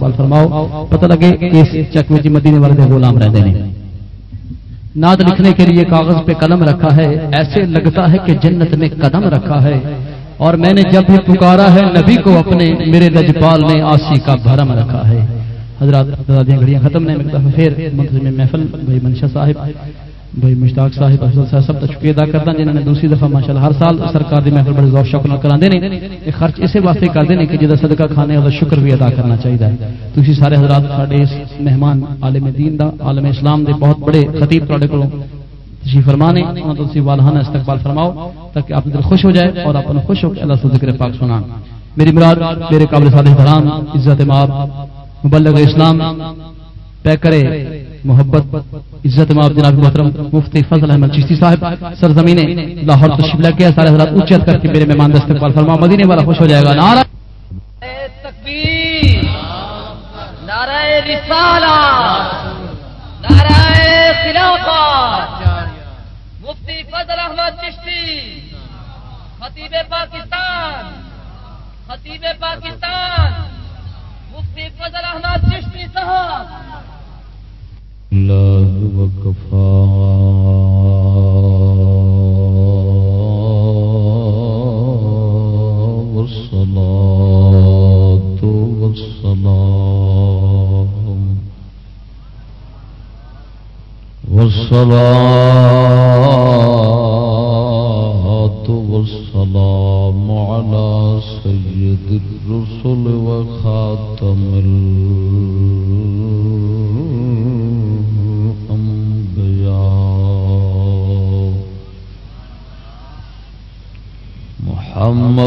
فرماؤ، پتہ لگے اس چک میں مدینے والے غلام رہتے ہیں۔ نعت لکھنے کے لیے کاغذ پہ قلم رکھا ہے، ایسے لگتا ہے کہ جنت میں قدم رکھا ہے۔ اور میں نے جب بھی پکارا ہے، نبی کو اپنے میرے لجپال نے آسی کا بھرم رکھا ہے۔ حضرات گھڑیاں ختم نہیں پھر محفل، بھائی منشا صاحب بھائی مشتاق صاحب افضل صاحب سب شکریہ ادا کرتا جنہوں نے دوسری دفعہ ماشاء اللہ ہر سال سرکار دی محفل بڑے ذوق شوق نال کراندے نے۔ یہ خرچ اسے واسطے کرتے ہیں کہ جدا صدقہ کھانے اور شکر بھی ادا کرنا چاہیے تھی سارے حضرات سارے اس مہمان عالم دین دا، عالم اسلام دے بہت بڑے خطیب تے کو تشریف فرما نے انہوں تو تھی والہانہ استقبال فرماؤ تاکہ آپ دل خوش ہو جائے اور اپنا خوش ہو کے اللہ سے ذکر پاک سنا میری مراد، میرے قابل صالح حرام عزت ماب مبلغ اسلام، پیکرے محبت، عزت ماب جناب محترم مفتی فضل احمد چشتی صاحب سرزمین لاہور تشریف لے کے سارے حضرات اونچت کر کے میرے مہمان دست فرما، مدینے والا خوش ہو جائے گا۔ نعرہ تکبیر، نعرہ رسالہ، نعرہ خلافت۔ مفتی فضل احمد چشتی، خطیب پاکستان خطیب پاکستان۔ مفتی فضل احمد چشتی صاحب الله وكفى والصلاة والسلام. والصلاة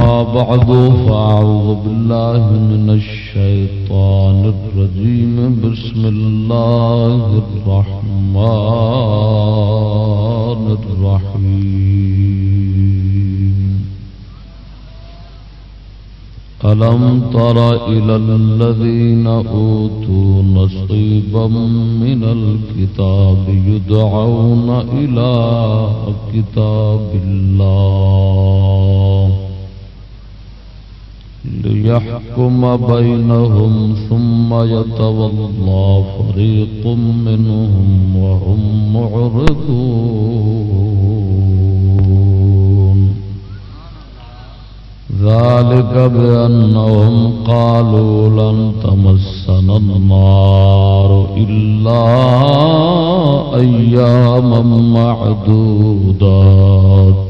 أما بعد، فأعوذ بالله من الشيطان الرجيم. بسم الله الرحمن الرحيم. ألم تر إلى الذين أوتوا نصيبا من الكتاب يدعون إلى كتاب الله؟ ليحكم بينهم ثم يتولى فريق منهم وهم معرضون. ذلك بأنهم قالوا لن تمسنا النار إلا أياما معدودات.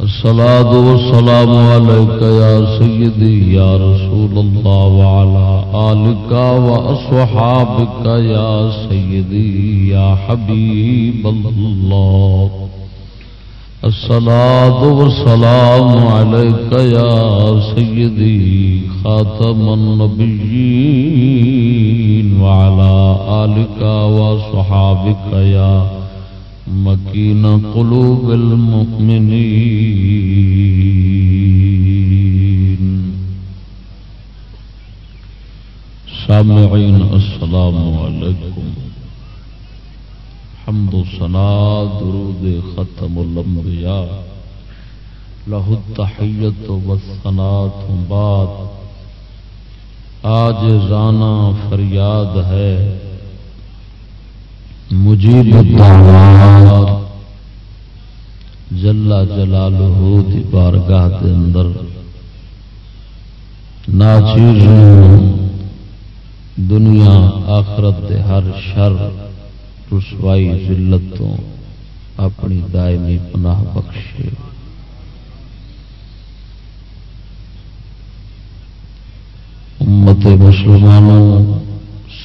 الصلاة والسلام عليك يا سيدي يا رسول الله وعلى آلك وأصحابك يا سيدي يا حبيب الله. الصلاة والسلام عليك يا سيدي خاتم النبيين وعلى آلك وصحابك يا مكين قلوب المؤمنين سامعين السلام عليكم حمد و ثنا، درود ختم الانبیاء۔ له التحیت و ثنا بعد۔ آج زانا فریاد ہے۔ مجیب الدعوات. جلا جلالہ دی بارگاہ دے اندر ناچیر دنیا آخرت دے ہر شر رسوائی ذلت تو اپنی دائمی پناہ بخشے۔ امت مسلمانوں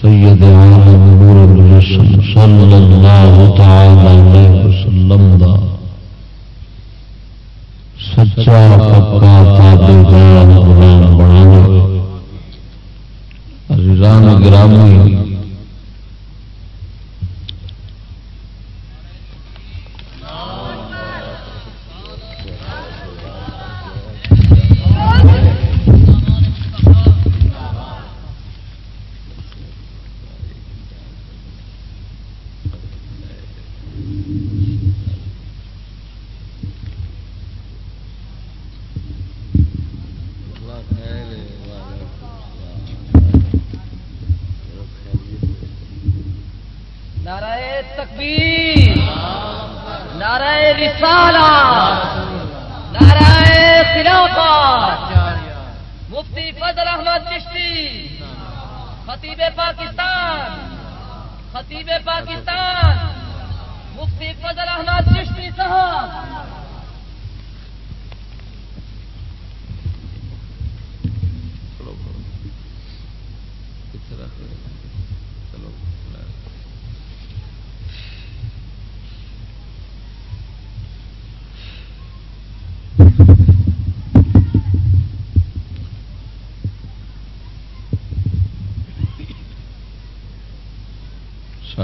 سید عالم نور الجسم صلی اللہ تعالی علیہ وسلم دا سچا پکا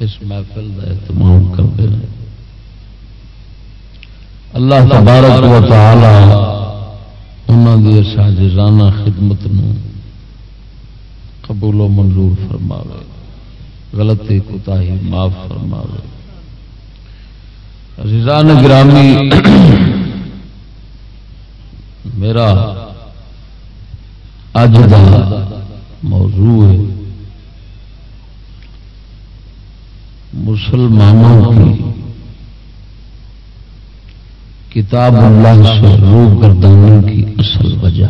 اس محفل کا اہتمام کرتے ہیں۔ اللہ تبارک و تعالی انہوں دی ساجزانہ خدمت نو قبول و منظور فرماوے، غلطی کوتا معاف فرماوے۔ عزیزان گرامی، میرا اج کا موضوع ہے۔ مسلمانوں کی کتاب اللہ سے روح گردانے کی اصل وجہ۔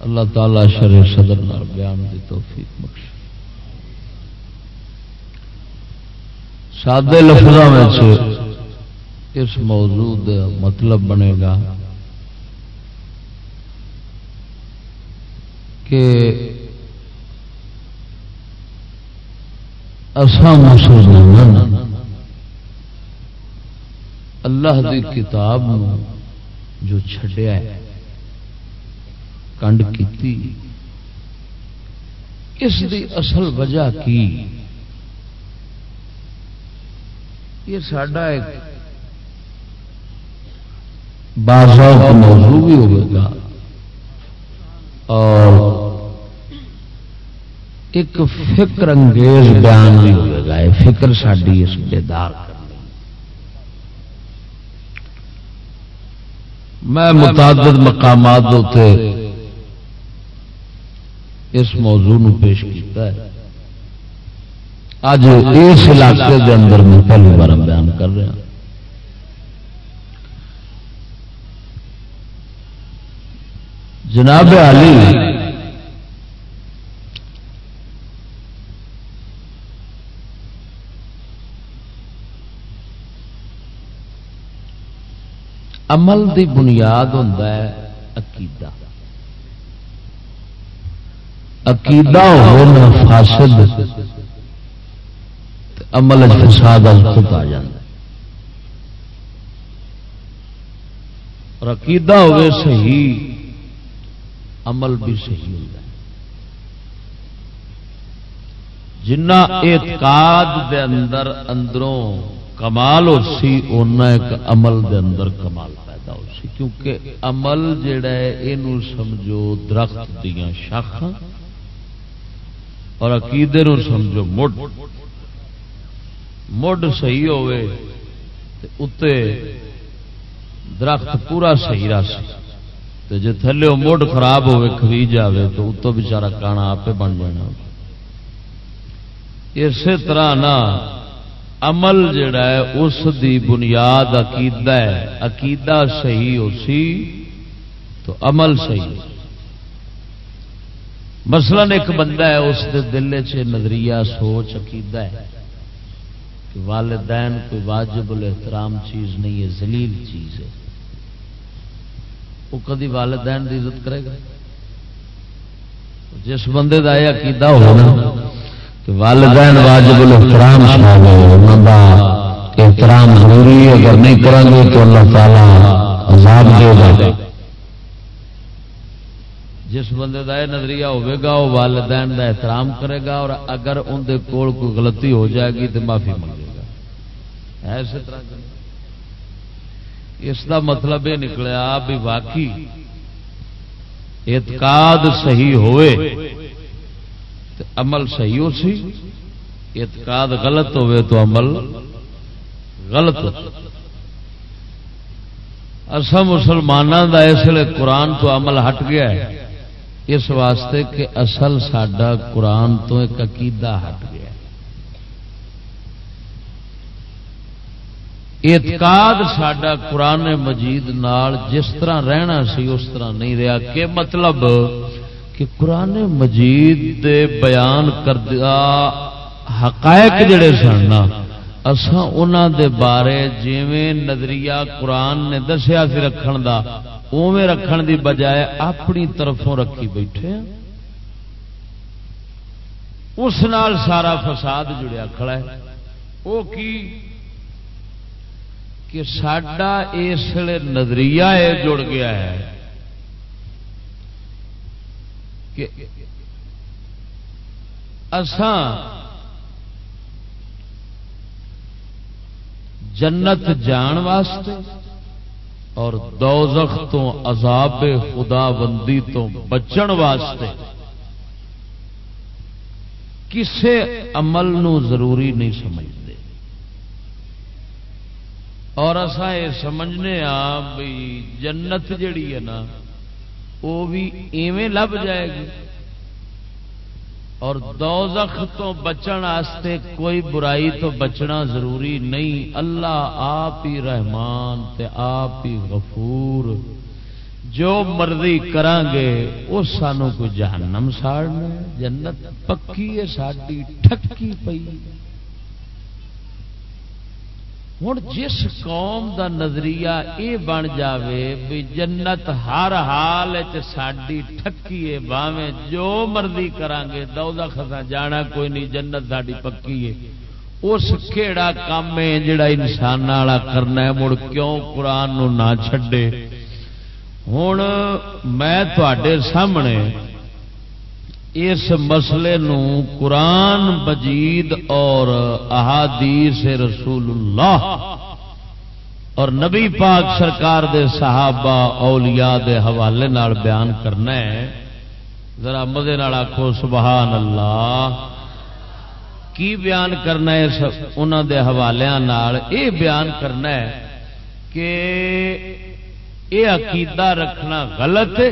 اللہ تعالی شر صدر بیان کی توفیق بخش سادے لفظوں میں اس موضوع مطلب بنے گا کہ مسلمان اللہ دی کتاب جو چھڈیا ہے، کنڈ کی اس دی اصل وجہ کی؟ یہ سڈا ایک بازار موضوع بھی ہوگا اور ایک فکر انگیز بیان بھی ہوگا فکر ساری اس بیدار میں متعدد مقامات ہوتے اس موضوع نو پیش کیتا ہے۔ اج اس علاقے دے اندر میں پہلی بار بیان کر رہا جناب علی عمل دی بنیاد ہوتا ہے عقیدہ۔ عقیدہ ہو فاسد عمل فساد خود آ جائے اور عقیدہ ہوئے صحیح، عمل بھی صحیح ہوتا ہے۔ جنا اعتقاد دے اندر اندروں کمال ہو سی اُنہ ایک عمل دے اندر کمال۔ پیدا ہو سی، کیونکہ عمل جڑا ہے یہ سمجھو درخت دیا شاخا اور عقیدے نو سمجھو مڈ۔ مڈ صحیح ہوئے اتے درخت پورا صحیح رس تو جی تھلے مڈ خراب ہوئے کھری جائے تو اتو بچارا کانا آپ بن جانا۔ اسی طرح نا عمل جڑا ہے، اس دی بنیاد عقیدہ ہے۔ عقیدہ صحیح ہو سی تو عمل صحیح مثلا ایک بندہ ہے، اس دے دل چ نظریہ، سوچ، عقیدہ ہے کہ والدین کوئی واجب الاحترام چیز نہیں ہے زلیل چیز ہے۔ وہ کدی والدین کی عزت کرے گا؟ جس بندے کا یہ عقیدہ ہونا والدین واجب الاحترام احترام ضروری ہے، اگر نہیں کریں گے تو اللہ تعالی عذاب دے گا۔ جس بندے کا یہ نظریہ ہوگا وہ والدین کا احترام کرے گا، اور اگر اندر کول کوئی غلطی ہو جائے گی تو معافی منگے گا۔ ایسے طرح اس کا مطلب یہ نکلیا بھی واقعی اعتقاد صحیح ہوئے۔ عمل صحیح ہو سی، اعتقاد غلط ہوئے تو عمل غلط ہو اصا مسلمانوں کا اس لیے قرآن تو عمل ہٹ گیا ہے۔ اس واسطے کہ اصل سڈا قرآن تو ایک عقیدہ ہٹ گیا اعتقاد سڈا قرآن مجید نال جس طرح رہنا سی، اس طرح نہیں رہا۔ کہ مطلب کہ قرآن مجید دے بیان کردیا حقائق جڑے سن اسان دے بارے جیویں نظریہ قرآن نے دسیا سی رکھن دا اوے رکھن دی بجائے اپنی طرفوں رکھی بیٹھے ہیں۔ اس نال سارا فساد جڑیا کھڑا ہے۔ وہ کی؟ کہ سڈا اس نظریہ جڑ گیا ہے کہ اسان جنت جان واسطے اور دوزخ تو عذاب خدا بندی تو بچن واسطے کسے عمل نو ضروری نہیں سمجھتے۔ اور اصا یہ سمجھنے ہاں بھائی جنت جڑی ہے نا وہ بھی ایویں لب جائے گی۔ اور دوزخ تو بچن آستے کوئی برائی تو بچنا ضروری نہیں۔ اللہ آپ ہی رحمان تے آپ ہی غفور۔ جو مرضی گے وہ سانو کوئی جہنم ساڑنا جنت پکی ہے ساری ٹھکی پئی ہوں جس قوم دا نظریہ اے بن جاوے بھی جنت ہر حال ساڈی ٹھکی ہے باویں جو مرضی کرانگے دودا خسا جانا کوئی نہیں، جنت ساڈی پکی ہے اس کیڑا کام ہے جڑا انسان والا کرنا ہے، مڑ کیوں قرآن نو نہ چھڈے؟ ہوں میں تے سامنے اس مسئلے نو قرآن مجید اور احادیث رسول اللہ اور نبی پاک سرکار دے صحابہ اولیاء دے حوالے نال بیان کرنا ہے۔ ذرا مزے آخو سبحان اللہ کی بیان کرنا ہے انہوں دے حوالے اے بیان کرنا ہے کہ یہ عقیدہ رکھنا غلط ہے۔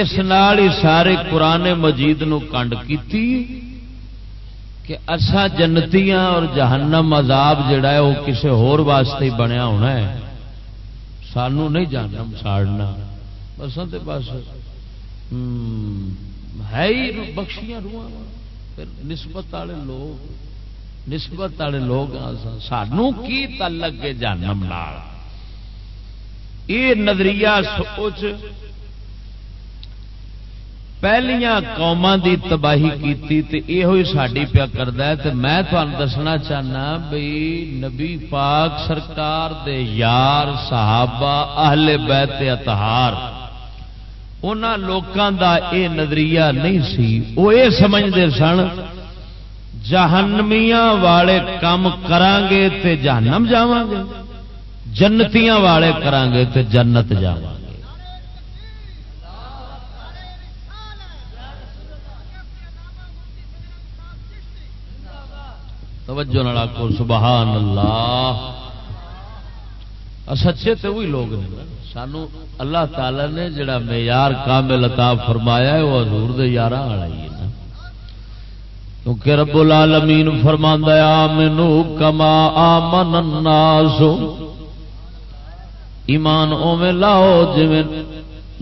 اس نال ہی سارے قرآن مجید نو کنڈ کی کہ اسا جنتیاں اور جہنم عذاب جڑا ہے وہ کسی ہور واسطے بنیا ہونا ہے۔ سانو نہیں جاننا ساڑنا بس بس۔ ہے ہی بخشیاں روح نسبت والے لوگ، نسبت والے لوگ سانو کی تعلق ہے جانم یہ نظریہ سوچ پہلیاں قوما دی تباہی کیتی تے یہ ساری پیا کرتا ہے تے میں تمہیں دسنا چاہنا بھئی نبی پاک سرکار دے یار صحابہ اہل بیت اتہار ان لوگوں دا اے نظریہ نہیں سی وہ یہ سمجھتے سن، جہنمیاں والے کام کرانگے تے جہنم جاواں گے جنتیاں والے کرانگے تے جنت جاواں توجہ نہ کو سبحان اللہ۔ سچے تو وہی لوگ نے۔ سانو اللہ تعالی نے جڑا معیار کامل عطا فرمایا ہے، وہ حضور دے یارہ والا ہی ہے کیونکہ رب العالمین فرماندا ہے، آمنو کما آمن الناس۔ ایمان اوویں لاؤ، جویں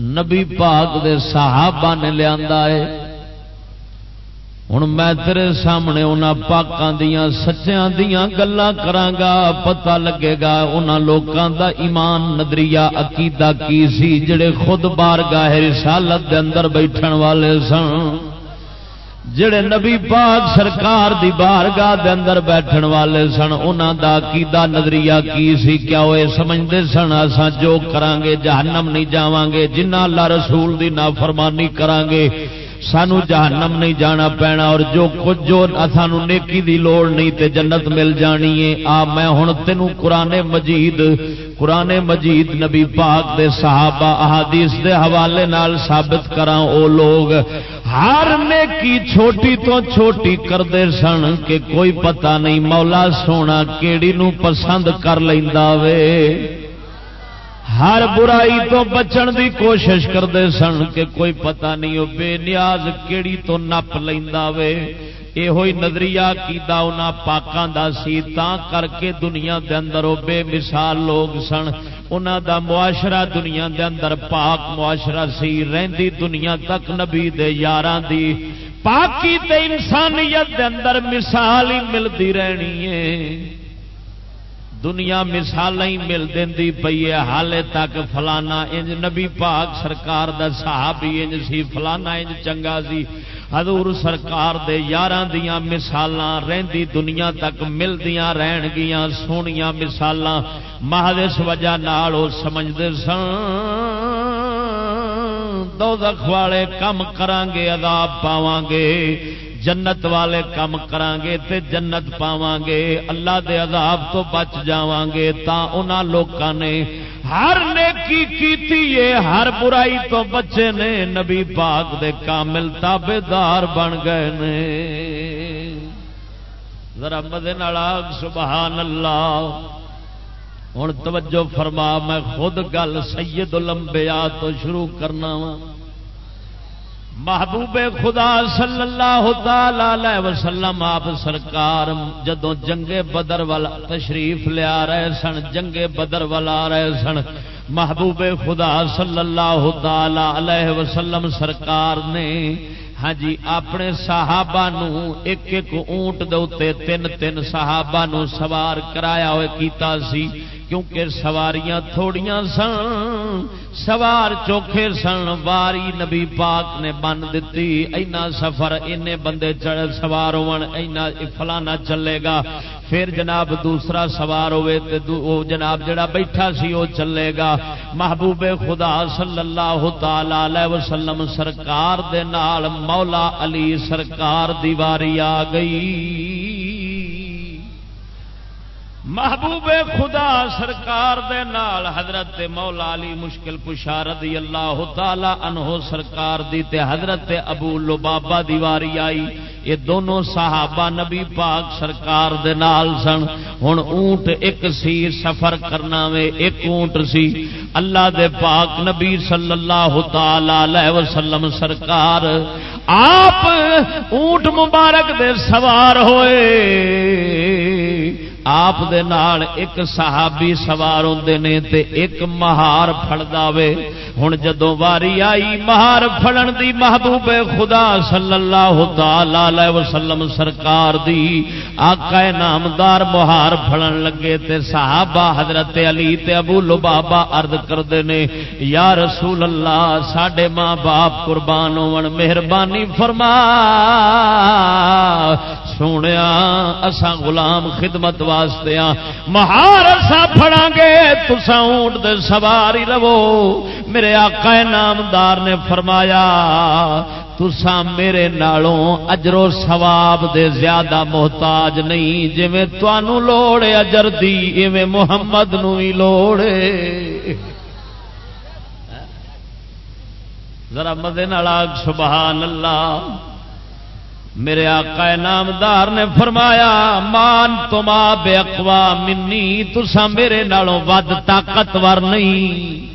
نبی پاک دے صحابہ نے لیا ہے۔ ہوں میں تیرے سامنے ان پاکوں دیا سچیا دیا گلا کرا پتا لگے گا ان لوگوں دا ایمان ندریا عقیدہ کی سی جڑے خود بار گاہ رسالت دے اندر بیٹھن والے سن جڑے نبی پاک سرکار دی بارگاہ دے اندر بیٹھن والے سن انہاں دا عقیدہ نظریہ کی سی کیا وہ سمجھتے سن اساں جو کرانگے جہنم نہیں جاواں گے جنہ اللہ رسول دی نافرمانی کرانگے سانو جہنم نہیں جانا پینا اور جو کچھ جو سانو نیکی دی لوڑ نہیں تے جنت مل جانی ہے۔ آ، میں ہوں تینوں قرآن مجید قرآن مجید نبی پاک دے صحابہ احادیث دے حوالے نال ثابت کرا او لوگ ہر نیکی چھوٹی تو چھوٹی کرتے سن کہ کوئی پتہ نہیں مولا سونا کیڑی نو پسند کر لینا وے۔ ہر برائی تو بچن دی کوشش کرتے سن کہ کوئی پتہ نہیں وہ بے نیاز کیڑی تو نپ لینا وے۔ یہ ہوئی نظریہ کیدا انہاں پاکاں دا سی تا کر کے دنیا دے اندر وہ بے مثال لوگ سن۔ انہاں دا معاشرہ دنیا دے اندر پاک معاشرہ سی، رہندی دنیا تک نبی دے یاراں دی۔ پاکی تے انسانیت دے اندر مثال ہی ملتی رہنی ہے۔ دنیا مثال ہی مل دینی پی ہے، حالے تک فلانا انج نبی پاک سرکار دا صحابی انج سی، فلانا انج چنگا سی۔ حضور سرکار دے یاراں دیاں مثالاں رہندی دنیا تک ملدیاں رہن گیاں، سونیاں مثالاں۔ مہدس وجہ نال او سمجھدے سن، دوزخ والے کم کران گے عذاب پاواں گے جنت والے کام کرانگے تے جنت پاواں گے اللہ دے عذاب تو بچ جاواں گے تا انہاں لوکاں نے ہر نیکی کیتی ہے، ہر برائی تو بچے نے نبی پاک دے کامل تابے دار بن گئے نے۔ ذرا مدے سبحان اللہ۔ ہوں توجہ فرما، میں خود گل سید الانبیاء تو شروع کرنا وا۔ محبوب خدا صلی اللہ تعالی وسلم آپ سرکار جدو جنگے بدر والا تشریف لیا رہے سن جنگے بدر والا رہے سن، محبوب خدا صلی اللہ تعالی وسلم سرکار نے ہاں جی اپنے صحابہ نو ایک ایک اونٹ دے تین تین صحابہ نو سوار کرایا ہوئے کیتا سی۔ کیونکہ سواریاں تھوڑیاں سن، سوار چوکھے سن، واری نبی پاک نے بن دیتی اینا سفر این بندے چڑھ سوار اینا فلانا چلے گا۔ پھر جناب دوسرا سوار ہوئے تے جناب جڑا بیٹھا سی وہ چلے گا۔ محبوب خدا صلی اللہ تعالی وسلم سرکار دے نال، مولا علی سرکار دیواری آ گئی۔ محبوب خدا سرکار دے نال حضرت مولا علی مشکل پشا رضی اللہ تعالی عنہ سرکار دی تے حضرت ابو لبابا دیواری آئی۔ یہ دونوں صحابہ نبی پاک سرکار دے نال سن۔ ہن اونٹ ایک سی سفر کرنا وے، ایک اونٹ سی۔ اللہ دے پاک نبی صلی اللہ تعالی علیہ وسلم سرکار، آپ اونٹ مبارک دے سوار ہوئے۔ آپ دے نال ایک صحابی سوار ہوندے نے تے ایک مہار پھڑدا وے ہن جدوں واری آئی مہار پھڑن دی محبوب خدا صلی اللہ تعالی علیہ وسلم سرکار دی، آقا نامدار مہار پھڑن لگے تے صحابہ حضرت علی تے ابو لبابا عرض کردے نے، یا رسول اللہ، ساڈے ماں باپ قربان ہون مہربانی فرما۔ سونے اسا غلام خدمت واسطے ہاں مہار اسا پڑا گے تسا اونٹ دے سواری رہو میرے آقا نامدار نے فرمایا تسا میرے نالوں اجرو ثواب دے زیادہ محتاج نہیں جی تنوع لوڑ اجر دی ایویں محمد نو ہی لوڑے ذرا مدے نالاگ سبحان اللہ میرے آقا نامدار نے فرمایا، مان تما بے اقوا منی تسا میرے نالوں ود طاقتور نہیں،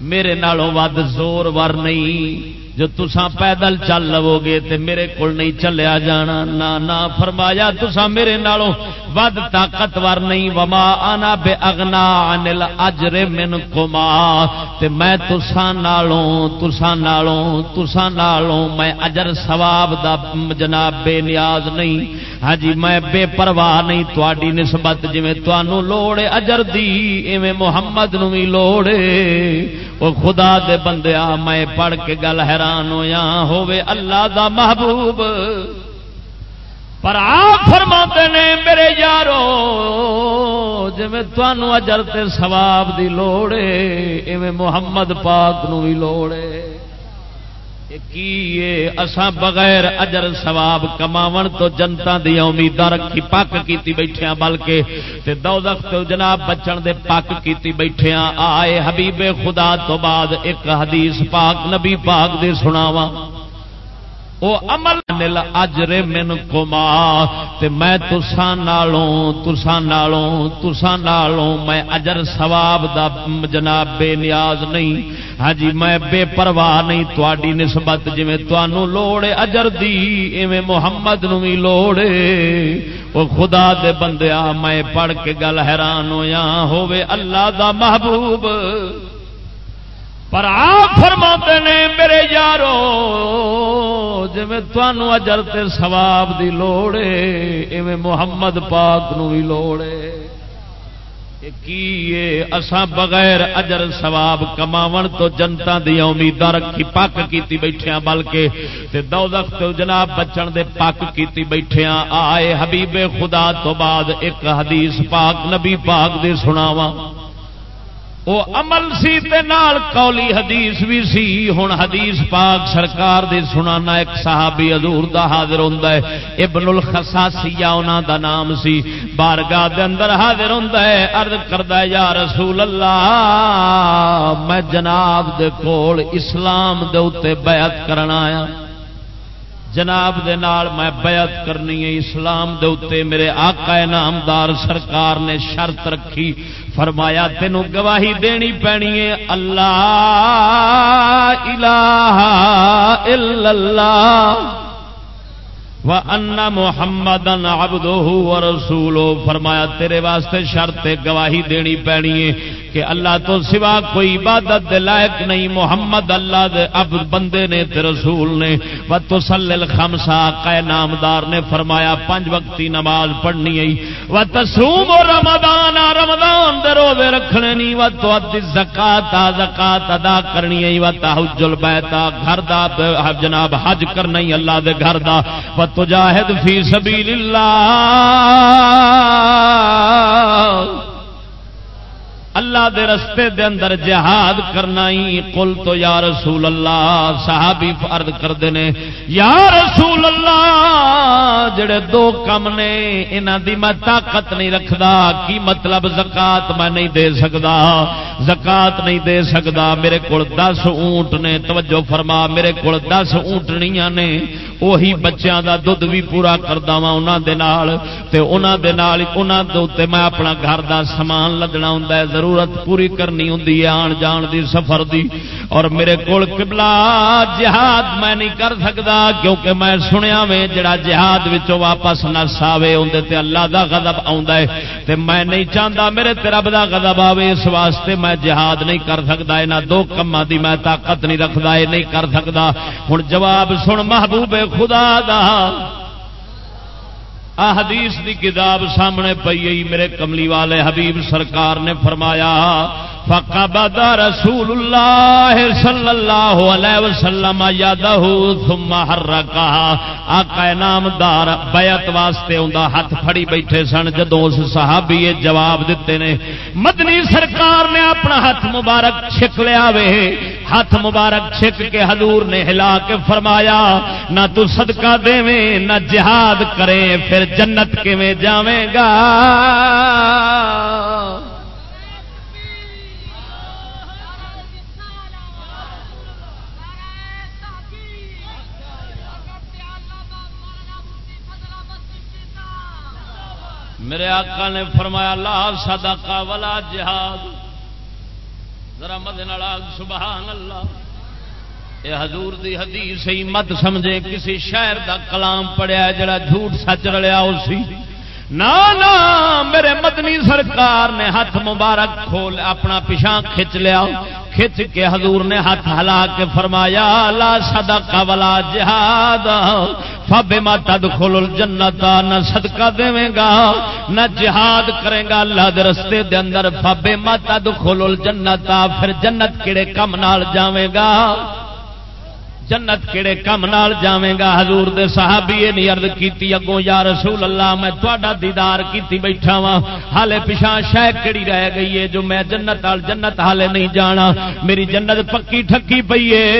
میرے نالوں ود زور ور نہیں۔ جو تسا پیدل چل لو گے تے میرے کو نہیں چلیا جانا نہ نہ فرمایا تسا میرے نالوں ود طاقتور نہیں، وما آنا بے اگنا انل اجر من کما تے میں تسا نالوں تسا نالوں تسا نالوں میں اجر ثواب دا جناب بے نیاز نہیں۔ ہاں جی میں بے پرواہ نہیں، تواڈی نسبت جویں تانوں لوڑ اجر دی، ایویں محمد نو وی لوڑ او خدا دے بندیا میں پڑھ کے گل حیران حیران ہویا ہوے اللہ دا محبوب۔ پر آپ فرما نے، میرے یارو جی تنوع اجر تے ثواب دی لوڑے، ایویں محمد پاک نو بھی لوڑے۔ کی اساں بغیر اجر ثواب کماون تو جنتا دیا امیداں رکھی، پک کیتی بیٹھے بلکہ تے دوزخ تو جناب بچن دے پک کیتی بیٹھے آئے حبیب خدا تو بعد ایک حدیث پاک نبی پاک دے سناواں۔ او عمل نل اجر من کما تے میں تساں نالوں تساں نالوں تساں نالوں میں اجر ثواب دا جناب بے نیاز نہیں۔ ہاں جی میں بے پرواہ نہیں تواڈی نسبت، جویں تانوں لوڑ اجر دی، ایویں محمد نو وی لوڑ او خدا دے بندیا میں پڑھ کے گل حیران ہویا ہوے اللہ دا محبوب۔ پر آپ فرما نے، میرے یارو جی اجر تے سواب کی لوڑ ہے، ایویں محمد پاک نو بھی لوڑے کی اساں بغیر اجر ثواب کماون تو جنتا دیا امیداں رکھی پک کیتی بیٹھے بلکہ تے دوزخ تو جناب بچن دے پک کیتی بیٹھے آئے حبیب خدا تو بعد ایک حدیث پاک، نبی پاک دے سناواں۔ وہ عمل سی تے نال قولی حدیث بھی سی۔ ہوں حدیث پاک سرکار دی سنانا ایک صحابی حضور دا حاضر ہوندا ہے۔ ابن الخصاصیہ انہاں دا نام سی۔ بارگاہ دے اندر حاضر ہوندا ہے۔ عرض کردا ہے، یا رسول اللہ، میں جناب دے کول اسلام دے اوتے بیعت کرنا آیا۔ جناب دے نال میں بیعت کرنی ہے، اسلام دے اتے میرے آقا نامدار سرکار نے شرط رکھی، فرمایا تینوں گواہی دینی پینی ہے، اللہ الہ الا اللہ۔ ان محمد ابد رسول فرمایا، تیرے واسطے شرط گواہی دینی پینی ہے کہ اللہ تو سوا کوئی عبادت دے لائق نہیں۔ محمد اللہ دے اب بندے نے تے رسول نے۔ و تو سلل خمسا نامدار نے فرمایا، پنج وقتی نماز پڑھنی ہے۔ و تسوم و رمضان رمضان دے روزے رکھنے نہیں و تو ادی زکات زکات ادا کرنی ہے، و تحج البیت گھر دا جناب حج کرنا ہی اللہ دے گھر دا، و تجاہد فی سبیل اللہ۔ اللہ دے رستے دے اندر جہاد کرنا ہی کل تو یا رسول اللہ، صحابی فرد کرتے ہیں، یا رسول اللہ، جڑے دو کم نے انہوں دی میں طاقت نہیں رکھدا، کی مطلب زکات میں نہیں دے سکتا زکات نہیں دے سکتا میرے کو دس اونٹ نے، توجہ فرما، میرے کو دس اونٹنیاں نے وہی بچیاں دا دھد بھی پورا کردا وا انہاں دے نال، تے انہاں دے نال، انہاں دے اوتے میں اپنا گھر دا سامان لدنا ہوندا ہے ضرورت پوری کرنی ہوندی ہے، آن جان دی، سفر دی۔ اور میرے کول قبلہ جہاد میں نہیں کر سکدا، کیونکہ میں سنیا وے، جڑا جہاد وچوں واپس نس آوے اوندے تے اللہ دا غضب آوندا ہے۔ تے میں نہیں چاہندا میرے تے رب دا غضب آوے، اس واسطے میں جہاد نہیں کر سکدا، انہاں دو کماں دی میں طاقت نہیں رکھدا اے نہیں کر سکدا۔ ہن جواب سن، محبوب خدا دا۔ حدیث دی کتاب سامنے پی میرے کملی والے حبیب سرکار نے فرمایا، فقبض رسول اللہ صلی اللہ علیہ وسلم یادہ ثم حرکا آقا نامدار بیعت واسطے اوندا ہاتھ پھڑی بیٹھے سن، جدوں اس صحابی یہ جواب دیتے نے، مدنی سرکار نے اپنا ہاتھ مبارک چھک لیا وے۔ ہاتھ مبارک چھک کے حضور نے ہلا کے فرمایا، نہ تو صدقہ دے نہ جہاد کرے، پھر جنت کیویں جاویں گا؟ میرے آقا نے فرمایا، لا صدقہ ولا جہاد۔ ذرا مد سبحان اللہ۔ یہ حضور دی حدیث ہی مت سمجھے، کسی شہر دا کلام پڑیا جڑا جھوٹ سچ رلیا اسی نا نا، میرے مدنی سرکار نے ہاتھ مبارک کھول اپنا پیچھا کھچ لیا۔ کھچ کے حضور نے ہاتھ ہلا کے فرمایا، لا صدقہ ولا جہاد۔ فبے ماتا دخول الجنت، نہ صدقہ دے گا، نہ جہاد کرے گا اللہ دے رستے دے اندر۔ فبے ماتا دخول الجنت، پھر جنت کیڑے کم نال جاویں گا۔ جنت کہڑے کم نال جاویں گا؟ حضور دے صحابی نہیں عرض کیتی، اگوں یا رسول اللہ میں تہاڈا دیدار کیتی بیٹھا وا حالے پیچھا شے کیڑی رہ گئی ہے جو میں جنت وال جنت حالے نہیں جانا۔ میری جنت پکی ٹھکی پئی ہے۔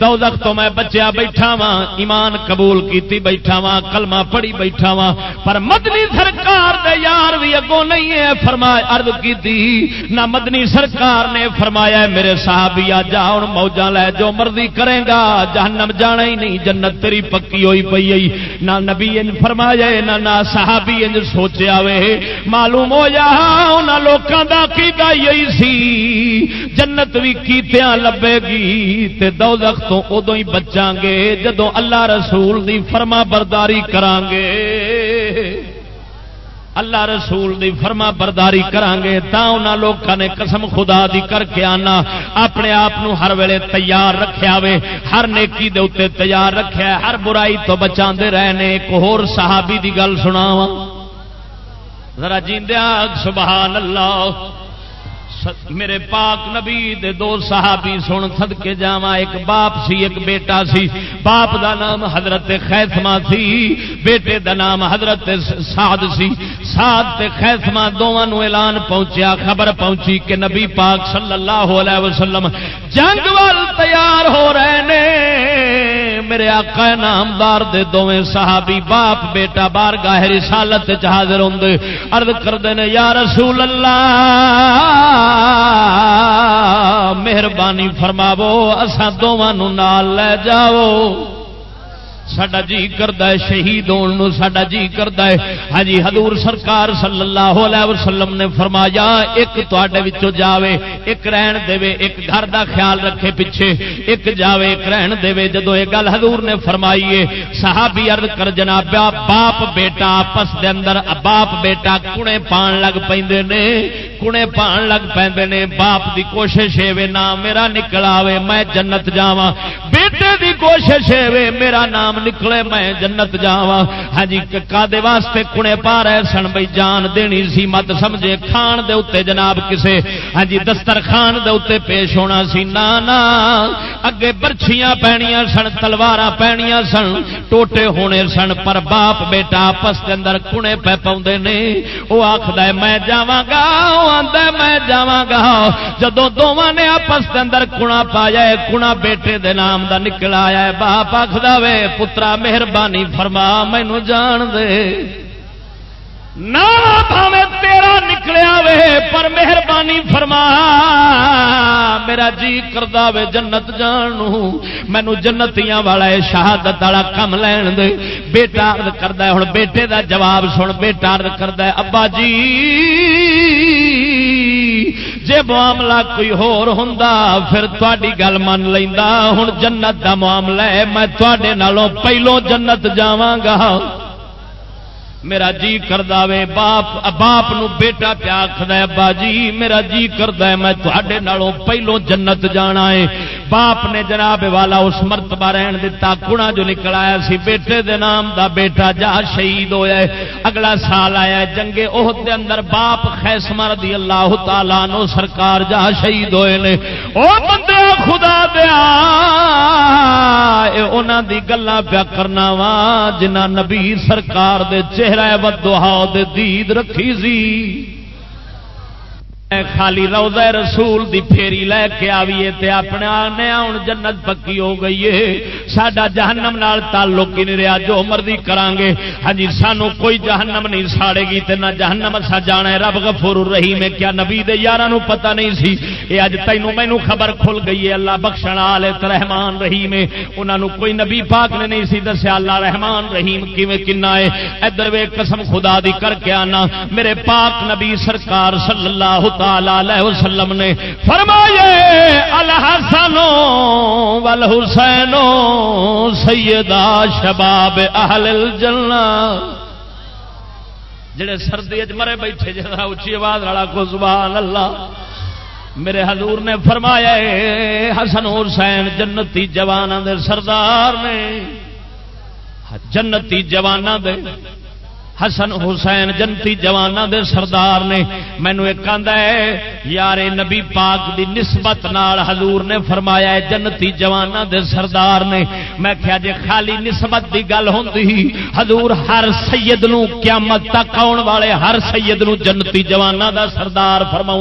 دوزخ تو میں بچیا بیٹھا وا ایمان قبول کیتی بیٹھا وا کلمہ پڑھی بیٹھا وا پر مدنی سرکار دے یار بھی اگوں نہیں ہے۔ فرمایا، عرض کیتی، نہ مدنی سرکار نے فرمایا، میرے صحابی جا، ہن موجاں لے، جو مرضی کرے گا۔ جہنم جانا ہی نہیں، جنت تیری پکی ہوئی پی نہ نبی ان فرمایا نہ نہ صحابی ان سوچیا وے۔ معلوم ہو جا، انہاں لوکاں دا کیدا یہی سی۔ جنت بھی کیتیاں لبے گی تے دوزخ تو ادو ہی بچاں گے۔ جدوں اللہ رسول دی فرما برداری کران گے اللہ رسول دی فرما برداری کرانگے، تا انہاں لوکاں نے قسم خدا دی کر کے آنا، اپنے آپ ہر ویلے تیار رکھیا وے، ہر نیکی دے اتنے تیار رکھیا ہر برائی تو بچا رہنے، ایک ہور صحابی دی گل سناواں۔ ذرا جیندیا سبحان اللہ۔ میرے پاک نبی دے دو صحابی سن سد کے جا ایک باپ سی، ایک بیٹا سی۔ باپ دا نام حضرت خیسما سی، بیٹے دا نام حضرت سعد سی۔ سعد تے خیسما دونوں اعلان پہنچیا، خبر پہنچی کہ نبی پاک صلی اللہ علیہ وسلم جنگ وال تیار ہو رہے نے۔ میرے آقا نامدار دے دوویں صحابی، باپ، بیٹا بار گاہ رسالت حاضر ہوں عرض کرتے ہیں یا رسول اللہ مہربانی فرماو اسان دونوں نال لے جاؤ سڈا جی کرتا ہے شہید ہونے سڈا جی کرتا ہے ہاں جی حضور سرکار صلی اللہ علیہ وسلم نے فرمایا ایک تے جاوے ایک رہن دے ایک گھر دا خیال رکھے پیچھے ایک جاوے ایک رہن دے جدو یہ گل حضور نے فرمائیے صحابی عرض کر جناب باپ بیٹا آپس دے اندر باپ بیٹا کنے پان لگ پے نے کنے پان لگ پے نے باپ دی کوشش ہے نہ میرا نکل آوے میں جنت جاواں بیٹے دی کوشش ہے میرا نام نکلے میں جنت جا ہاں جی دے واسطے کنے پا رہے سن بھائی جان دینی سی، مت سمجھے کھان دے اتنے جناب کسے۔ ہاں جی دسترخان دے اتنے پیش ہونا سی۔ نا نا، اگے برچیاں پینیاں سن تلوار پینیاں سن، ٹوٹے ہونے سن، پر باپ بیٹا آپس کے اندر کنے پہ پاؤں نے۔ وہ آخد میں جا گا آدھا میں جا گا۔ جدو دونوں نے آپس کے اندر کنا پایا کنا بیٹے دے نام دا نکل آیا باپ آخر وے پترا مہربانی فرما، مینو جان دے۔ نہ تیرا نکلیا وے، پر مہربانی فرما۔ میرا جی کردہ وے جنت جان مینو جنتیاں والا ہے شہادت والا کم لین دے۔ بیٹا ارد کرتا ہوں بیٹے دا جواب سن، بیٹا ارد کرتا ابا جی۔ جے معاملہ کوئی ہور ہوں پھر تاری گل من لینا ہوں جنت دا معاملہ ہے، میں تے نالوں پہلو جنت جاگا میرا جی کردہ وے، باپ باپ نو بیٹا پیا آخد ابا جی میرا جی کردہ ہے، میں تھوڑے نالوں پہلو جنت جانا ہے۔ باپ نے جناب والا اس مرتبہ رہن دیتا کڑا جو نکل آیا سی، بیٹے دے نام دا بیٹا جا شہید ہویا ہے۔ اگلا سال آیا ہے جنگے عہد دے اندر باپ خیسمہ رضی اللہ تعالیٰ نو سرکار جا شہید ہوئے نے۔ او بندے خدا دیا اے اونا دی گلہ پیا کرنا وا جنہ نبی سرکار دے چہرہ بدوہا دے دید رکھی سی۔ خالی روزہ رسول دی پھیری لے کے آئیے تے اپنے آنے ہوں جنت پکی ہو گئی ہے۔ سڈا جہنم نال تعلق ہی نہیں رہا، جو مرضی کران گے ہاں جی سانو کوئی جہنم نہیں ساڑے گی تے نہ جہنم اسا جانا ہے۔ رب غفور رحیم ہے، کیا نبی دے یاراں نو پتہ نہیں سی؟ اے اج تینو مینوں خبر کھل گئی ہے۔ اللہ بخشن والے تے رحمان رحیم ہے۔ انہاں نو کوئی نبی پاک نے نہیں سی دسیا، اللہ رحمان رحیم کیویں کنا ہے؟ ادھر وے قسم خدا دی کر کے آنا۔ میرے پاک نبی سرکار صلی اللہ تعالی تعالی علیہ وسلم نے فرمایا الحسن والحسین سیدہ شباب اہل الجنہ۔ جڑے سردی مرے بیٹھے جا اچھی آواز والا کو زبان اللہ۔ میرے حضور نے فرمایا، حسن حسین جنتی جوانوں دے سردار نے۔ جنتی جوانوں دے۔ حسن حسین جنتی جوانا دے سردار نے مینو ایک ہے یار نبی پاک دی نسبت نال حضور نے فرمایا ہے، جنتی جوانا دے سردار نے۔ میں کیا جے خالی نسبت دی گل ہوندی، حضور ہر سید نو قیامت تک آن والے ہر سید نو جنتی جوانا دا سردار فرما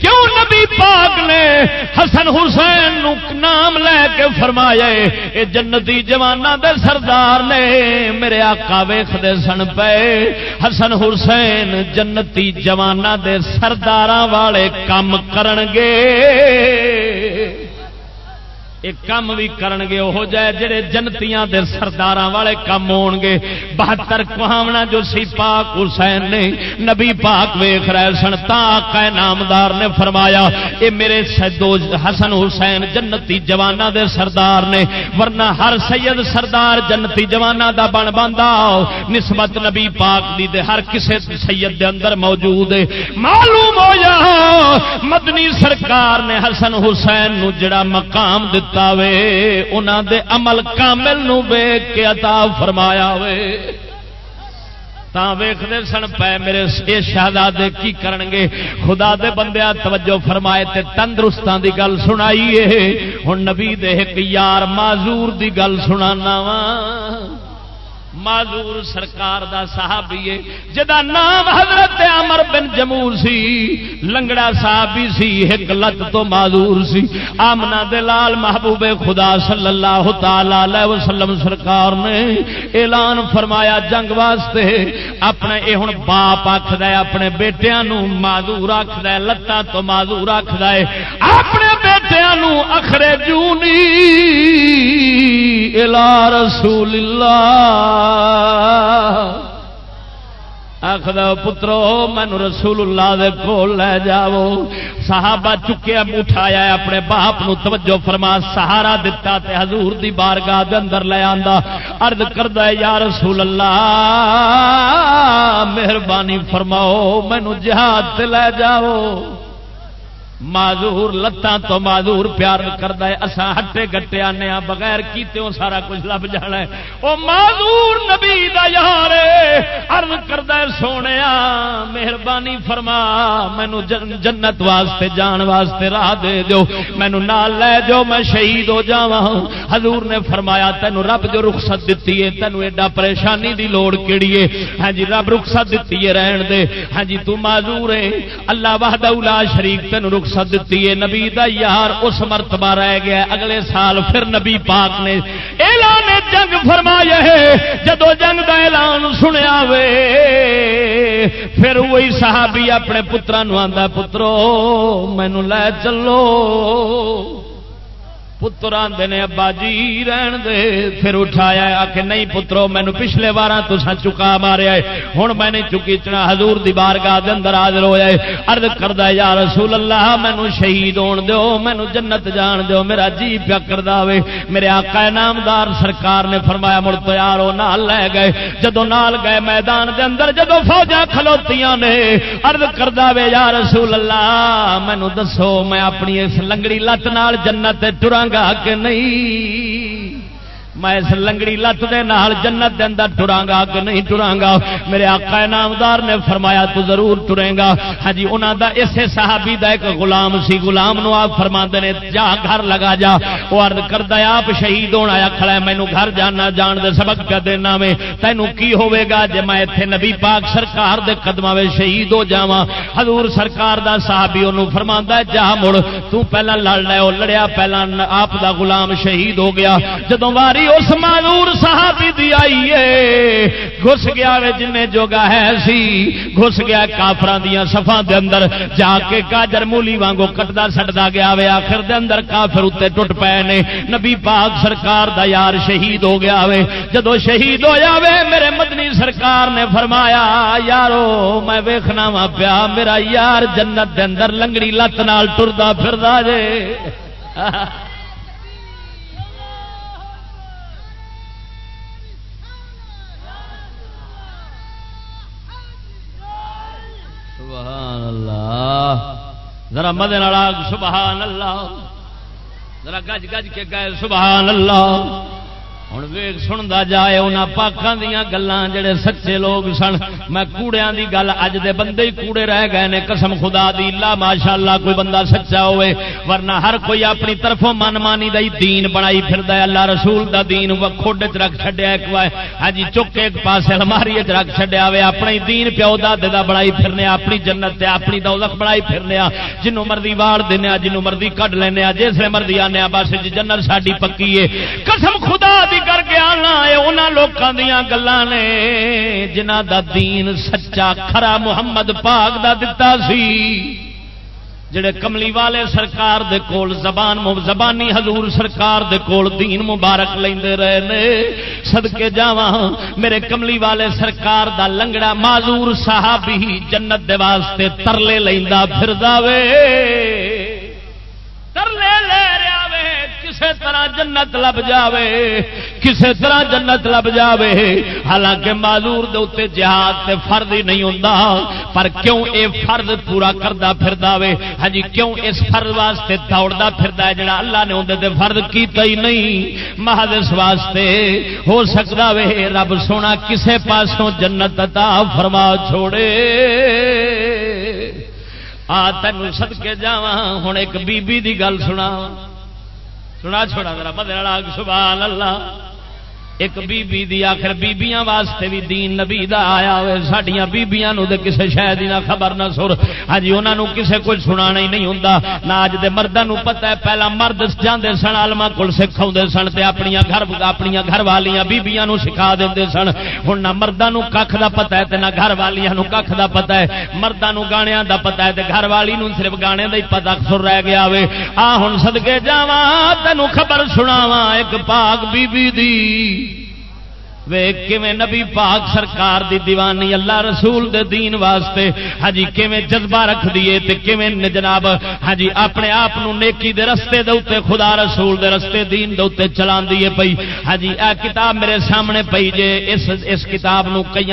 کیوں نبی پاک نے حسن حسین نو نام لے کے فرمایا اے جنتی جوانا دے سردار نے، میرے آقا ویخ دے سن پہ حسن حسین جنتی جوانا دے سردار والے کام کرنگے۔ ایک کام بھی کرنگے وہ جائے جڑے جنتیاں دے سردار والے کام ہو گے۔ بہتر کہاونا جو سی پاک حسین نے، نبی پاک ویخ رہے سن، تا نامدار نے فرمایا، اے میرے سدو حسن حسین جنتی جوانا دے سردار نے، ورنہ ہر سید سردار جنتی جوانا دا بن بندا۔ نسبت نبی پاک دی دے ہر کسے سید دے اندر موجود ہے۔ معلوم ہو جا مدنی سرکار نے حسن حسین نو جڑا مقام دتا دتا وے انہوں دے عمل کامل نو ویگ کے عطا فرمایا وے ویختے سن، پے میرے یہ شہزادے کی کرن گے خدا دے بندیا توجہ فرمائے تے تندرستان دی گل سنائیے۔ ہوں نبی دے ایک یار معذور دی گل سنانا وا۔ معذور سرکار دا صحابی ہے، جدا نام حضرت عمر بن جمور سی، لنگڑا صحابی سی، ایک لت تو معذور سی۔ آمنا دلال محبوب خدا صلی اللہ تعالی وسلم سرکار نے اعلان فرمایا جنگ واسطے۔ اپنے اے ہن باپ آکھدا ہے، اپنے بیٹیاں نو معذور آکھدا ہے، لتاں تو معذور آکھدا ہے۔ اپنے بیٹیاں نو اخرے جونی الا رسول اللہ۔ آخر پترو، مینو رسول اللہ دے کول لے جاؤ. صحابہ چکیا اٹھایا، اپنے باپ نو توجہ فرما، سہارا دتا تے حضور دی بارگاہ دے اندر لے آندا۔ عرض کردا یا رسول اللہ مہربانی فرماؤ، مینو جہاد تے لے جاؤ. معذور لتان تو معذور پیار کرتا ہے اسا ہٹے گٹے آنے بغیر کیتے سارا کچھ لب جانا ہے۔ وہ معذور نبی دا یار عرض کرتا ہے، سونے مہربانی فرما، مینو جنت واسطے، جان واسطے راہ دے دو مینو نال لے جو میں شہید ہو جا حضور نے فرمایا تینوں رب جو رخصت دیتی ہے تینوں ایڈا پریشانی دی لوڑ کیڑی ہے۔ ہاں جی رب رخصت دیتی ہے رہن دے۔ ہاں جی تو معذور ہے۔ اللہ وحدہ الا شریک تینوں رخصت دیتی ہے نبی دا یار، اس مرتبہ رہ گیا، اگلے سال پھر نبی پاک نے اعلان جنگ فرمایا ہے۔ جدو جنگ دا اعلان سنیا وے، پھر وہی صحابی اپنے پترا آتا پترو مینو لے چلو۔ پتر آدھے نے، ابا جی رہن دے۔ پھر اٹھایا آ کے نہیں پترو، مینو پچھلے بار تسا چکا ماریا ہوں میں نے چکی چنا، حضور دی بارگاہ دے اندر حاضر ہوا ہے۔ ارد کردہ یا رسول اللہ، مینو شہید ہون دیو، مینو جنت جان دیو، میرا جی پیا کردہ وے۔ میرے آقا نامدار سرکار نے فرمایا، مڑ تو یارو نال لے گئے۔ جدو نال گئے میدان دے اندر جدو فوجا کھلوتیاں نے۔ ارد کردہ وے، یا رسول اللہ، مینو دسو، میں اپنی اس لنگڑی لت نال جنت ٹرا گا کہ نہیں میں اس لنگڑی لت دے نال جنت دے اندر ٹراں گا کہ نہیں ٹراں گا میرے آقا نامدار نے فرمایا، تو ضرور ٹرے گا۔ ہاں جی انہاں دا اسے صحابی دا ایک غلام سی۔ غلام نو آپ فرماندے نے، جا، گھر لگا جا۔ او عرض کردا آپ شہید ہونا آیا کھڑا ہے، مینوں گھر جانا، جان دے سبق پہ دینا میں۔ تینوں کی ہوے گا جے میں ایتھے نبی پاک سرکار دے قدماں وچ شہید ہو جاواں۔ حضور سرکار دا صحابی اونوں فرماندا ہے، جا مڑ، تو پہلا لڑ لے او لڑیا، پہلا آپ دا غلام شہید ہو گیا۔ جدوں واری اس معذور صحابی دی آئی ہے۔ گھس گیا وے جن جوگا ہے سی۔ گھس گیا کافران دیا صفان دے اندر۔ جا کے گاجر مولی وانگو کٹدا سٹدا گیا وے۔ آخر دے اندر کافر اتنے ٹوٹ پے نے۔ نبی پاک سرکار دا یار شہید ہو گیا وے۔ جدو شہید ہو جاوے میرے مدنی سرکار نے فرمایا، یارو، میں ویکھنا وا پیا، میرا یار جنت دے اندر لنگڑی لت نال ٹردا پھردا جے۔ ذرا مدے سبحان اللہ ذرا گج گج کے گئے سبحان اللہ ہوں ویگ سنتا جائے انہوں پاکوں دیا گلان جڑے سچے لوگ سن میں کوڑیاں دی گل اج دے بندے ہی کوڑے رہ گئے نے قسم خدا دی اللہ ماشاء اللہ کوئی بندہ سچا ہوئے ورنہ ہر کوئی اپنی طرفوں من مانی دا دین بنائی پھر اللہ رسول دا دین کھوڈ چ رکھ چڈیا ایک وائے ہاں جی چک ایک پاس الماری چ رکھ چڈیا ہوئے اپنے دین پیو دے دا بڑائی پھرنے اپنی جنت تے اپنی دولت بڑائی پھرنے جنوں مرضی واڑ دینا جنوں مرضی کڈ لینا جس مرضی آنے بس جنت ساری پکی ہے قسم خدا دی کر کے آنا انہوں لوگوں دیا گلان نے۔ جنہ دا دین سچا، کھرا محمد پاک دا دتا سی۔ جڑے کملی والے سرکار دے کول، زبان زبانی حضور سرکار دے کول دین مبارک لیندے رہے نے۔ صدقے جاواں، میرے کملی والے سرکار دا لنگڑا معذور صحابی جنت دے واسطے ترلے لیندا پھردا وے ترلے لے۔ کسے طرح جنت لب جاوے، کسے طرح جنت لب جاوے۔ حالانکہ معذور دے جہاد تے فرض ہی نہیں ہوندا، پر کیوں اے فرض پورا کردا پھردا وے؟ ہاں جی کیوں اس فرض واسطے دوڑدا پھردا ہے جڑا اللہ نے اون دے کیتا ہی نہیں؟ محض اس واسطے ہو سکدا وے رب سونا، کسے پاسوں جنت عطا فرما چھوڑے۔ آ تین سد کے جا ہوں ایک بی بی دی گل سنا سنا چھوڑا میرا بدل سبحان اللہ۔ ایک بی بی دی آخر بیبیاں واسطے بھی دین نبی دا آیا ہوئے، ساڈیاں بیبیاں نو دے کسے شاید نہ خبر نہ سر۔ ہاں جی انہاں نو کسے کچھ سنانا ہی نہیں ہوندا۔ نہ اج دے مرداں نو پتہ ہے، پہلا مرد جاندے سن، عالماں کول سکھاوندے سن تے اپنیاں گھر اپنیاں گھر والیاں بیبییاں نو سکھا دیندے سن۔ ہن نہ مرداں نو ککھ دا پتہ ہے تے نہ گھر والیاں نو ککھ دا پتہ ہے۔ مرداں نو گانیاں دا پتہ ہے تے گھر والی نو صرف گانے دا ہی پتہ سر رہ گیا ہوئے۔ آ ہن صدکے جاواں، تینو خبر سناواں، ایک پاک بی بی دی وے نبی پاک سرکار دی دیوانی اللہ رسول دے دین واسطے؟ ہجی ہاں جی، جذبہ رکھ دیے تے کیویں جناب؟ ہجی ہاں جی، اپنے آپ نیکی دے رستے دے اتنے خدا رسول دے رستے دین دے اتنے چلا دیے پئی۔ ہجی ہاں جی، اے کتاب میرے سامنے پئی جے، اس اس کتاب نو کئی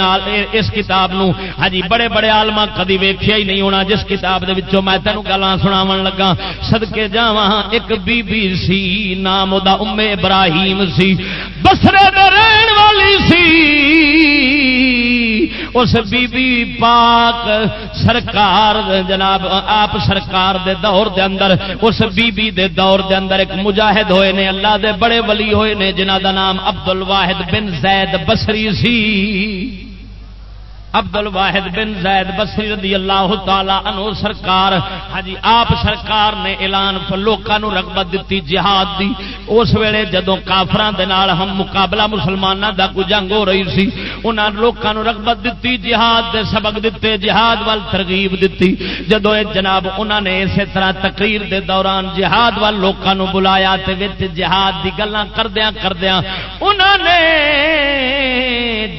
اس کتاب نو ہجی بڑے بڑے آلما کدی ویکھیا ہی نہیں ہونا۔ جس کتاب دے وچوں میں تینوں گلاں سناون لگا صدکے جاواں، ایک بی بی سی، نام دا ام ابراہیم سی۔ بسرے دے رہن والی سی اس بی بی پاک سرکار جناب، آپ سرکار دے دور دے اندر، اس بی بی دے دور دے اندر ایک مجاہد ہوئے نے، اللہ دے بڑے ولی ہوئے نے، جنہ دا نام عبد الواحد بن زید بسری سی۔ عبد الواحد بن زید بسری رضی اللہ تعالی عنہ سرکار ہاں جی آپ سرکار نے اعلان لوگوں رغبت دیتی جہاد دی۔ اس ویلے جدو کافران دے نال ہم مقابلہ مسلمانوں دا کو جنگ ہو رہی سی انہوں لوگوں رغبت دیتی جہاد دے سبق دیتے جہاد وال ترغیب دیتی جدو جناب انہوں نے اسی طرح تقریر دے دوران جہاد وال لوگوں بلایا تے وچ جہاد دی گلاں کردیاں کردیاں انہوں نے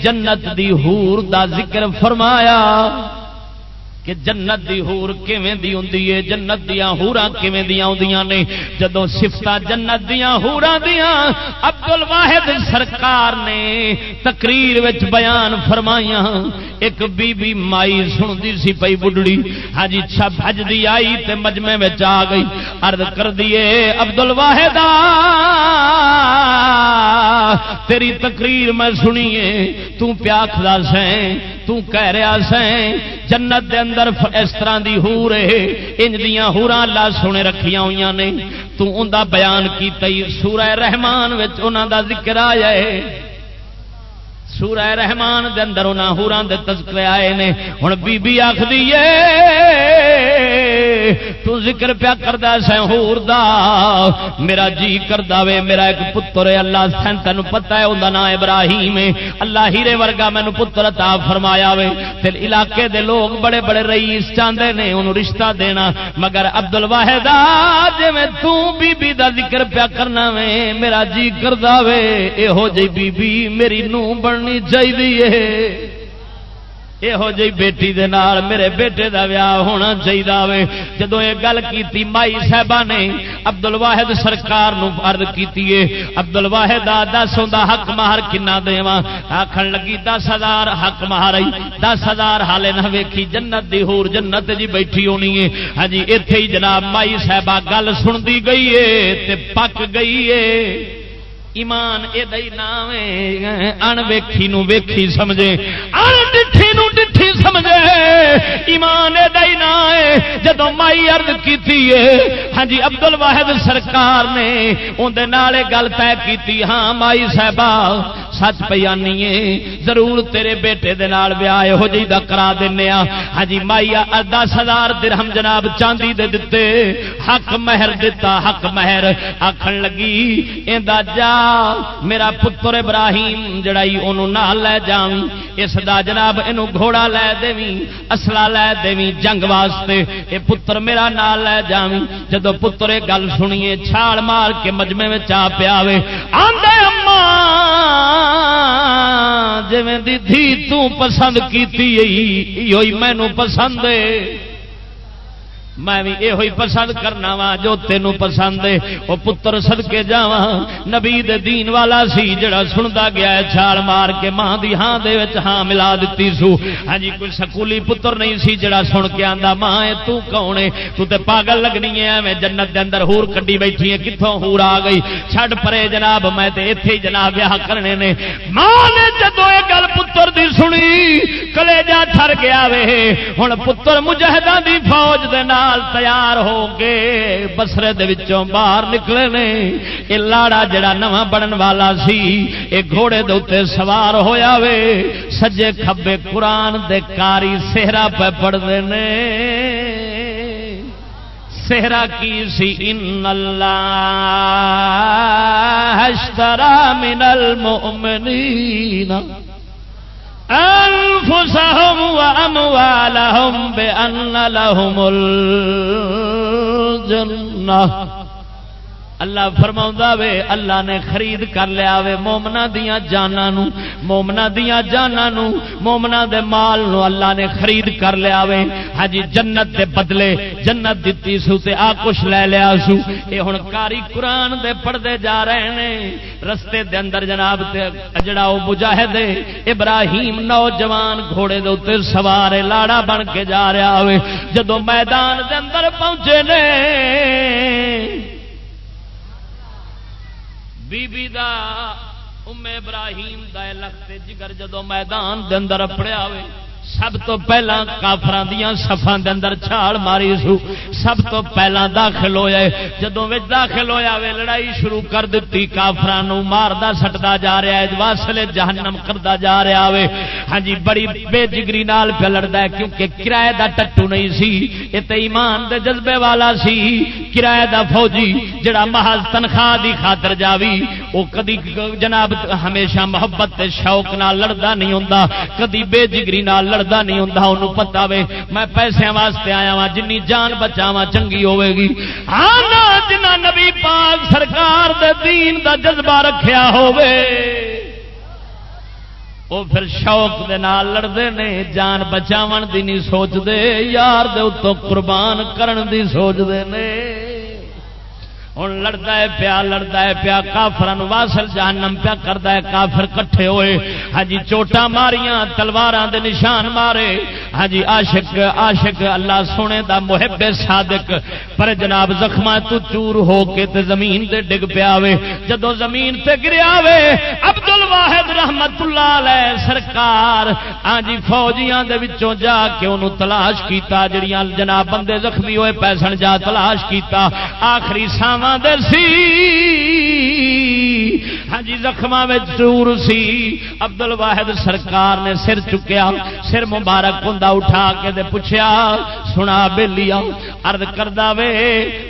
جنت دی حور دا ذکر فرمایا کہ جنت دی ہور کیویں دی ہوندی ہے؟ جنت دیاں ہوراں کیویں دیاں ہوندیاں نے؟ جدوں صفتاں جنت دیاں ہوراں دیاں عبد الواحد سرکار نے تقریر وچ بیان فرمائیاں۔ ایک بی بی مائی سندی سی پئی بڈڑی۔ ہاں جی چھا بھجدی آئی تے مجمع وچ آ گئی۔ عرض کر دیے عبد الواحد تیری تقریر میں سنیے۔ تو پیاکھدا سیں تو کہہ رہا سیں جنت دے اندر اندر اس طرح دی ہور ہے۔ انج دیاں ہوراں اللہ سونے رکھیاں ہویاں نے۔ تو ان دا بیان کیتا ہی سورہ رحمان وچ انہاں دا ذکر آیا ہے۔ سورہ رحمان دے اندر انہاں ہوراں دے تذکرے آئے نے۔ ہن بی بی آکھدی اے تو ذکر پیا کردا سیں ہور دا۔ میرا جی کردا وے، میرا ایک پتر ہے، اللہ سن، تینو پتہ ہے، اوندا نام ابراہیم ہے۔ اللہ ہیرے ورگا مینوں پتر عطا فرمایا وے۔ تے علاقے دے لوگ بڑے بڑے رئیس چاندے نے، اونوں رشتہ دینا۔ مگر عبد الواحد جویں تو بی بی دا ذکر پیا کرنا وے، میرا جی کردا وے، ایہو جی بی بی میری نو بننی چاہیے یہو جی بیٹی دے نال میرے بیٹے دا ویاہ ہونا چاہیے جدو یہ گل کی مائی صاحبہ نے ابدل واحد سرکار ارد کی ابدل واحد دس ہوں حق مہار کنا دوا آخر لگی دس ہزار حق مہار دس ہزار حالے نہ ویکھی جنت دی ہور جنت جی بیٹھی ہونی ہے ہاں جی اتے ہی جناب مائی صاحبہ گل سنتی گئی ہے تے پک گئی ہے ایمان یہ نام ان ویکھی نو ویکھی سمجھے۔ ان ڈٹھی نو ڈٹھی سمجھے۔ ایمان یہ نام ہے جدو مائی ارد کی ہاں جی ابدل واحد سرکار نے اندر گل طے کی ہاں مائی صاحبہ، سچ پی آنی ضرور تیرے بیٹے دے نال ویاہ یہو جی دا کرا دینا ہاں جی مائی دس ہزار درہم جناب چاندی دے دیتے حق مہر دتا، حق مہر آخر لگی ادا جا میرا پتر ابراہیم جڑائی انہوں نہ لے جاؤں، اس دا جناب اینو گھوڑا لے دیویں اصلا لے دیویں جنگ واسطے، اے پتر میرا نال لے جاویں جدو پتر گل سنیے، چھال مار کے مجمے میں چا پیا آدھے اما جی دی دھی تو پسند کی مینو پسند ہے میں بھی یہ پسند کرنا وا جو تینوں پسند ہے۔ وہ پتر سدکے جا نبی دین والا سی جڑا سنتا گیا ہے چھال مار کے ماں دی ہاں دے وچ ہاں ملا دیتی سو۔ ہاں جی کوئی سکولی پتر نہیں سی جڑا سن کے آندا، ماں ہے تو کون ہے؟ تو تے پاگل لگنی ہے میں جنت دے اندر ہور کڈی بیٹھی ہے کتھوں ہور آ گئی؟ چھڈ پرے جناب، میں تے ایتھے ہی جناب بیاہ کرنے نے۔ ماں نے جدو یہ گل پتر دی سنی کلیجا ٹر گیا وے۔ ہن پتر مجاہداں دی فوج دے نال نال تیار ہو کے بسرے دوں باہر نکلے نے۔ یہ لاڑا جڑا نواں بنن والا سی یہ گھوڑے دے سوار ہویا وے۔ سجے کھبے قرآن دے کاری سہرا پہ پڑھتے ہیں سہرا کی سی؟ ان اللہ من المؤمنین۔ أنفسهم وأموالهم بأن لهم الجنة. اللہ فرما وے، اللہ نے خرید کر لیا وے مومنا دیا جانا مومنا دیا جانا مومنا دے مال نو اللہ نے خرید کر لیا وے۔ ہاں جی جنت دے بدلے، جنت دیتی سو تے آ کچھ لے لیا سو۔ یہ ہوں کاری قرآن دے پڑھتے جا رہے ہیں رستے دے اندر جناب جڑا وہ مجاہد ابراہیم نوجوان گھوڑے دے اتنے سوارے لاڑا بن کے جا رہا ہوئے جدو میدان دے اندر پہنچے نے بی بی دا ام ابراہیم دا لخت جگر جدو میدان دے اندر اپڑیا ہوئے۔ سب تو پہلا کافر دیا سفا اندر چھال ماری سو۔ سب تو پہلا داخل ہوا جدو داخل ہویا وے لڑائی شروع کر دیتی کافران ماردا سٹتا جا رہا ہے۔ واسلے جہنم کرتا جا رہا وے۔ ہاں جی بڑی بے جگری نال پہ لڑتا ہے۔ کیونکہ کرایہ دا ٹٹو نہیں سی۔ یہ ایمان دے جذبے والا سی۔ کرایہ دا فوجی جڑا محض تنخواہ دی خاطر جاوی، وہ کدی جناب ہمیشہ محبت تے شوق نال لڑدا نہیں ہوندا۔ کدی بے جگری نال لڑدا نہیں ہوندا، اونوں پتہ وے۔ میں پیسے واسطے آیا وا جنی جان بچاواں چنگی ہوے گی ہاں نا، جنہ نبی پاک سرکار دے دین دا جذبہ رکھیا ہوے وہ پھر شوق دے نال لڑتے نے، جان بچاو دی نہیں سوچتے یار دے اتوں قربان کرن دی سوچتے نے۔ ہوں لڑتا ہے پیا لڑتا ہے پیا کافر واسل جہنم پیا کرتا ہے، کافر کٹھے ہوئے۔ ہاں جی، چوٹا ماریاں تلوار دے نشان مارے۔ ہاں جی، عاشق عاشق اللہ سونے دا محب صادق۔ پر جناب زخم تو چور ہو کے تے زمین تے ڈگ پیا وے جدو زمین تے گریا وے عبد الواحد رحمت اللہ علیہ سرکار ہاں جی فوجیاں دے وچوں جا کے انہوں تلاش کیتا، جڑیاں جناب بندے زخمی ہوئے، پیسن جا تلاش کیتا، آخری ساواں سی۔ ہاں جی زخم چور سی۔ ابدل واحد سرکار نے سر چکیا، سر مبارک ہوں اٹھا کے دے پوچھا سنا بہلی ارد کردہ وے،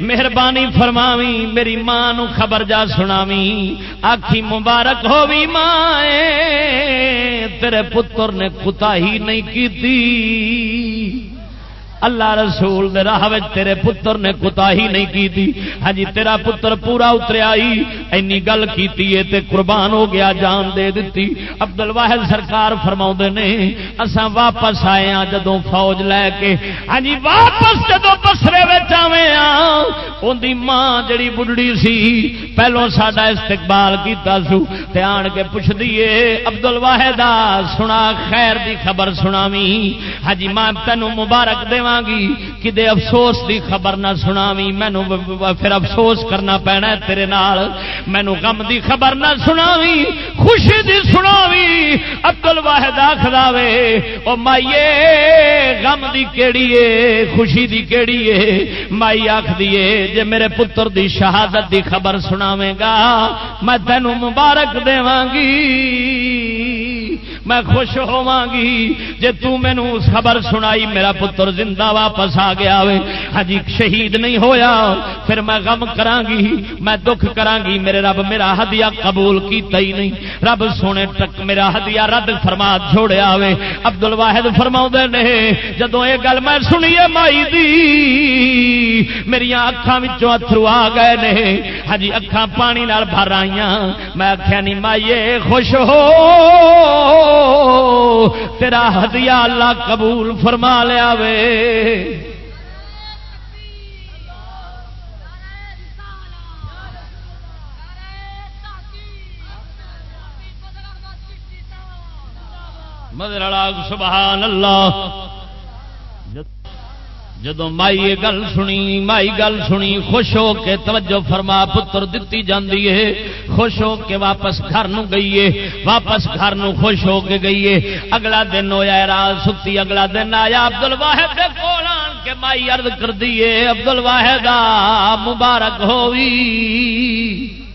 مہربانی فرماوی، میری ماں نو خبر جا سناوی۔ آخی مبارک ہووی ماں تیرے پتر نے کتا ہی نہیں کی اللہ رسول دے راہ تیرے پتر نے کتا ہی نہیں کی تھی۔ ہاں جی تیرا پتر پورا اتریا اینی گل کی تے قربان ہو گیا، جان دے دیتی عبد الواحد سرکار فرما نے، اساں واپس آئے ہاں جدو فوج لے کے۔ ہاں جی واپس جدو بسرے آئے ہاں ان دی ماں جڑی بڑھڑی سی، پہلو ساڈا استقبال کیتا سو۔ تے آن کے پوچھ دیے عبد الواحد سنا خیر دی خبر سناوی۔ ہاں جی ماں تینوں مبارک دے گی کدے افسوس دی خبر نہ سناوی مینو پھر افسوس کرنا پینا تیرے نال۔ مینو غم دی خبر نہ سناوی خوشی دی سناوی ابدل واحد آخلا وے، او مائیے، غم دی کیڑی ہے خوشی دی کیڑی ہے مائی آخ دیے جے میرے پتر دی شہادت دی خبر سناوے گا، میں تینوں مبارک دیواں گی میں خوش ہوا گی جی تینو خبر سنائی، میرا پتر زندہ واپس آ گیا ہجی ہاں شہید نہیں ہویا۔ پھر میں غم کرا گی میں دکھ کرا گی میرے رب، میرا ہدیا قبول کیتا ہی نہیں۔ رب سونے ٹک میرا ہدیا رد فرما چھوڑیا وے۔ عبد الواحد فرما نے جدو یہ گل میں سنیے مائی دی میری اکھان اترو آ گئے نے۔ ہاں ہجی اکھان پانی بھر آئی میں آخیا نہیں مائیے خوش ہو۔ تیرا ہدیہ اللہ قبول فرما لیا وے۔ مدر سبحان اللہ جدو مائی گل سنی، مائی گل سنی، خوش ہو کے توجہ فرما، پتر دتی جاندی ہے، خوش ہو کے واپس گھر نو گئی ہے، واپس گھر نو خوش ہو کے گئی ہے۔ اگلا دن ہویا رات ستی، اگلا دن آیا ابدل واحد کول آن کے مائی ارد کر دیے ابدل واحد مبارک ہوئی۔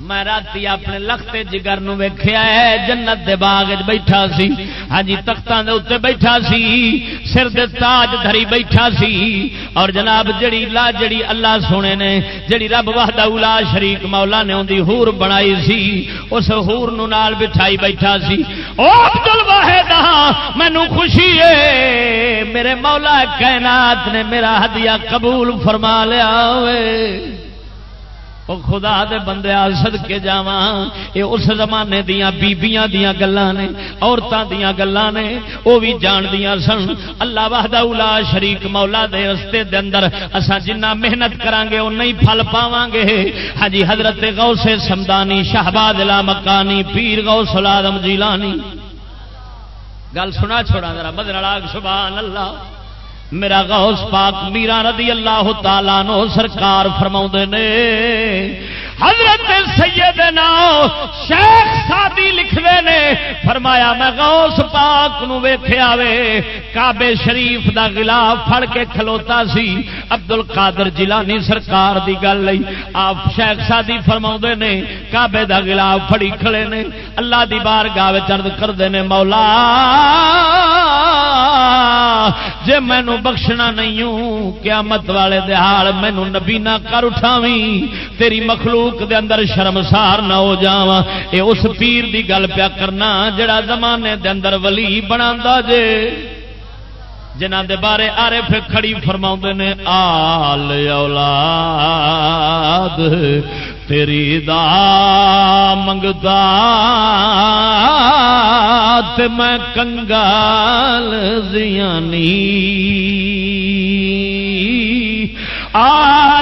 میں رات اپنے لختے جگر ویخیا ہے، جنت دے باغ بیٹھا سی۔ ہاں جی تختوں کے اتنے بیٹھا سی۔ سر دے تاج دھری بیٹھا سی۔ اور جناب، جڑی لا، جڑی اللہ سونے نے، جڑی رب واہدہ الا شریک مولا نے اندی ہور بنائی سی، اس ہور نو نال بٹھائی بیٹھا سی۔ او عبدل واحد مینو خوشی ہے۔ میرے مولا کائنات نے میرا ہدیہ قبول فرما لیا ہوئے۔ وہ خدا دے بندے سد کے جا یہ اس زمانے دیا بیبیاں دیا گلان نے عورتوں دیا گلان نے وہ بھی جان دیا سن۔ اللہ وحدہ اولا شریک مولا دے رستے دے اندر اسا جنہ محنت کران گے وہ نہیں پھل پاواں گے ہاں جی حضرت غوث سمدانی شہباد لا مکانی، پیر غوث العالم جیلانی۔ گل سنا چھوڑا ذرا مدر سبحان اللہ۔ میرا غوث پاک میرا رضی اللہ تعالیٰ نو سرکار فرما نے حضرت سیدنا شیخ سادی لکھتے نے فرمایا، میں غوث پاک نو ویخیا وے کابے شریف دا غلاف پھڑ کے کھلوتا سی ابد ال کادر جیلانی سرکار دی گل لئی۔ آپ شیخ سادی فرما نے کابے دا غلاف پھڑی کھڑے نے۔ اللہ دی بار گاہ چرد کرتے ہیں مولا، جے مینو بخشنا نہیں ہوں، قیامت والے دہاڑ مینو نبی نہ کر اٹھاوی تیری مخلوق مخلوق دے اندر شرمسار نہ ہو جاواں۔ اے اس پیر دی گل پیا کرنا جڑا زمانے دے اندر ولی بنا جے۔ جنہ دے بارے آرے پھر کھڑی فرما نے، آل اولاد، تیری دا منگتا تے میں کنگال زیانی۔ آ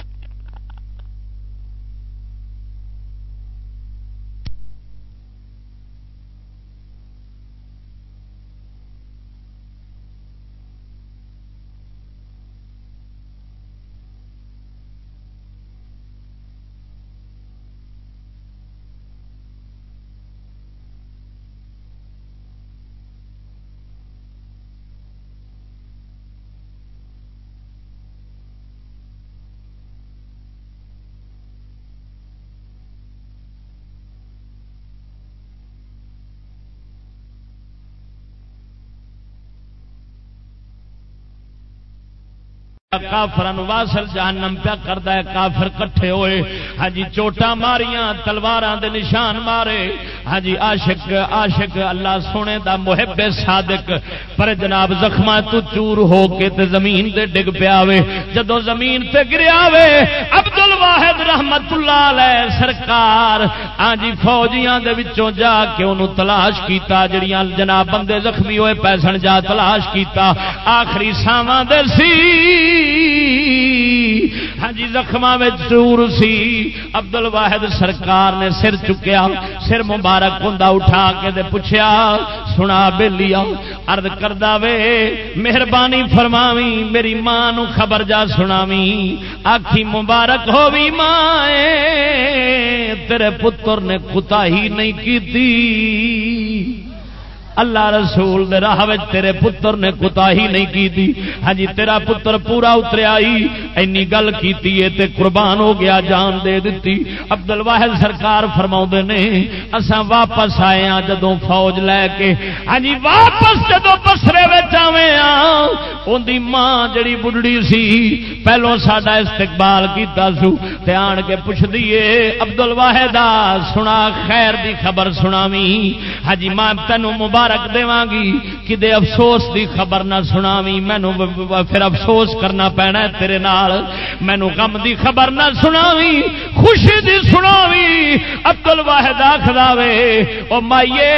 کافر واسل جہنم پیا کرتا ہے، کافر کٹھے ہوئے۔ ہاں جی چوٹا ماریاں تلوار دے نشان مارے۔ ہاں جی عاشق عاشق اللہ سونے دا محب صادق۔ پر جناب زخم تو چور ہو کے تے زمین دے ڈگ پیا جدو زمین تے گریا وے عبد الواحد رحمت اللہ علیہ سرکار۔ ہاں جی فوجیاں دے وچوں جا کے انہوں تلاش کیتا، جڑیاں جناب بندے زخمی ہوئے پیسن جا تلاش کیتا۔ آخری ساواں دے سی۔ ہاں جی زخم چور سی۔ ابدل واحد سرکار نے سر چکیا، سر مبارک ہوں اٹھا کے دے پوچھا سنا بے لیا ارد کردہ وے، مہربانی فرماوی، میری ماں نو خبر جا سناوی۔ آخی مبارک ہو بھی ماں تیرے پتر نے کتا ہی نہیں کی اللہ رسول دے راہ تیرے پتر نے کتا ہی نہیں کی دی ہاں جی تیرا پتر پورا اتریا اینی گل کیتی ہے تے قربان ہو گیا، جان دے دیتی عبد الواحد سرکار فرما نے، اساں واپس آئے ہاں جدوں فوج لے کے۔ ہاں جی واپس جدو بسرے آوے ہاں اندی ماں جڑی بڑھڑی سی، پہلو ساڈا استقبال کیتا سو۔ تے آن کے پوچھ دیے عبد الواحد سنا خیر دی خبر سناوی ہاں جی ماں تینوں مبارک مبارک داں گی، کدے افسوس دی خبر نہ سناوی مینو پھر افسوس کرنا پینا تیرے نال۔ مینو غم دی خبر نہ سناوی خوشی دی سناوی ابدل واحد آخر وے، او مائیے،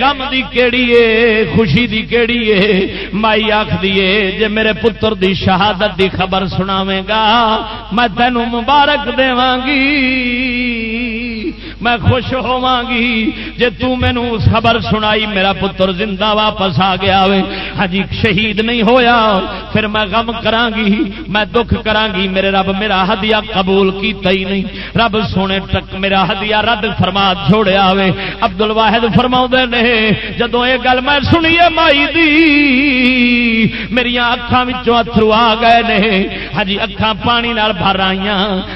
غم دی کیڑی ہے خوشی دی کیڑی ہے مائی آخ دیے جے میرے پتر دی شہادت دی خبر سناوے گا، میں تینوں مبارک داں گی۔ میں خوش ہوا گی جی تینو خبر سنائی، میرا پتر زندہ واپس آ گیا وے۔ ہاں جی شہید نہیں ہویا۔ پھر میں غم کرا گی میں دکھ کرا گی میرے رب، میرا ہدیا قبول کیتا ہی نہیں۔ رب سونے ٹک میرا ہدیا رد فرما چھوڑیا وے۔ عبد الواحد فرما نے جدو یہ گل میں سنیے مائی دی میری اکھان اترو آ گئے نے۔ ہاں جی اکھان پانی بھر آئی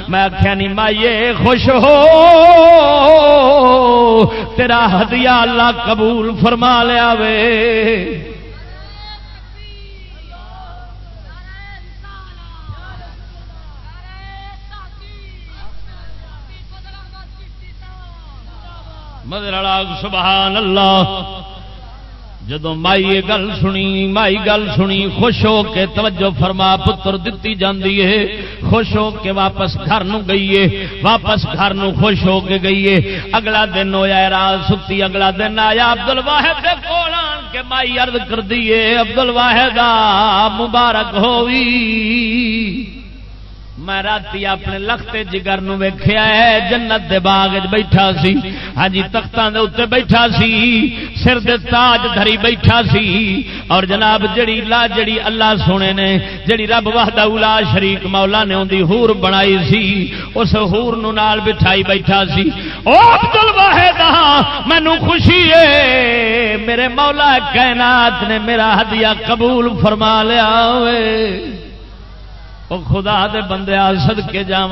میں آخیا نہیں مائیے، خوش ہو۔ تیرا ہدیہ اللہ قبول فرما لیا وے۔ مدر سبحان اللہ۔ جدو مائی یہ گل سنی، مائی گل سنی، خوش ہو کے توجہ فرما پتر دتی جاندی ہے، خوش ہو کے واپس گھر نو گئی ہے، واپس گھر نو خوش ہو کے گئی ہے۔ اگلا دن ہویا رات ستی، اگلا دن آیا ابدل واحد کول آن کے مائی ارد کر دیے ابدل واحد مبارک ہوئی۔ میں رات اپنے لختے جگر ویخیا ہے، جنت دے باغ بیٹھا سی۔ ہاں جی تختوں دے اتنے بیٹھا سی۔ سر دے تاج دھری بیٹھا سی۔ اور جناب، جڑی لا، جڑی اللہ سونے نے، جڑی رب واہدہ اولا شریک مولا نے اندی ہور بنائی سی، اس ہور نو نال بٹھائی بیٹھا سی۔ او عبدال واحد مینو خوشی ہے۔ میرے مولا کائنات نے میرا ہدیہ قبول فرما لیا ہوئے۔ وہ خدا دے بندے سد کے جا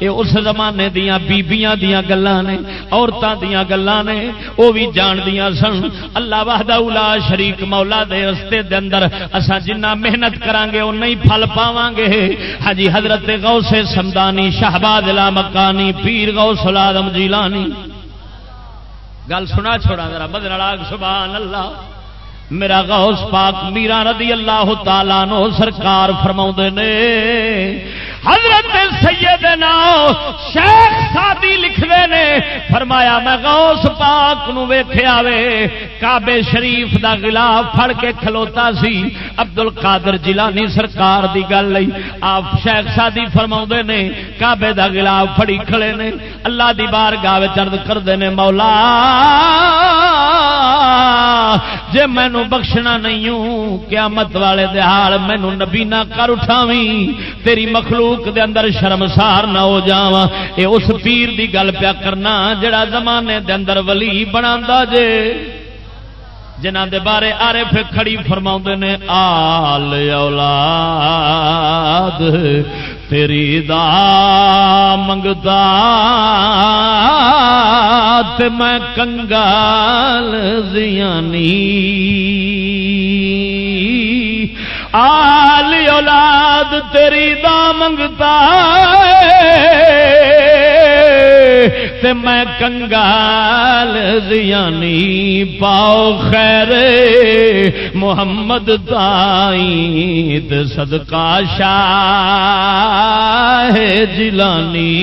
یہ اس زمانے دیا بیبیاں دیا گلان نے عورتوں دیا گلان نے وہ بھی جان دیا سن۔ اللہ واہدہ الا شریک مولا دے رستے دے اندر اسا جنہ محنت کرانگے وہ نہیں پھل پاواں گے ہاں جی حضرت غوث سمدانی شہباد لا مکانی، پیر غوث العالم جیلانی۔ گل سنا چھوڑا ذرا بدن سبحان اللہ۔ میرا غوث پاک میرا رضی اللہ تعالیٰ نو سرکار فرما نے، حضرت سیدنا شیخ سادی لکھتے نے، فرمایا میں غوث پاک نو ویخیا وے کابے شریف دا غلاف پھڑ کے کھلوتا سی ابدل کادر جیلانی سرکار دی گل لئی۔ آپ شیخ سادی فرما نے کابے دا غلاف پھڑی کھڑے نے۔ اللہ دی بار گاہ چرد کرتے ہیں مولا، جے مینو بخشنا نہیں ہوں، قیامت والے دہاڑ مینو نبی نہ کر اٹھاوی تیری مخلوق دے اندر شرمسار نہ ہو جاوا اے اس پیر دی گل پیا کرنا جڑا زمانے دے اندر ولی بنا جے۔ جنہ دے بارے آرے پھر کھڑی فرما نے، آل اولاد۔ تیری دا منگتا میں کنگال زیانی آل اولاد تیری دا منگتا تے میں کنگال زیانی پاؤ خیر محمد تائید صدقہ شاہ جلانی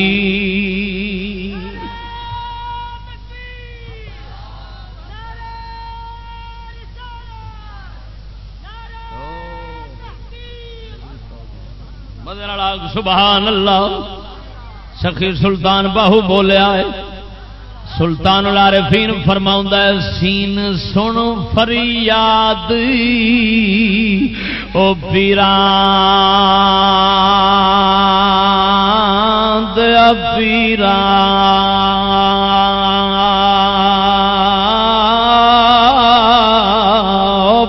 سبحان اللہ۔ سخی سلطان باہو بولیا ہے سلطان العارفین فرما ہے، سین سن فریاد۔ او پیران دیا پیران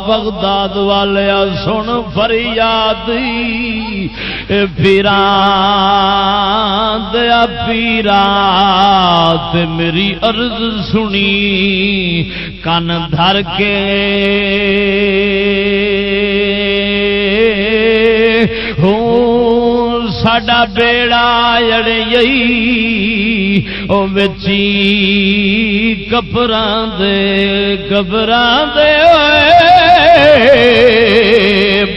بغداد والے سن فریاد۔ پیرا دیا پیرا میری عرض سنی، کن دھر کے ہوں ساڈا بیڑا اڑی وہ بچی کپران دے کپران دے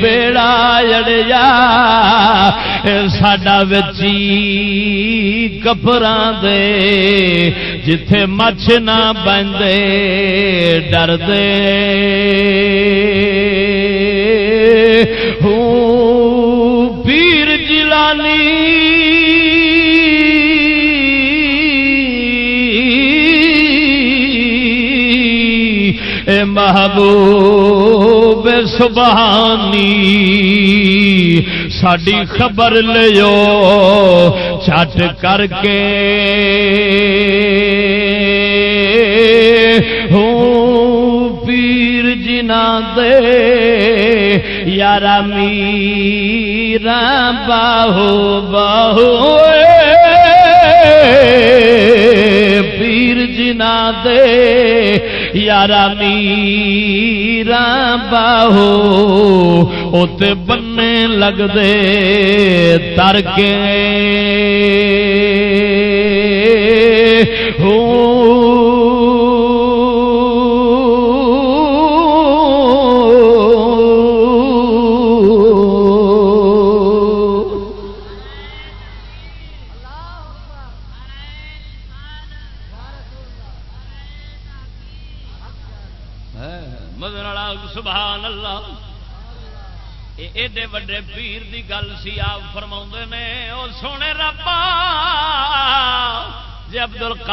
بیڑا اڑیا ساڈا بچی کپران دے جتھے مچھ نہ بندے ڈر دے۔ ہوں محبوب سبحانی، ساڈی خبر لو چٹ کر کے ہوں پیر جنا دے، یار میرا باہو باہو پیر جنا دے یار میرا باہو ات بننے لگ دے تر کے ہوں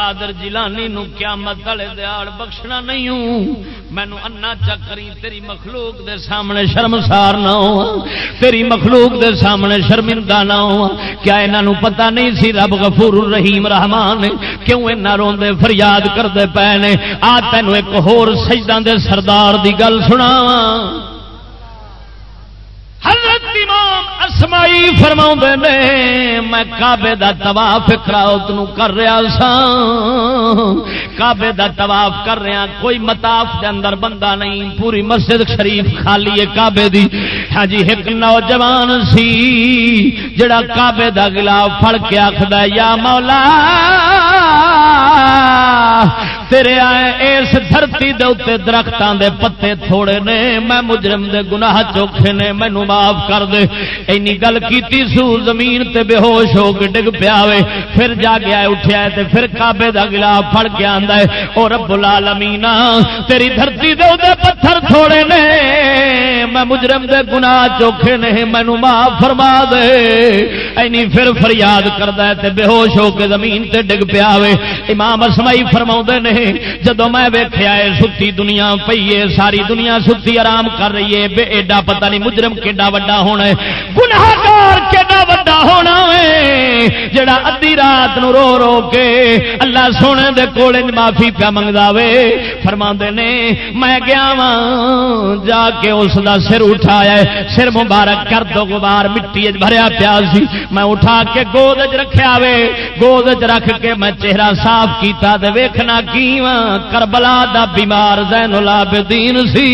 ابدل کادر جیلانی قیامت والے دیاڑ بخشنا نہیں ہوں۔ مینو انا چکری تیری مخلوق دے سامنے شرمسار نہ ہو تیری مخلوق دے سامنے شرمندہ نہ ہو کیا یہاں پتا نہیں سی رب غفور الرحیم رحمان کیوں اینا روندے فریاد کرتے پے نے؟ آ تینوں ایک ہور سجدہ دے سردار دی گل سنا حضرت امام اسمائی فرما نے، میں کابے دا طواف کراؤت کر رہا سا کابے دا طواف کر رہا، کوئی متاف دے اندر بندہ نہیں، پوری مسجد شریف خالی ہے کابے دی۔ ہاں جی ایک نوجوان سی، جڑا کابے دا گلاف پھڑ کے آخد یا مولا تیرے آئے اس دھرتی دے اتنے درختوں دے پتے تھوڑے نے، میں مجرم دے گناہ چوکھے نے مینو معاف کر دے۔ اینی گل کیتی سو، زمین تے بے ہوش ہو کے ڈگ پیا پھر جا گیا اٹھیا تے پھر کعبے دا گلا پھڑ کے آندا ہے۔ او رب العالمین، تیری دھرتی دے ادے پتھر تھوڑے نے۔ میں مجرم دے گناہ چوکھے نے مینو معاف فرما دے۔ اینی پھر فریاد کردا ہے تے بے ہوش ہو کے زمین تے ڈگ پیا امام اسمائی فرماؤں نے جدو میں ویخیا ہے ستی دنیا پیے ساری دنیا ستی آرام کر رہی ہے۔ بے ایڈا پتہ نہیں مجرم کیڈا وڈا ہونا ہے۔ گناہگار کیڈا وڈا ہونا ہے۔ جڑا ادی رات نو رو رو کے اللہ سونے دے کولے معافی پیا منگدا وے۔ فرما نے، میں گیا وا جا کے اس دا سر اٹھایا ہے، سر مبارک کر دو غبار، مٹی بھریا پیا سی۔ میں اٹھا کے گود رکھا رکھیا وے، گود رکھ کے میں چہرہ صاف کیتا دے ویکھنا کیواں، کربلا دا بیمار زین العابدین سی۔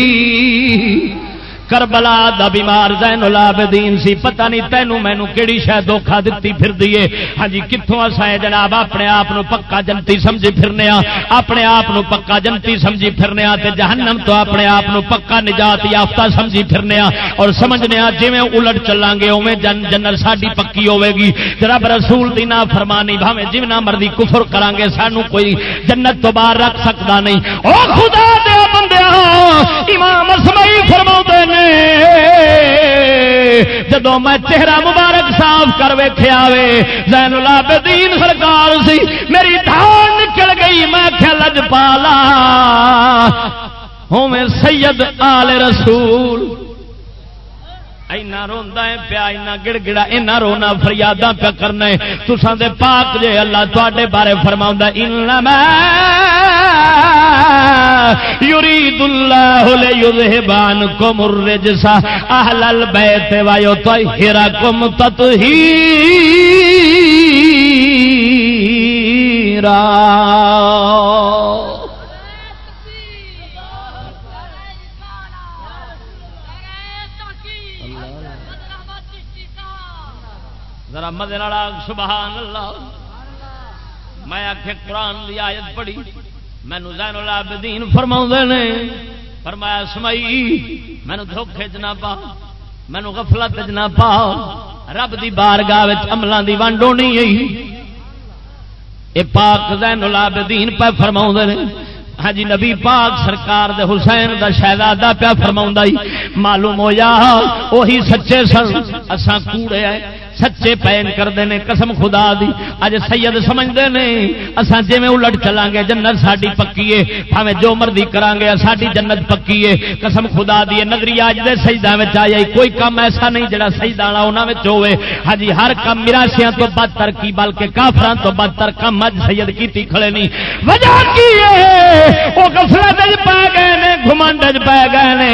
کربلا دا بیمار زین العابدین سی، پتہ نہیں تینوں مینوں کیڑی شے دھوکا دتی پھر دیے ہاں جی کتھوں اسا جناب اپنے آپ نو پکا جنتی سمجھی پھرنے ہاں اپنے آپ نو پکا جنتی سمجھی پھرنے ہاں تے جہنم تو اپنے آپ نو پکا نجات یافتہ سمجھی پھرنے ہاں اور سمجھنے ہاں جویں الٹ چلان گے اوویں جن جنت ساڈی پکی ہوے گی رب رسول دی نا فرمانی بھاویں جویں مرضی کفر کران گے سانو کوئی جنت تو باہر رکھ سکدا نہیں۔ او خدا دے بندیاں، امام اسمعی فرماؤندے نے جدو میں چہرہ مبارک صاف کر ویخیا وے زین العابدین سرکار سی، میری تھان نکل گئی، میں کھلج پالا ہوں سید آل رسول۔ اینا روندا ہے، پیا اینا گڑ گڑا اینا رونا فریاداں پیا کرنا ہے۔ تساں دے پاک جے اللہ تواڈے بارے فرماوندا انما یرید اللہ لیذهبانکم الرجس اهل البیت و یطهرکم تطہیرا۔ ذرا مدے سبحان اللہ۔ میں آخ قرآن کی آیت پڑھی۔ مینو زین العابدین فرما نے، فرمایا، سمائی، مینو دھوکھے چ نہ پا، مینو غفلت چ نہ پا۔ رب دی بارگاہ عملوں دی ونڈ ہونی اے پاک زین العابدین پہ فرما نے۔ ہاں جی نبی پاک سرکار دے حسین دا شہزادہ پیا فرما معلوم ہو جا وہی سچے سن۔ اساں کوڑے آئے۔ سچے پین کرتے ہیں قسم خدا دی۔ اج سید سمجھتے ہیں اسان جی الٹ چلیں گے، جنت ساری پکی ہے پاوے جو مرضی کران گے ساری جنت پکی ہے قسم خدا دی نظری اج دے سجدہ میں آ کوئی کام ایسا نہیں جڑا سجدہ والا انہوں ہوے ہاں جی ہر کام مراسیاں تو بدتر کی، بلکہ کافران تو بدتر کم اج سید کی کھڑے نہیں وجہ کی ہے وہ گفلت پی گئے نے، گھمنڈ پی گئے نے۔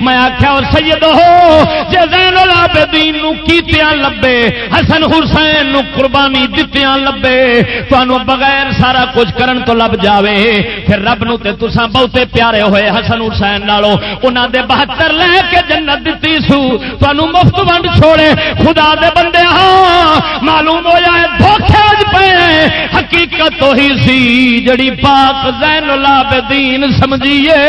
میں آخیا سید ہو جی زین العابدین نو کیتیاں لبے؟ حسن حسین نو قربانی دتیاں لبے۔ تانوں بغیر سارا کچھ کرن تو لب جاوے۔ پھر رب نو تے تساں بہتے پیارے ہوئے حسن حسین نالو انہاں دے 72 لے کے جنت دتی سو۔ تانوں مفت ونڈ چھوڑے۔ خدا دے بندے ہاں معلوم ہو جائے دھوکے وچ پے حقیقت تو ہی سی جڑی پاک زین العابدین سمجھیے۔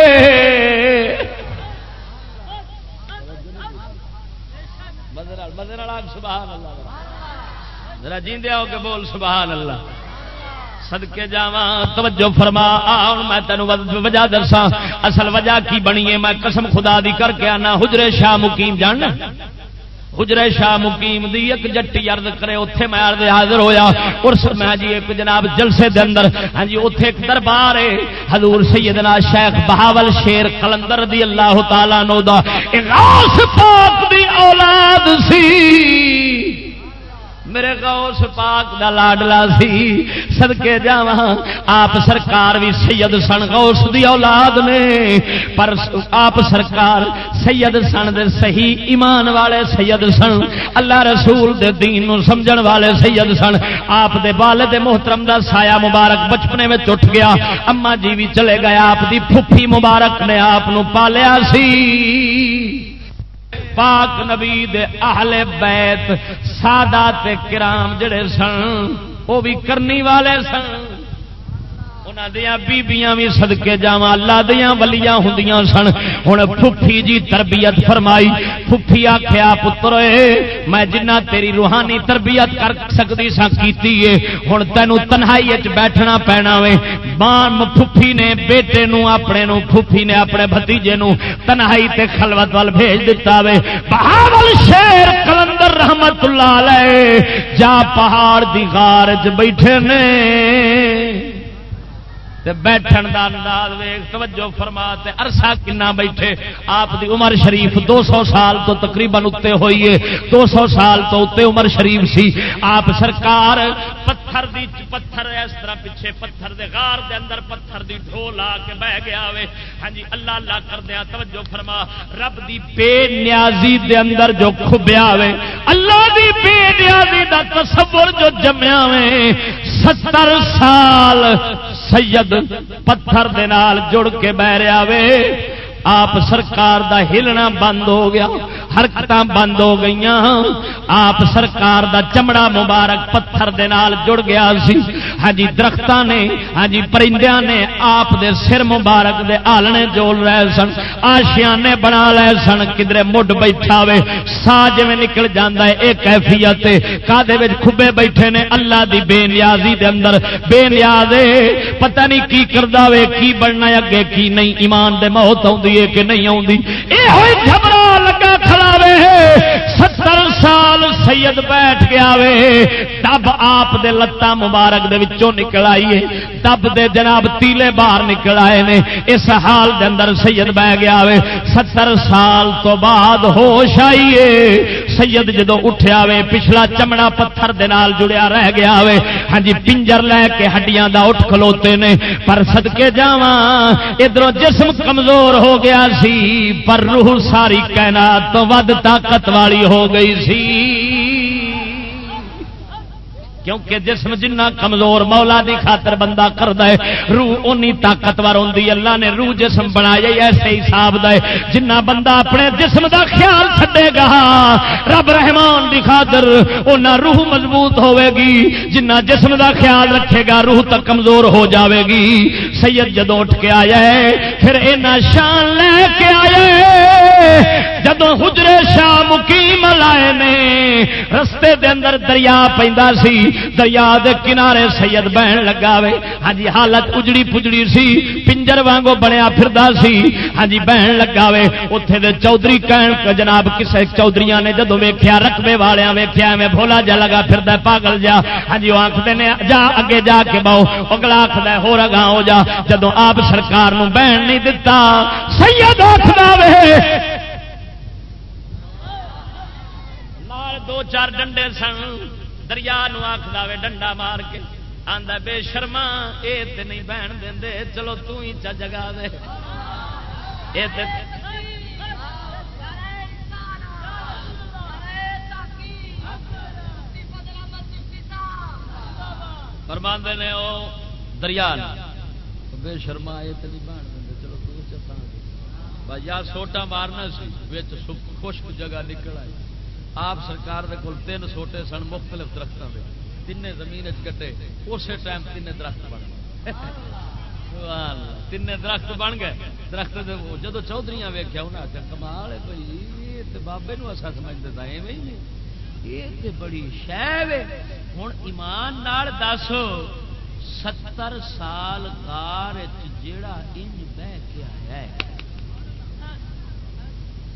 سبحان اللہ۔ ذرا جیندے ہو کے بول، سبحان اللہ۔ سدکے جا توجہ فرما میں تینوں وجہ دسا اصل وجہ کی بنی ہے؟ میں قسم خدا دی کر کے آنا، حجرے شاہ مقیم جان۔ حجرے شاہ مقیم دی ایک جٹی عرض کرے، اوتھے میں عرض حاضر ہویا، اور سر میں جی ایک جناب جلسے دے اندر ہاں جی اوتھے ایک دربار ہے، حضور سیدنا شیخ بہاول شیر قلندر رضی اللہ تعالی نو دا غوث پاک دی اولاد سی۔ میرے غوث پاک دا لاڈلا سی سدکے جا آپ سرکار بھی سید سن غوث دی اولاد نے۔ پر آپ سرکار سید سن دے صحیح ایمان والے سید سن۔ اللہ رسول دے دین نو سمجھن والے سید سن۔ آپ دے والد محترم دا سایہ مبارک بچپنے میں اٹھ گیا۔ اما جی بھی چلے گئے، آپ دی پھپھی مبارک نے آپ پالیا سی۔ پاک نبی دے اہل بیت سادات کرام جڑے سن وہ بھی کرنی والے سن۔ بیبیاں بھی سدکے جا اللہ دیا ولیاں ہوں سن ہوں پھوپھی جی تربیت فرمائی پھوپھی آخیا پتر میں جنہ تیری روحانی تربیت کر سکتی سا کی ہوں تینوں تنہائی وچ بیٹھنا پینا وے بان پھوپھی نے بیٹے نو اپنے نو پھوپھی نے اپنے بتیجے نو تنہائی تے خلوت وال بھیج دیتا وے بہاول شیر کلندر رحمت اللہ علیہ جا پہاڑ دی غار چ بیٹھے نے بیٹھن دا انداز ویگ توجہ فرما تے عرصہ کنا بیٹھے۔ آپ دی عمر شریف دو سو سال تو تقریباً اتنے ہوئی ہے۔ دو سو سال تو اتنے عمر شریف سی۔ آپ سرکار پتھر دی پتھر اس طرح پیچھے پتھر دے غار دے اندر پتھر دی ڈھول آ کے بہ گیا وے ہاں جی اللہ اللہ کردیا۔ توجہ فرما۔ رب دی بے نیازی دے اندر جو کھبیا وے اللہ دی بے نیازی دا تصور جو جمیا وے ستر سال سید پتھر جڑ کے بہ رہا وے آپ سرکار دا ہلنا بند ہو گیا۔ حرکت بند ہو گئی آپ سرکار دا چمڑا مبارک پتھر دے نال جڑ گیا سی۔ ہاں جی نے ہاں جی پرندے نے آپ دے سر مبارک دے آلنے جول رہے سن۔ آشیانے بنا لے سن۔ کدھر مڈ بیٹھا وے سا جی نکل جانا ہے یہ کیفیت کا کھبے بیٹھے نے اللہ دی بے نیازی دے اندر۔ بے نیاز پتہ نہیں کی کردا وے، کی بننا اگے کی نہیں۔ ایمان دے موت آ کہ نہیں آتی یہ گھبرا لگا کھڑا وے ستر سال سید بیٹھ گیا وے تب آپ دے لتا مبارک دے وچوں نکل آئیے۔ تب دے جناب تیلے باہر نکل آئے نے، اس حال دے اندر سید بہ گیا وے، ستر سال تو بعد ہوش آئیے سید جدو اٹھیا وے، پچھلا چمڑا پتھر دے نال جڑیا رہ گیا وے۔ ہاں جی پنجر لے کے ہڈیاں دا اٹھ کھلوتے نے، پر صدکے جاواں ادھر جسم کمزور ہو گیا سی، پر روح ساری کائنات تو ود طاقت والی ہو گئی سی۔ کیونکہ جسم جنہ کمزور مولا دی خاطر بندہ کرتا ہے، روح اونی طاقتور ہوتی اللہ نے روح جسم بنایا ایسے حساب دے جنہ بندہ اپنے جسم دا خیال چھڈے گا، رب رحمان دی خاطر اونا روح مضبوط ہوے گی۔ جنہ جسم دا خیال رکھے گا، روح تک کمزور ہو جاوے گی۔ سید جدو اٹھ کے آیا ہے، پھر اینا شان لے کے آیا جدو حجرے شاہ مقیم لائے نے، رستے دے اندر دریا پہ سی دریا دے کنارے سید بہن لگا وے۔ ہاں جی حالت اجڑی پجڑی سی، پنجر وانگو بنیا پھردا سی۔ ہاں جی بہن لگا وے۔ اوتھے دے چودھری کہن جناب کسے چودھریاں نے جدوں ویکھیا، رقبے والیاں ویکھیا میں بھولا جا لگا پھردا پاگل جا۔ ہاں جی آکھدے نے، جا اگے جا کے باؤ اگلا آکھدا ہور اگاں ہو جا۔ جدوں آپ سرکار نو بہن نہیں دتا، سید آکھدا وے۔ دو چار ڈنڈے سن۔ دریا آخلا وے ڈنڈا مار کے آدھا بے شرما یہ نہیں بہن دے چلو تو ہی چا جگا دے۔ فرماندے نے وہ دریا بے شرما یہ تو نہیں بہن دے چلو تو چتا یا سوٹا مارنا سی خشک جگہ نکل آئی۔ آپ سرکار دے کول تین سوٹے سن مختلف درختوں کے تین زمین کٹے۔ اسی ٹائم تین درخت بن گئے۔ تین درخت بن گئے۔ درخت جدو چودھری ویخیا انہیں آخیا کمال ہے بھائی بابے نو اصا سمجھتے تھا ایویں یہ بڑی شہ ہوں ایمان دس، ستر سال کار جیڑا انج بہ کے آیا ہے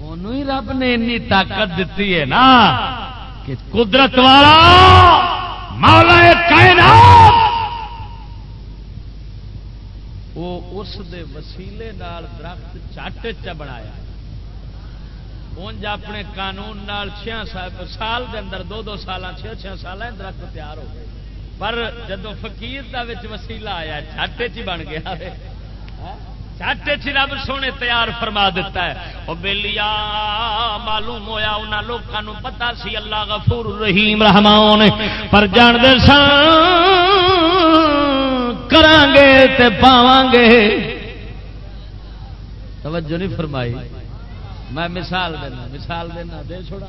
ہی رب نے اینی طاقت دیتی ہے نا کہ قدرت والا مولا کائنات وہ اس دے وسیلے نال درخت چٹ چ بنایا۔ اونج اپنے قانون نال چھ سال دے اندر دو دو سال چھ چھ سال درخت تیار ہو گئے۔ پر جدو فقیر دا وچ وسیلہ آیا جھاٹے چ بن گیا۔ ہاں؟ جھاٹے چ رب سونے تیار فرما دیتا ہے وہ بےلیا معلوم ہویا انہاں لوکاں نو سی اللہ غفور رحیم رحمان پر جان دے سان کران گے تے گے توجہ نہیں فرمائی میں مثال دینا مثال دینا دے چھوڑا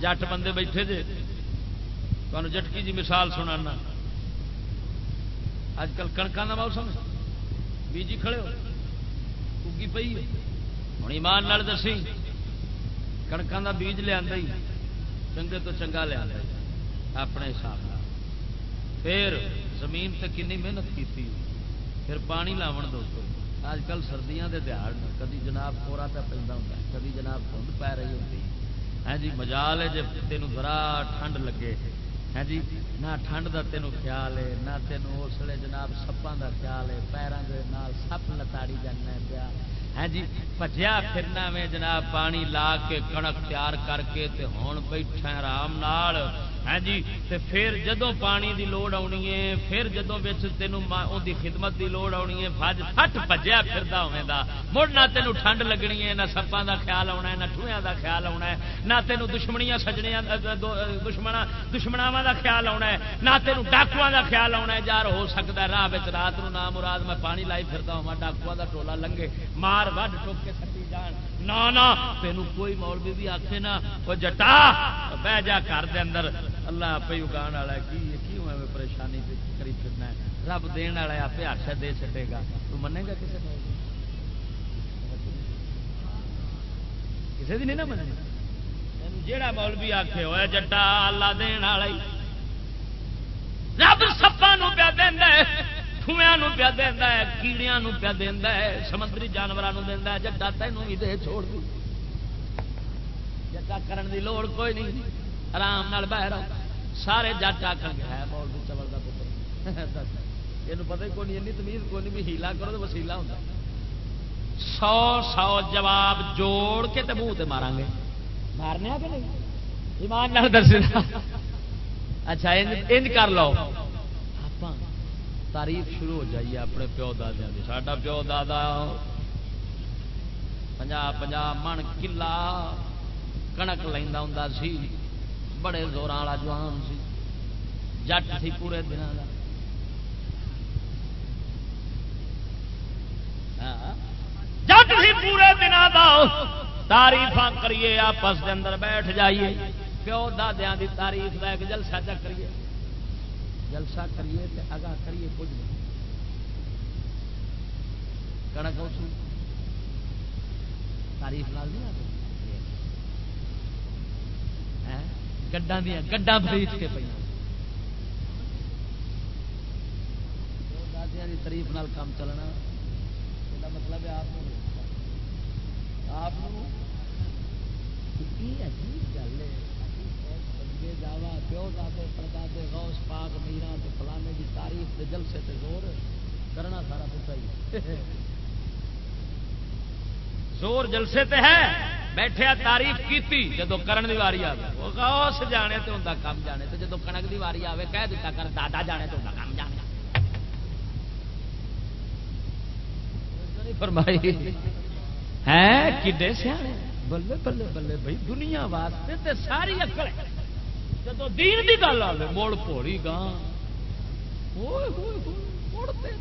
جٹ بندے بیٹھے جے تمہیں جٹکی جی مثال سنانا اج کل کنکا کا موسم بیجی کھڑے ہو۔ اگی پی ہوں ایمان نال دسی۔ کنکا کا بیج لیا چنگے تو چنگا لیا اپنے حساب پھر زمین تے کنی محنت کی پھر پانی لاؤ دوستوں اج کل سردیاں دے دیہڑ کدی جناب کورا پہ پہ ہوں کدی جناب دھند پی رہی ہوتی ہے۔ ہاں جی مجال ہے جی تین ذرا ٹھنڈ لگے۔ ہے ہاں جی؟ نہ ٹھنڈ کا تینوں خیال ہے، نہ تینوں اس لیے جناب سپاں کا خیال ہے پیروں کے نال سپ لتاڑی جانا پیا۔ ہے جی؟ پجیا پھرنا میں جناب پانی لا کے کڑک تیار کر کے تے بیٹھا آرام ہاں جی تے پھر جدو پانی دی لوڑ آنی ہے، پھر جدو تینوں دی خدمت دی لوڑ آنی ہے، فج فٹ پجیا پھردا ہوے دا۔ مڑ نہ تینوں ٹھنڈ لگنی ہے، نہ سپاں دا خیال آنا ہے، نہ ٹھویاں دا خیال آنا ہے، نہ تینوں دشمنیاں سجنیاں دشمنا دشمناواں دا خیال آنا ہے، نہ تینوں ڈاکواں دا خیال آنا ہے۔ یار، ہو سکتا ہے راہ رات نو نام مراد میں پانی لائی پھردا ہوا ڈاکواں دا ٹولا لنگے، مار وڈ ٹوک کے سٹی جان۔ نہ تینوں کوئی مولوی بھی آکھے نا وہ جٹا، بہ جا گھر دے اندر، اللہ آپ ہی اگان والا کی کیوں ہے پریشانی کری پھرنا ہے? رب دین والا آپ ہاتھ دے چڈے گا۔ تو منے گا کسی کا کسی بھی نہیں نا من جا مول بھی آخے ہوا جٹا، اللہ دین والا رب سپا پیا دینا ٹھویا پیا دینا ہے کیڑیا پیا دینا ہے سمندری جانوروں دینا ہے جٹا تینوں بھی دے چھوڑ دی جٹا کرن دی لوڑ کوئی نہیں آرام بہ رہا سارے جٹ آخ گے ہے مول بھی چمڑ کا پتر۔ یہ پتہ ہی کون تمیز کون بھی ہیلا کرو تو وسیلا ہوتا سو سو جواب جوڑ کے تو منہ مارا گے۔ مارنے ایمان دس اچھا انج کر لو۔ تاریخ شروع ہو جائیے اپنے پیو دادیا کی ساڈا پیو دادا پنجا پنجا من کلا کنک لینا ہوں سی۔ بڑے زور والا جوان سی۔ جٹ سی پورے دن کا ہاں۔ جٹ سی پورے دن کا تاریف کریے، آپس کے اندر بیٹھ جائیے۔ پیو دادیا کی تاریف لے کے جلسہ چا کریے جلسہ کریے تے اگا کریے کچھ کنک تاریف لال نہیں آتی؟ گڈا دیا گڈا خرید کے پہ دادیا کی تاریف نال کام چلنا۔ یہ مطلب ہے آپ آپ عجیب گل ہے جاوا پیو دادے پردادے غوث پاک میرا فلانے کی تاریف کے جلسے تے زور کرنا سارا پتا ہی زور جلسے تے ہے بیٹھے تاریف کی جدو کرن دی واری آئے غوث جانے تو ان کام جانے تو جدو کنک دی واری آئے کہہ دیتا کر دادا جانے تو ان کام جانے۔ فرمائی۔ ہے کڈے سیانے؟ بلے بلے بلے بھائی، دنیا واسطے تے ساری اکل جدو دین دی گل آئے موڑ پوڑی گاں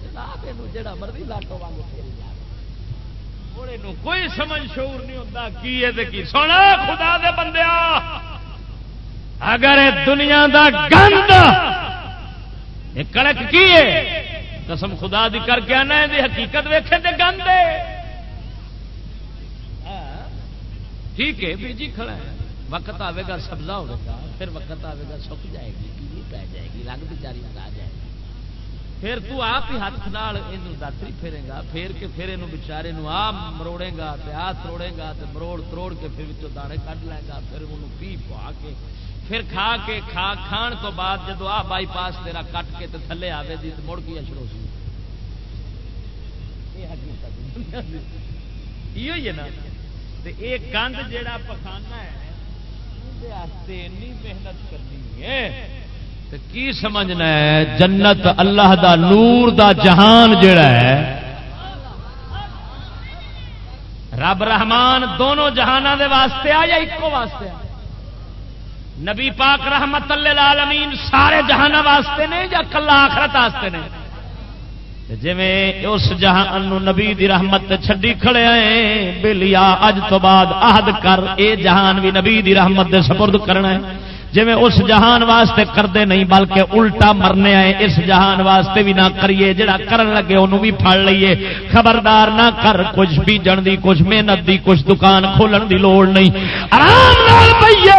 جناب جڑا مرضی لاٹو واگ پھیری جائے کوئی سمجھ شعور نہیں ہوتا کی کی سونا خدا دے بندیا اگر دنیا دا گند کڑک کی ہے قسم خدا دی کر کے آنا دی حقیقت ویکھے تے گند ٹھیک ہے بیجی کھڑا ہے وقت آئے گا، سبزہ ہوگا پھر وقت آئے گا سک جائے گی پیلی پی جائے گی رنگ بچاری آ جائے گی۔ پھر تو آپ ہی ہاتھ نال داتری پھیرے گا، پھیر کے پھر یہ بچارے آ مروڑے گا ہاتھ روڑے گا تو مروڑ تروڑ کے پھر دانے کھ لے گا، پھر انہوں پی پوا کے، پھر کھا کے، کھا، کھان تو بعد جدو آ بائی پاس تیرا کٹ کے تھلے آئے دی تو مڑ کیا شروع سی یہ نا۔ ایک گند جڑا پکانا ہے واسطے اینی محنت کرنی ہے۔ کی سمجھنا ہے؟ جنت اللہ دا نور دا جہان جڑا ہے۔ رب رحمان دونوں جہانوں دے واسطے آ یا ایکو واسطے آ نبی پاک رحمت اللہ امین سارے جہان واسطے نے یا کلا آخرت واسطے نے؟ جی اس جہان نبی دی رحمت چھڈی کھڑے آئے بلیا اج تو بعد عہد کر، اے جہان بھی نبی دی رحمت دے سپرد کرنا ہے۔ جی اس جہان واسطے کرتے نہیں، بلکہ الٹا مرنے آئے۔ اس جہان واسطے بھی نہ کریے، جڑا کرن لگے انہوں بھی پڑ لیے خبردار نہ کر، کچھ بیجن دی، کچھ محنت دی، کچھ دکان کھولن دی لوڑ نہیں۔ آرام نال پیے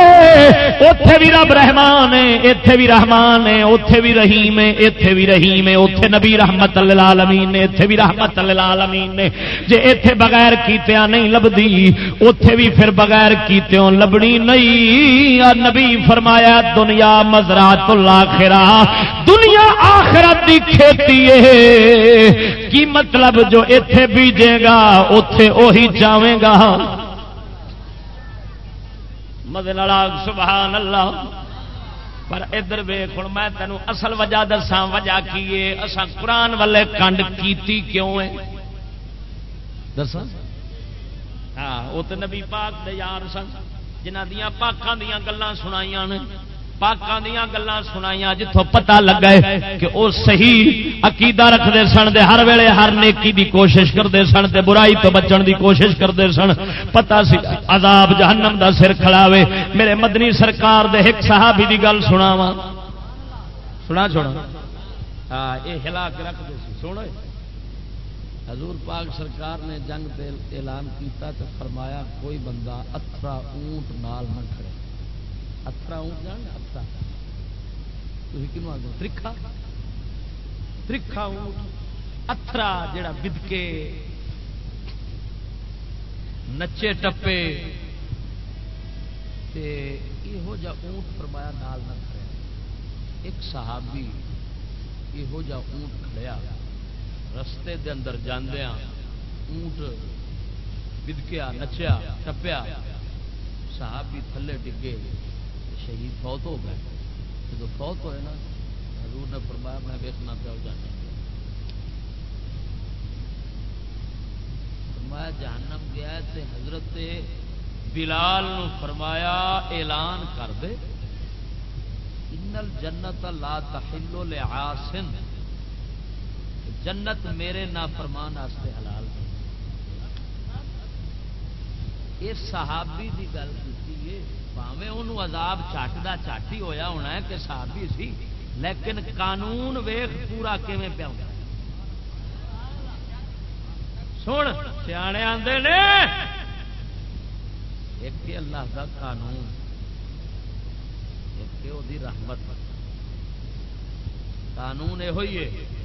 اتے بھی رب رحمان ہے اتے بھی رحمان ہے اتے بھی رحیم ہے اتے بھی رحیم ہے۔ اتے نبی رحمت اللہ امین نے اتے بھی رحمت اللہ امین نے۔ جے اتے بغیر کیتیا نہیں لبدی اتے بھی پھر بغیر کیتوں لبنی نہیں۔ نبی فر فرمایا، دنیا مزرات الاخرہ، دنیا آخرت کی کھیتی ہے۔ کی مطلب جو اتے بیجے گا اتے وہی جاوے گا۔ مدن سبحان اللہ پر ادھر ویخ ہوں میں تینوں اصل وجہ دسا وجہ کی اصا قرآن والے کنڈ کیتی کیوں ہے دسا ہاں وہ تو نبی پاک دے یار سن۔ جنہ دیا پاکوں دیا گلان سنائی نے پاکوں دیا گلان سنائی جتوں پتا لگا کہ وہ صحیح عقیدہ رکھتے سن دے ہر ویلے ہر نیکی دی کوشش کرتے سن تے برائی تو بچن دی کوشش کرتے سن۔ پتا سی عذاب جہنم دا سر کھڑاوے میرے مدنی سرکار دے ایک صحابی دی گل سنا وا سنا چھوڑا۔ ہاں یہ ہلا کے رکھتے سونا حضور پاک سرکار نے جنگ دے اعلان کیتا تو فرمایا کوئی بندہ اترا اونٹ نال نہ کھڑے۔ اترا اونٹ جان اترا تھی آ ترکھا۔ ترکھا اونٹ۔ اترا جڑا بدکے۔ نچے ٹپے۔ یہو جا اونٹ فرمایا نال نہ کھڑے۔ ایک صحابی یہو جا اونٹ کھڑیا۔ رستے دے اندر جاندیا ہاں، اونٹ بدکیا نچیا، ٹپیا، صحابی تھلے ڈگے، شہید فوت ہو گئے۔ جب فوت ہوئے نا، حضور نے فرمایا، میں ویسنا پیا جانا۔ فرمایا، جہنم گیا تے حضرت بلال نو فرمایا، اعلان کر دے۔ انل جنت لا تحل لعاسن جنت میرے نا فرمان واسطے حلال یہ صحابی دی گل کی پاوے انہوں عذاب چٹ کا چٹ ہی ہویا ہونا ہے کہ صحابی سی، لیکن قانون ویخ پورا کیون پیا سن، سیانے آتے نے۔ ایک اللہ کا قانون، ایک وہ رحمت۔ قانون یہ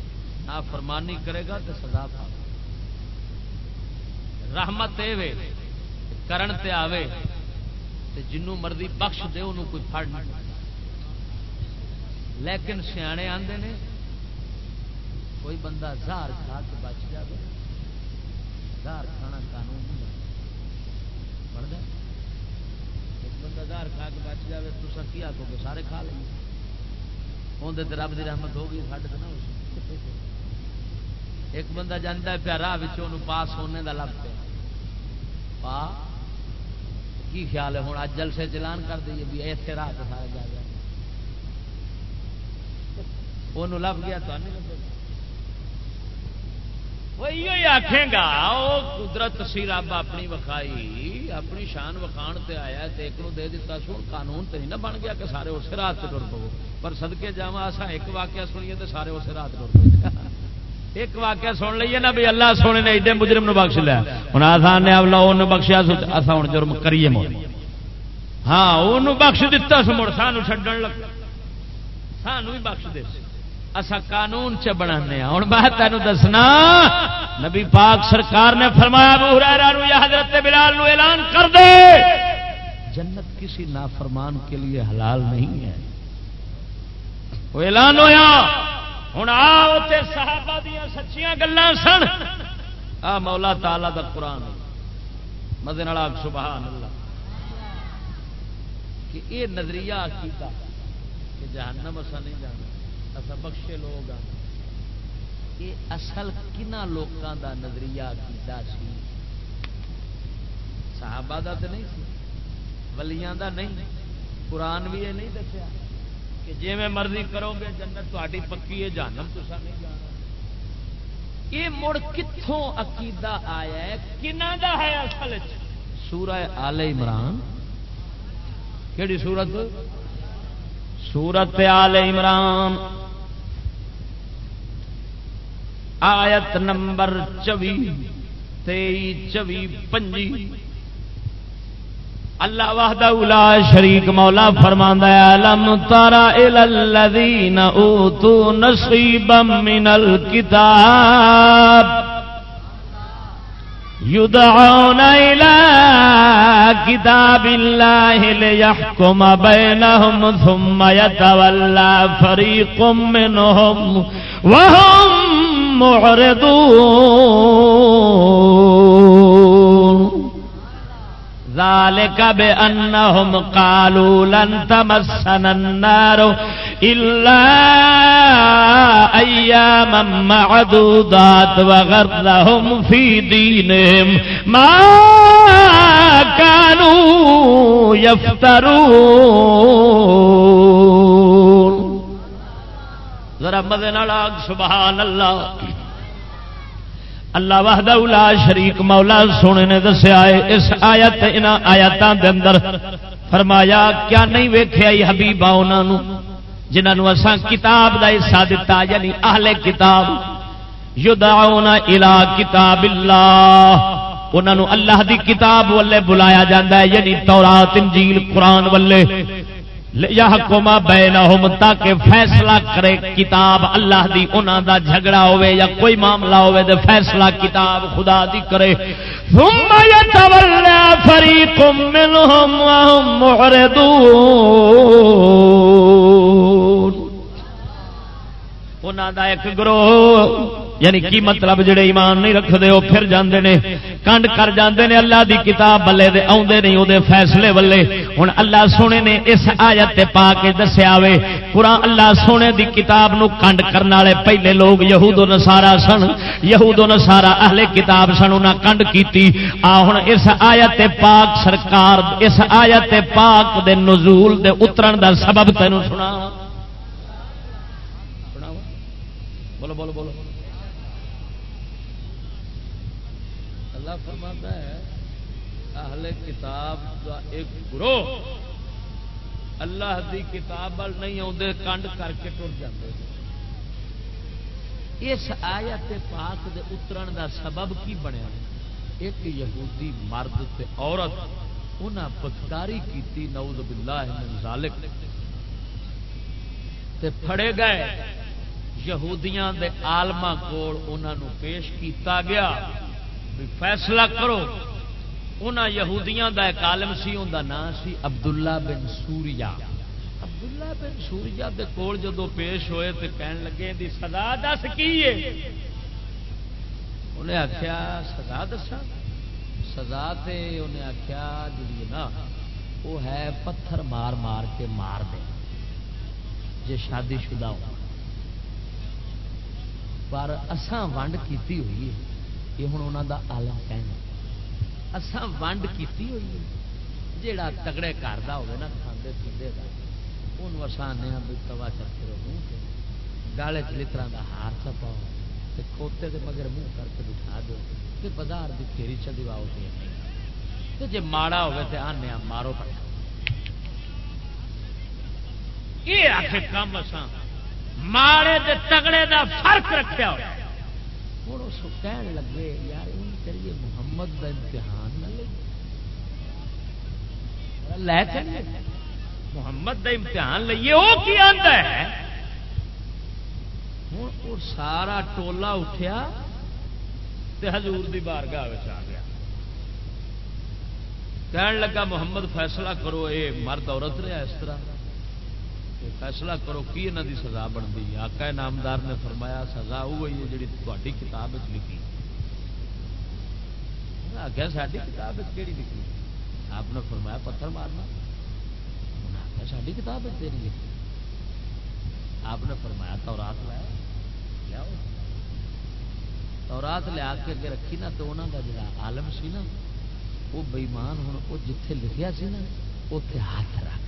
نہ فرمانی کرے گا تو سزا پا۔ رحمت یہ کرن تے آوے، تے جنوں مرضی بخش دے، انہوں کوئی پھڑ نہیں۔ لیکن سیانے آندے نے، کوئی بندہ زہر کھا کے بچ جائے زہر کھانا قانون نہیں پڑھ دے۔ ایک بندہ زہر کھا کے بچ جائے تو سر کیا کو سارے کھا لیں اندر رب کی رحمت ہوگی، ساڈے تو نہ ایک بندہ جانا پیا راہ پاس ہونے کا لگ پیا پا، کی خیال ہے؟ ہوں اج جلسے چلان کر دئیے بھی ایسے راہ دکھایا جا رہا وہ لب گیا تو وہی آخے گا وہ قدرت سی رب اپنی وکھائی، اپنی شان وکھان تے آیا ایک نو دے دیتا سو قانون تو نہیں نہ بن گیا کہ سارے اسی رات سے ٹر پو۔ پر سدکے جا ایک واقعہ سنیے تو سارے اسی رات ٹر پے ایک واقعہ سن لیے نا بھی اللہ سونے نے ایڈے مجرم بخش لیا ہوں آسان نے آپ اللہ بخشیا اصا ہوں جرم کریے مڑ ہاں وہ بخش دتا سو مڑ سانو چڈن لگ۔ سانو ہی بخش دے۔ اصا قانون چ بنا ہوں میں تینوں دسنا، نبی پاک سرکار نے فرمایا نو یا حضرت بلال نو اعلان کر دے۔ جنت کسی نافرمان کے لیے حلال نہیں ہے۔ وہ اعلان ہوا ہوں آتے صحابہ دیا سچیاں گلان سن۔ آ، مولا تالا دا قرآن۔ مدے آگ سبحان اللہ کہ یہ نظریہ عقیدہ کہ جہنم اسا نہیں جانا اصا بخشے لوگ ہاں۔ یہ اصل کنا لوگوں دا نظریہ عقیدہ سی؟ صحابہ دا تو نہیں سی، ولیاں دا نہیں۔ قرآن بھی یہ نہیں دسیا۔ کہ جی میں مرضی کرو گے، جنت تاری پکی ہے جانم تو نہیں جانا یہ مڑ کتوں عقیدہ آیا ہے؟ کنہ دا ہے اصل سورہ آل عمران۔ کہڑی سورت؟ سورت آل عمران۔ آیت نمبر چوی تئی چوی پنجی۔ اللہ وحدہ لا شریک مولا فرماندا ہے، لم ترى الى الذين اوتوا نصيبا من الكتاب يدعون الى كتاب الله ليحكم بينهم ثم يتولى فريق منهم وهم معرضون ذلك بأنهم قالوا لن تمسنا النار إلا أياما معدودات وغرهم في دينهم ما كانوا يفترون. ذرا مدے مدن سبحان الله اللہ وحدہ الا شریک مولا سونے نے دسیا ہے، اس آیت، ان آیاتوں دے اندر فرمایا، کیا نہیں ویکھیا حبیبا انہاں نو؟ جنہاں نو اساں کتاب دا حصہ دتا یعنی اہل کتاب یدعون الی کتاب اللہ۔ انہاں نو اللہ دی کتاب والے بلایا جاتا ہے یعنی تورات، انجیل، قرآن والے یحکما بینہم تاکہ فیصلہ کرے کتاب اللہ دی، انہاں دا جھگڑا ہوئے یا کوئی معاملہ ہوئے دے فیصلہ کتاب خدا دی کرے۔ ثم یتولا فریق منہم وهم معرضون۔ انہاں دا ایک گروہ یعنی کی مطلب جڑے ایمان نہیں رکھتے وہ پھر جاندے نے، کنڈ کر جاندے نے اللہ دی کتاب بلے دے آدھے نہیں وہ فیصلے بلے۔ ہوں اللہ سونے نے اس آیت پا کے دسیا وے، قرآن اللہ سونے دی کتاب نو کنڈ کرنے والے پہلے لوگ یہود و نسارا سن، یہود و نسارا اہل کتاب سن انہیں کنڈ کیتی۔ آ ہوں اس آیت پاک سرکار، اس آیت پاک دے نزول دے اترن دا سبب تینوں سنا۔ بولو بولو بولو اللہ فرماتا ہے اہل کتاب کا ایک گروہ اللہ دی کتاب وال نہیں آتے کنڈ کر کے ٹر جاتے اس آیت پاک دے اترن دا سبب کی بنیا؟ ایک یہودی مرد تے عورت، انہاں پتکاری کیتی، نعوذ باللہ من ذالک۔ تے پھڑے گئے۔ یہودیاں دے آلما کول انہاں نو پیش کیتا گیا۔ بھی فیصلہ کرو۔ ان یہودیاں دا ایک عالم سی ان دا نام سی، عبداللہ بن سوریا۔ عبداللہ بن سوریا دے کول جدو پیش ہوئے تو کہن لگے دی سزا دس کی انہیں آخیا سزا دسا سزا تے انہیں آخیا جی نا وہ ہے پتھر مار مار کے مار دے۔ جے شادی شدہ ہو۔ پر اساں ونڈ کیتی ہوئی ہے، یہ ہوں انہوں کا آلم کہنا اسان ونڈ کی ہوئی ہے۔ جہا تگڑے گھر کا ہوگا نا کھانے پیندے کا ان آنے بھی توا چکے منہ گالے چلترا کا ہار چپاؤ کھوتے کے مگر منہ کر کے بٹھا دو۔ کہ بازار کی پھیری چلواؤ تو جی ماڑا ہوگا تو آنے مارو پڑا یہ آخر کام اسان ماڑے دے تگڑے دا فرق رکھا ہوا ہوں اس کو کہن لگے، یار ان محمد کا امتحان نہ لے۔ محمد کا امتحان لیے وہ کی آتا ہے؟ ہوں وہ سارا ٹولا اٹھیا تے حضور دی بارگاہ آ گیا۔ کہن لگا، محمد فیصلہ کرو، اے مرد عورت رہا اس طرح۔ فیصلہ کرو، کی یہاں کی سزا بنتی؟ ہے آقا نامدار نے فرمایا، سزا وہی ہے جی تاری کتاب لکھی۔ آخیا ساری کتاب کہڑی لکھی آپ نے فرمایا پتھر مارنا انہیں آخیا ساری کتاب تیری لکھی آپ نے فرمایا تو رات لایا لیا تو رات لیا کے اگے رکھی نا تو انہوں کا جڑا عالم سی نا وہ بےمان ہوں وہ جتھے لکھیا سی نا اتے ہاتھ رکھ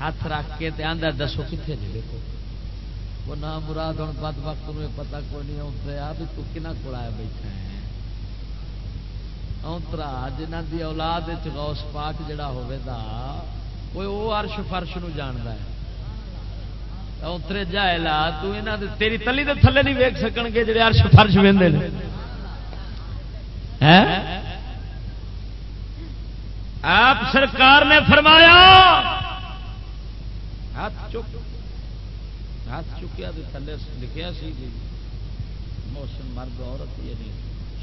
ہاتھ رکھ کے آدھا دسو کتنے جی دیکھو وہ نہ مراد ہوں، بد وقت میں پتا کوئی نہیں اتریا بھی تو کنا کو بیٹھا ہے اترا جنہ دی اولاد غوث پاک جڑا ہوئے دا، کوئی وہ عرش فرش نو جاندا ہے؟ اترے جائے لا تو انہاں دے تیری تلی دے تھلے نہیں ویکھ سکن گے جڑے عرش فرش ویندے نے۔ ہیں؟ آپ سرکار نے فرمایا، ہاتھ چک ہاتھ چکیا تو تھلے لکھیا سی موسم مرد عورت یعنی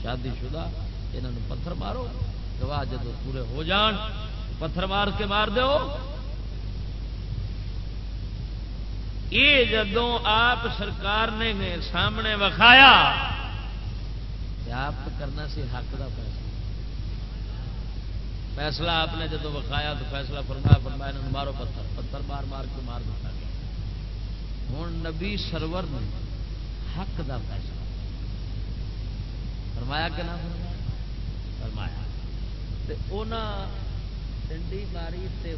شادی شدہ یہاں پتھر مارو گواہ جب پورے ہو جان، پتھر مار کے مار دو یہ جدو آپ سرکار نے سامنے وکھایا آپ کرنا سی حق کا فیصلہ۔ فیصلہ آپ نے جدو وکھایا تو فیصلہ فرمایا فرمایا مارو پتھر پتھر مار مار کے مار دیتا۔ ہوں نبی سرور نے حق کا فیصلہ۔ فرمایا کہ نہ فرمایا۔ فرمایا ڈنڈی ماری تے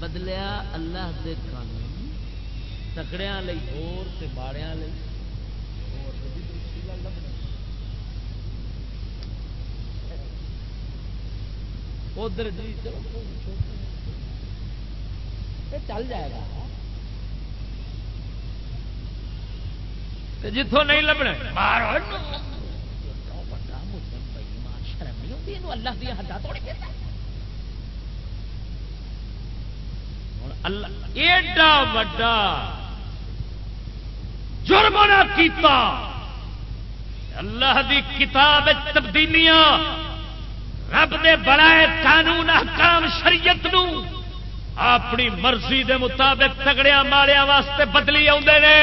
بدلیا اللہ دے قانون تکڑیا اور باڑیا ادھر جی چل جائے گا۔ جتوں نہیں لبنا ایڈا وڈا جرم نہ کیتا۔ اللہ دی کتاب تبدیلیاں رب نے بڑائے قانون احکام شریعت نو اپنی مرضی دے مطابق تگڑیا ماریا واسطے بدلی آدھے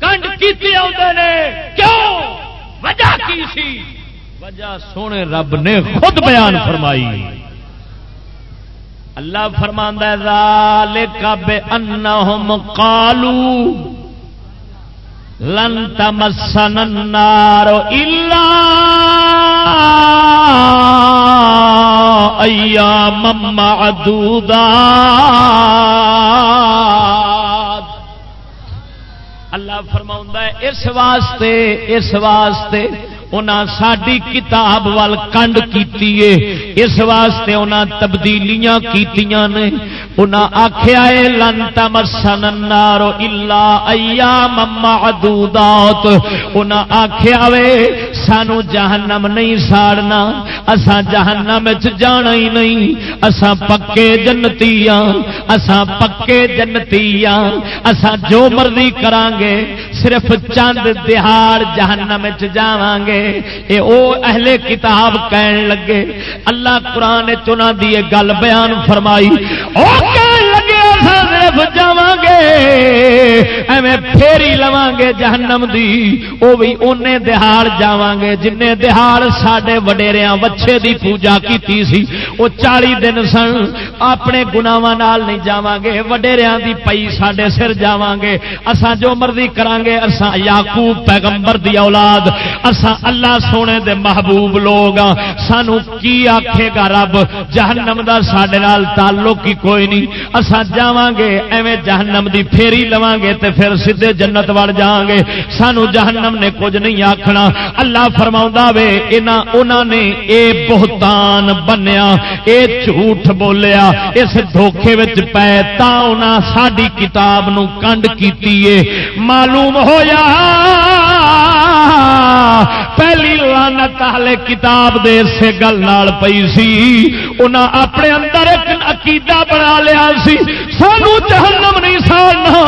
کنڈ کی کیوں؟ وجہ کی سی؟ وجہ سونے رب نے خود بیان فرمائی۔ اللہ فرماندہ ذالک بے انہم قالو، لن تمسن النار الا ایام معدودات اللہ فرما ہے اس واسطے اس واسطے انہاں ساری کتاب ونڈ کنڈ کیتی ہے۔ اس واسطے انہاں تبدیلیاں کیتیاں نے، انہاں آکھیا ہے، لن تمسن النار الا ایام معدودات. انہاں آکھیا وے، سانو جہنم نہیں ساڑنا، اساں جہنم وچ جانا ہی نہیں، اساں پکے جنتی ہاں اساں پکے جنتی ہاں اساں جو مرضی کرانگے، صرف چند دہاڑ جہنم وچ جاواں گے اے او اہل کتاب کہن لگے، اللہ اللہ قرآن چنا دی گل بیان فرمائی۔ او صرف جا گے ایویں پھیری لواں گے جہنم دی، او بھی اونے دہاڑ جاواں گے جن دہاڑ ساڈے وڈیریاں وچھے دی پوجا کیتی سی، او چالی دن سن اپنے گناواں نال نہیں جاواں گے وڈیریاں دی پئی ساڈے سر جاواں گے اساں جو مرضی کرانگے، اساں یعقوب پیغمبر دی اولاد، اساں اللہ سونے دے محبوب لوگ ہاں سانو کی آکھے گا رب؟ جہنم دا ساڈے نال تعلق ہی کوئی نہیں، اساں جاواں گے، ایویں جہنم دی پھیری لواں گے تے پھر سیدھے جنت وڑ جاواں گے۔ سانو جہنم نے کچھ نہیں آکھنا۔ اللہ فرماوندا وے انہاں انہاں نے اے بہتان بنیا، اے جھوٹ بولیا، اس دھوکے وچ پے، تا انہاں ساڈی کتاب نو کنڈ کیتی ہے معلوم ہویا پہلی لانت والے کتاب دے سے گل نال پئی سی۔ انہاں اپنے اندر ایک عقیدہ بنا لیا سی۔ سانو جہنم نہیں ساڑنا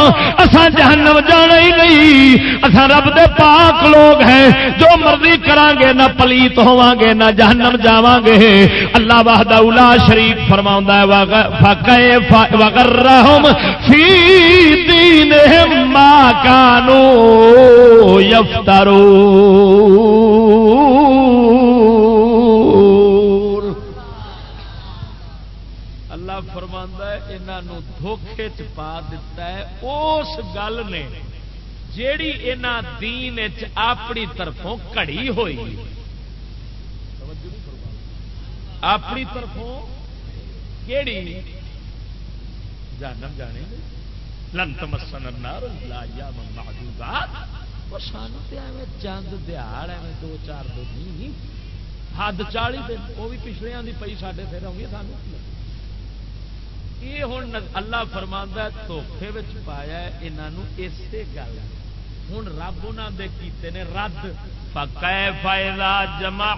اسان جہنم جانا ہی نہیں۔ اسان رب دے پاک لوگ ہیں۔ جو مرضی کران گے نہ پلیت ہوا گے نہ جہنم جاواں گے اللہ وحدہ اولا شریف فرما وغرہم فی دینہم ما کانو یفترون انہوں دھوکھے چ پا دیتا ہے۔ اس گل نے جیڑی انہ دین اپنی طرفوں کڑی ہوئی۔ اپنی طرفوں کیڑی؟ جانم جانے سانو چند دیہڑ ایویں دو چار دن حد چالی دن وہ بھی پچھلے کی پی سڈے پھر آؤں سانو۔ یہ ہوں اللہ فرما دھوکھے پایا انہوں اسی گل ہوں رب انہوں دے کیتے نے رد۔ فائدہ جمع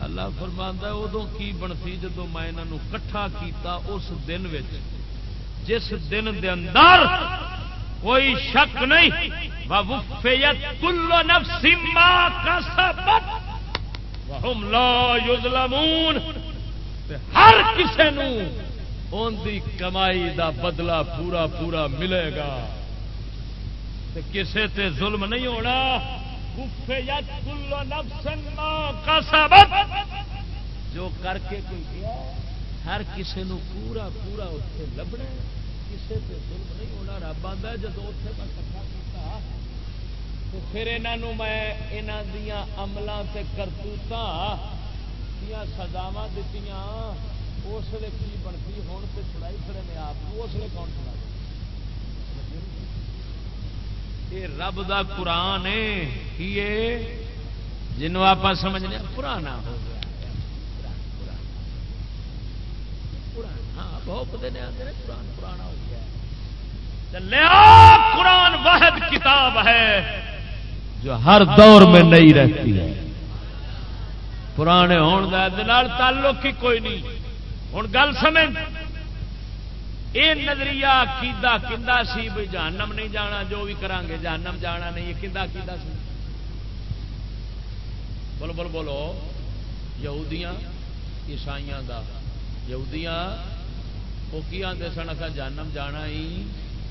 اللہ فرماندہ ادو کی بنتی جدو میں انہوں کٹھا کیتا اس دن جس دن دے اندر کوئی شک نہیں وفیت کل نفس ما کسبت ہم لا یظلمون۔ ہر کسی ان دی کمائی دا بدلہ پورا پورا ملے گا۔ تے کسے تے ظلم نہیں ہونا۔ کفیت کل نفس ما قصبت جو کر کے کوئی گیا، ہر کسی نو پورا پورا اتنے لبنا کسے تے ظلم نہیں ہونا، رب آتا جب اتنے میں کٹھا پھر یہاں میں یہاں دیا عملوں سے کرتوت سزاوا دیتی اس لیے کی بنتی؟ ہوں تو چھڑائی پھر میں آپ اس لیے کون چھڑا یہ رب دا قرآن ہے کی جنوں آپ سمجھنے پرانا ہو گیا۔ ہاں بہت دن آتے قرآن پرانا ہو گیا۔ چلیا قرآن واحد کتاب ہے۔ جو ہر دور میں نہیں رہتی ہے۔ پرانے تعلق ہی کوئی نہیں۔ ہوں گل سمجھ۔ یہ نظریہ کیدا کدا سی بھی جہنم نہیں جانا، جو بھی کران گے جہنم جانا نہیں، یہ کدا کدا سی۔ بولو بولو بولو۔ یہودیاں، عیسائیاں دا۔ یہودیاں، وہ کی آتے سن؟ اصا جہنم جانا ہی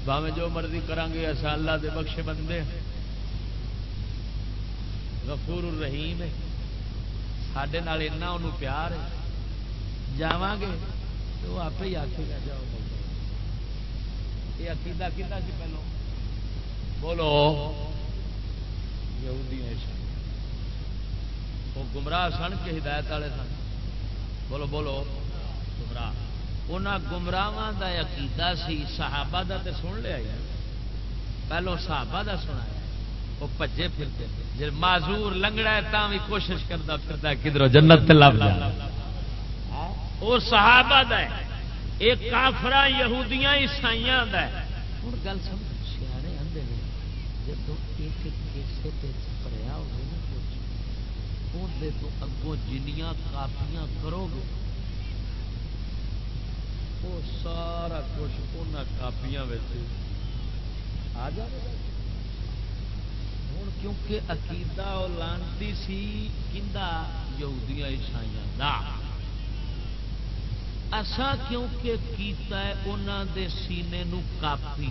باویں جو مرضی کران گے اصا اللہ دے بخشے بندے غفور الرحیم ہے۔ سڈے ان پیار ہے جا گے تو آپ ہی آخے گا جاؤ یہ عقیدہ کتا سی پہلو بولو وہ گمراہ سن کے ہدایت والے سن بولو بولو گمراہ ان گمراہ کا عقیدہ سی صحابہ دا تے سن لیا پہلو صحابہ دا سنایا وہ پجے پھرتے جی معذور لنگڑا ہے تا بھی کوشش کرتا پھرتا ہے کدھر جنت لب جائے وہ صحابہ دا ہے، ایک کافرا یہودیاں، عیسائیاں دا ہے۔ ہوں گل سمجھ سیانے آدھے جب ایک کیسے پڑیا ہوگی نا کچھ اندر تو اگوں جنیاں کاپیاں کرو گے۔ وہ سارا کچھ ان کاپیاں آ جائے ہوں کیونکہ عقیدہ لانتی سی کندا یہودیاں عیسائیاں دا۔ اسا کیونکہ کیتا ہے انہوں دے سینے نو کافی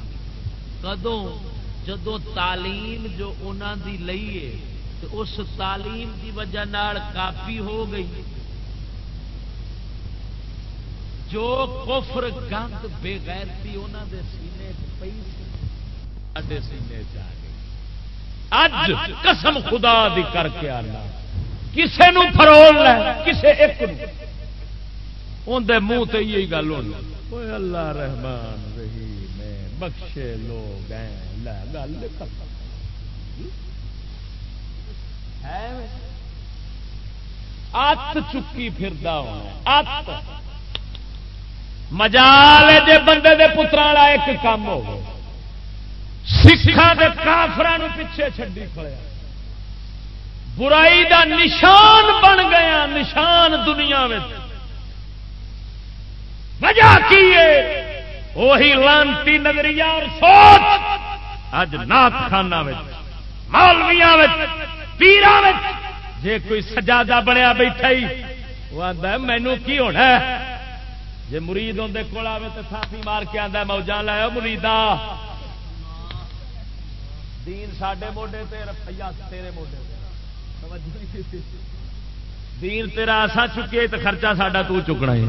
کدوں؟ جدو تعلیم جو انہوں دی لئیے تو اس تعلیم دی وجہ نال کافی ہو گئی۔ جو کفر گند بے غیرتی انہوں دے سینے پی سینے چاہ اج قسم خدا دی کر کے آنا۔ کسے نو فرول لے کسے ایک نو۔ اندر منہ تو یہی گل ہونی۔ اللہ رحمان رہی میں بخشے لوگ ہیں۔ لا گل کر ات چکی پھردا پھر ات۔ مجال جے بندے دے پترا ایک کام ہو سکھان کے کافران پیچھے چڈی کھڑیا برائی دا نشان بن گیا نشان دنیا میں وجہ کی وہی لانتی نظریہ اور سوچ۔ اج نات خانہ مولویا پیرا جے کوئی سجادہ بنیا بیٹھا ہی، وہ آتا مینو کی ہونا جی مرید اندر کول آئے تو تھاپی مار کے آتا موجہ لاؤ مریدا دین ساڈے موڈے تے رفیا تیرے موڈے دین تیرا آسا چکے تو خرچہ ساڈا تو چکنا ہے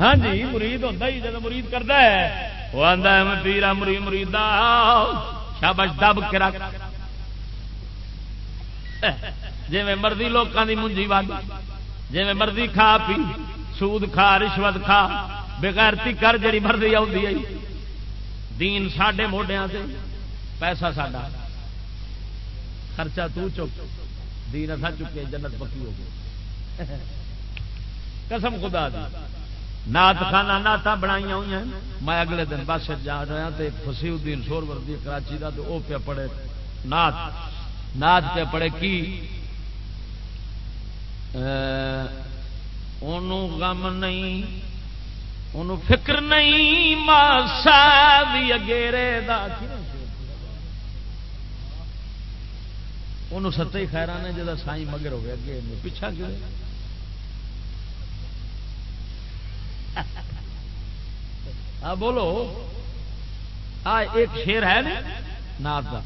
ہاں جی مرید ہوتا ہی جب مرید کرتا ہے۔ وہ آتا ہے میں پیرا مری مرید شابش دب کے رکھ۔ جی مرضی لوگوں کی منجی وگ جی مرضی کھا پی، سود کھا، رشوت کھا، بغیرتی کر جی مرضی آئی دین ساڈے موڈیا سے پیسہ ساڈا۔ خرچہ تو چک۔ دین اصا چکے، جنت پکی ہو گئی۔ قسم خدا دی۔ نات خانہ نعت بنائی ہوئی ہیں۔ میں اگلے دن بس جا رہا تو فصیح الدین سور وردی کراچی کا تو وہ پہ پڑے نات نات پہ پڑے کی؟ انہوں غم نہیں انہوں فکر نہیں، ماسا بھی اگیرے دا انہوں ستے ہی خیران نے جا سائی مگر ہو گیا اگے پیچھا کیوں؟ ہاں بولو۔ آ، ایک شیر ہے نا نات کا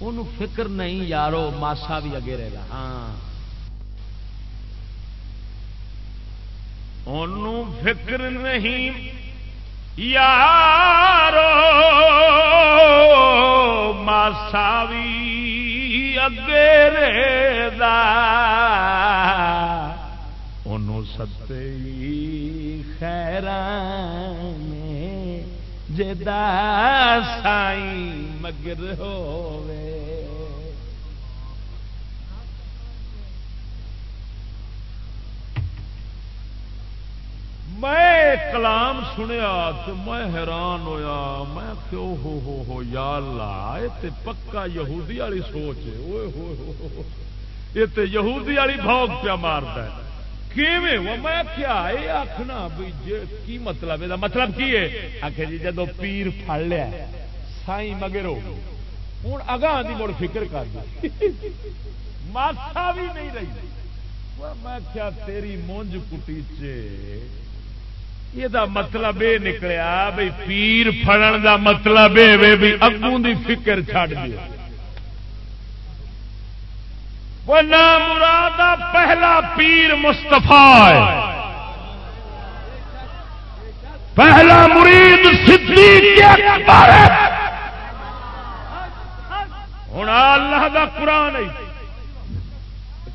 ان فکر نہیں، یارو، ماسا بھی اگے رہے گا۔ ہاں۔ ان فکر نہیں، یارو، ماسا بھی اگے رہے گا ان ستے خیران جدا سائی مگر ہوے میں کلام سنیا تو میں حیران ہویا۔ میں کیوں ہو ہو ہو، یا اللہ یہ پکا یہودی والی سوچ ہے۔ یہ تو یہودی والی بھوک پیا مارتا ہے۔ میں کیا یہ آخنا بھی کی مطلب؟ یہ مطلب کی ہے؟ آخر جی جدو پیر پڑ لیا سائی مگر ہوں اگاں کی مڑ فکر کر دی۔ ماسا بھی نہیں رہی۔ میں کیا تیری مونج کٹی یہ مطلب یہ نکلیا بھائی پیر فڑن دا مطلب یہ اگوں دی فکر چھڑ دیا وہ نام مراد پہلا پیر مستفا پہلا مرید ہوں اللہ کا قرآن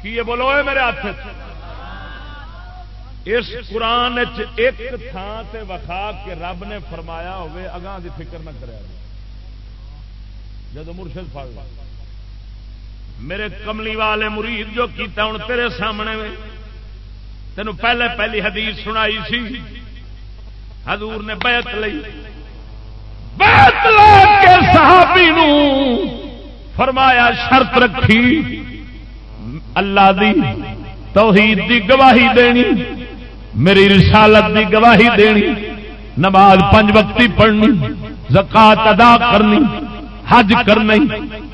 کی بولو میرے ہاتھ اس قرآن ایک تھان سے وکھا کے رب نے فرمایا ہوگی اگاں کی فکر نہ کرے۔ جب مرشد پڑ میرے کملی والے مرید جو کیتا ہوں تیرے سامنے میں تین پہلے پہلی حدیث سنائی سی۔ حضور نے بیعت لئی۔ بیعت لے کے صحابی نو فرمایا شرط رکھی۔ اللہ دی توحید دی گواہی دینی۔ میری رسالت دی گواہی دینی، نماز پنج وقتی پڑھنی، زکات ادا کرنی، حج کرنا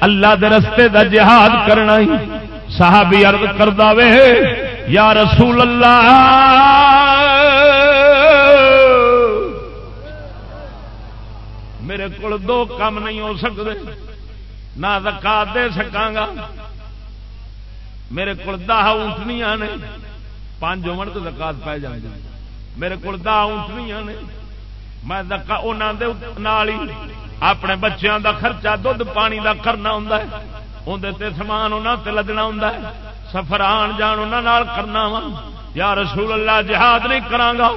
اللہ دے رستے دا جہاد کرنا صحابی عرض کردا وے، یا رسول اللہ۔ میرے کو دو کام نہیں ہو سکتے، نہ زکات دے سکاں میرے کو دہ اونٹنیاں نے پانچ ہومن تو زکات پی جائے میرے کو دہ اونٹنیاں نے۔ میں اپنے بچیاں دا خرچہ دھد پانی دا کرنا ہوں اندر سامان انہوں لدنا ہوں سفر آن جان انہوں کرنا وا۔ یا رسول اللہ، جہاد نہیں کرانگا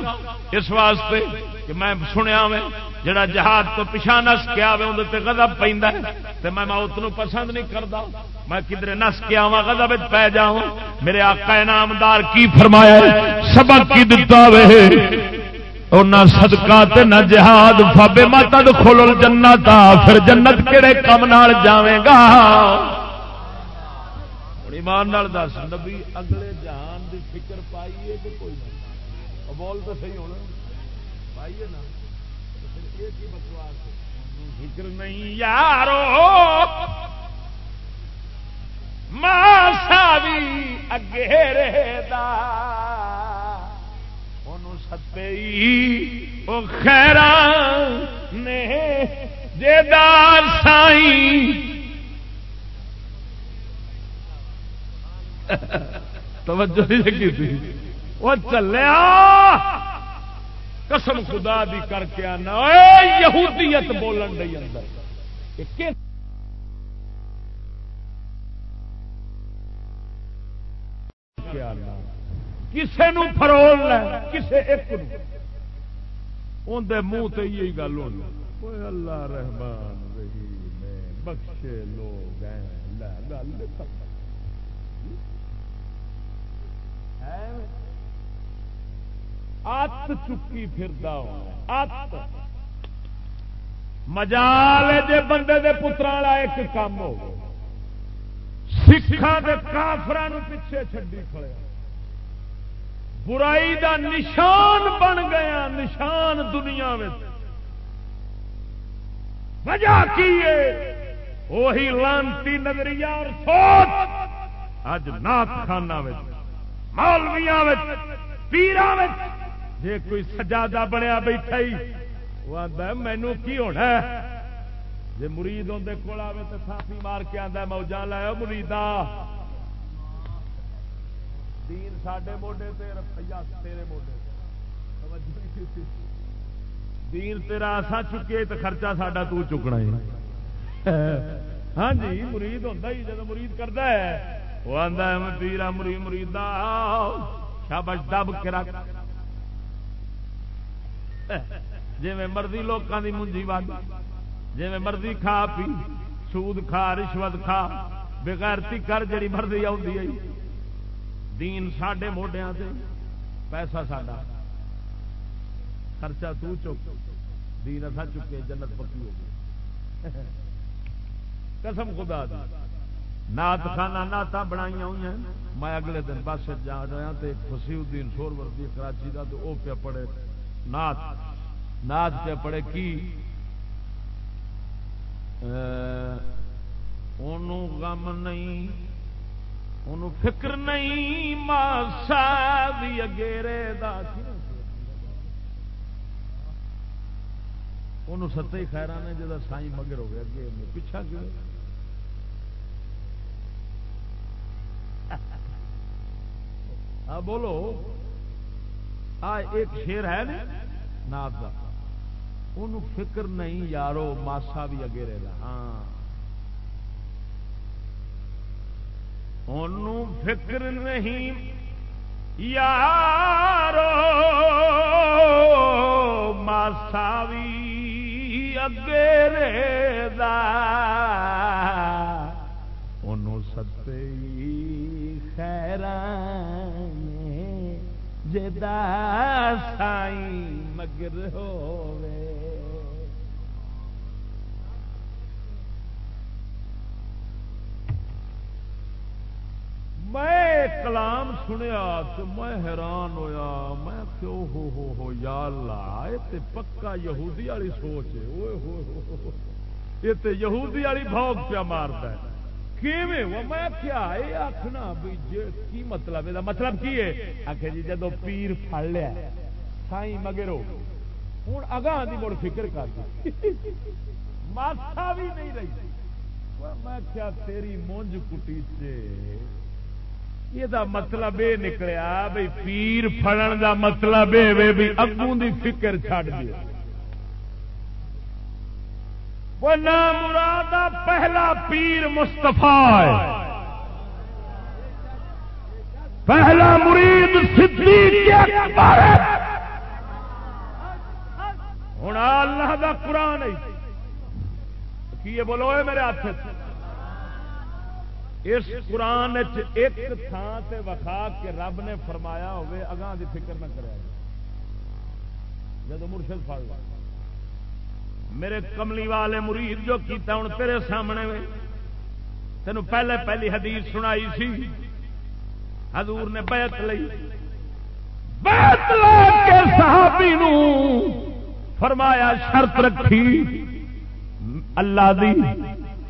اس واسطے کہ میں سنیا میں جڑا جہاد تو پچھا نس کے آئے اندر گدب پہ میں موت نو پسند نہیں کرتا میں کدھر نس کے آوا گدب پی جا میرے آقا انعامدار کی فرمایا سبق کی دتا وے۔ نہ سدکا نہ جہاد، فابے ماتا کھول جنت پھر جنت کہڑے کم جاوے گا؟ ایمان دس، نبی اگلے جہان دی فکر پائی ہے کہ کوئی نہیں بول تو صحیح ہونا، پائیے نا۔ فکر نہیں یارو۔ ماسا بھی اگے رہتا۔ ستے وہ خیر نے۔ جیدار سائی توجہ نہیں لگی تھی۔ وہ چلیا قسم خدا دی کر کے آنا یہودیت بولن دے اندر کسے نو فرول کسے ایک اندر منہ تو یہی گل ہو اللہ رحمان رہی بخشے لوگ گل ہے ات چکی پھر ات مجال جے بندے دے پترا ایک کام ہو سکھان کے کافران پیچھے چڈی کھڑے۔ برائی دا نشان بن گیا، نشان دنیا میں وجہ کی وہی لانتی نظریہ اور سوچ۔ اج نات خانہ مولویا پیران جی کوئی سجادہ بنیا بیٹھا ہی، وہ آتا مینو کی ہونا جی مرید اندر کول آئے تو تھافی مار کے آتا موجہ لایا مریدا۔ دین ساڈے موڈے تے روپیہ تیرے موڈے دین تیرا آسا چکے تو خرچہ ساڈا تو چکنا ہے ہاں جی مرید ہوتا ہی جب مرید کرتا ہے، وہ آتا ہے پیرا ہاں، مرید مرید شابش دب کے رکھ جی مرضی لوگوں کی منجی وگ جی مرضی کھا پی، سود کھا، رشوت کھا، بغیرتی کر جڑی مرضی آئی دین ساڈے موڈیا سے پیسہ ساڈا۔ خرچہ تو چک، دین اصا چکے، جنت پکی ہو گئی۔ قسم خدا دی۔ نات خانہ نعت بنائی ہوئی ہیں۔ میں اگلے دن بس جا رہا تو ایک فصیح الدین سور وردی کراچی کا تو وہ پہ پڑے نات نات پہ پڑے کی؟ غم نہیں انہوں فکر نہیں، ماسا بھی اگیرے دا انہوں ستے ہی خیران ہے جا سائی مگر ہو گیا اگے پچھا کیوں؟ ہاں بولو۔ آ، ایک شیر ہے نا کا ان فکر نہیں یارو، ماسا بھی اگے رہا ہاں۔ ان فکر نہیں یارو، ماسا بھی اگے رہا ان ستے خیران جدا سائی مگر ہوے میں کلام سنیا تو میں حیران ہویا۔ میں کیوں ہو ہو ہو، یا اللہ، یہ تے پکا یہودی والی سوچ ہے۔ اوئے ہو ہو یہ تے یہودی والی بھوک پیا مارتا ہے۔ میں کیا یہ آخنا کی مطلب یہ مطلب کی ہے؟ آخر جی جدو پیر پڑ لیا سائی مگرو ہوں اگاں کی مڑ فکر کر دی۔ ماسا بھی نہیں رہی۔ میں کیا تیری مونج کٹی سے؟ یہ مطلب یہ نکلیا بھائی پیر فڑن دا مطلب یہ اگوں دی فکر چھڈ دیا۔ مراد پہلا پیر مستفا پہلا مرید ہوں اللہ کا قرآن کی بولو میرے ہاتھ اس قرآن ایک تھان سے وکھا کے رب نے فرمایا ہوگی اگاں کی فکر نہ کرے۔ جب مرشد پڑ لیا میرے کملی والے مرید جو کیتا ہوں تیرے سامنے میں تین پہلے پہلی حدیث سنائی سی۔ حضور نے بیعت لئی۔ بیت لا کے صحابی نو فرمایا شرط رکھی۔ اللہ دی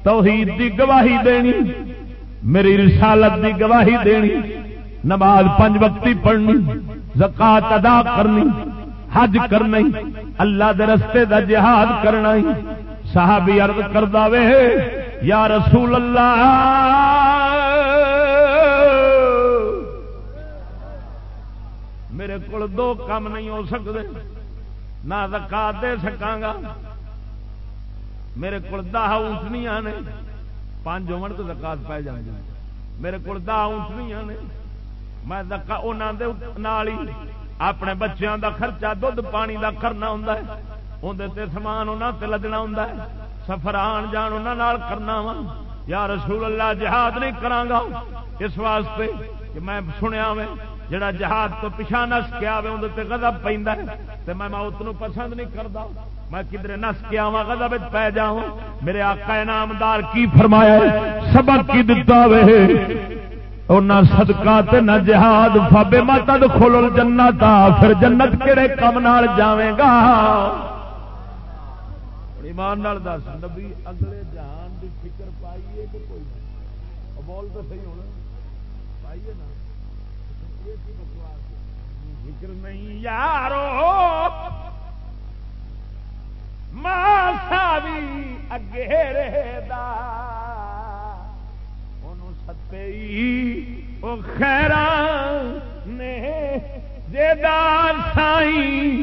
توحید دی گواہی دینی، میری رسالت دی گواہی دینی، نماز پنج وقتی پڑھنی، زکات ادا کرنی۔ حج کرنا اللہ دے رستے دا جہاد کرنا صحابی عرض کردا وے، یا رسول اللہ۔ میرے کو دو کام نہیں ہو سکتے نہ زکات دے سکاں گا۔ میرے کو دہ اونٹنیاں نے، پانچ ہومن تو زکات پی جائیں میرے کو دہ اونٹنیاں نے، میں ہی اپنے بچیاں دا خرچہ دھد پانی دا کرنا ہوں اندر سامان انہوں لدنا ہوں سفر آن جان انہوں کرنا وا۔ یا رسول اللہ، جہاد نہیں کرانگا اس واسطے کہ میں سنیا میں جڑا جہاد تو پچھا نس کے آئے اندر گزب پہ میں موت نو پسند نہیں کرتا میں کدھر نس کے آوا گزب پی جا میرے آقا انعامدار کی فرمایا سبق کی دتا وے۔ نہ سدکا نہ جہاد فابے ماتا کھولو جنت، پھر جنت کہڑے کم نال جاوے گا؟ ایمان دس، نبی اگلے جہان کی فکر پائیے کہ کوئی بول تو صحیح ہونا، پائیے نا۔ فکر نہیں یارو۔ ماسا بھی اگے رہے دا۔ او خیران نے جیدار سائی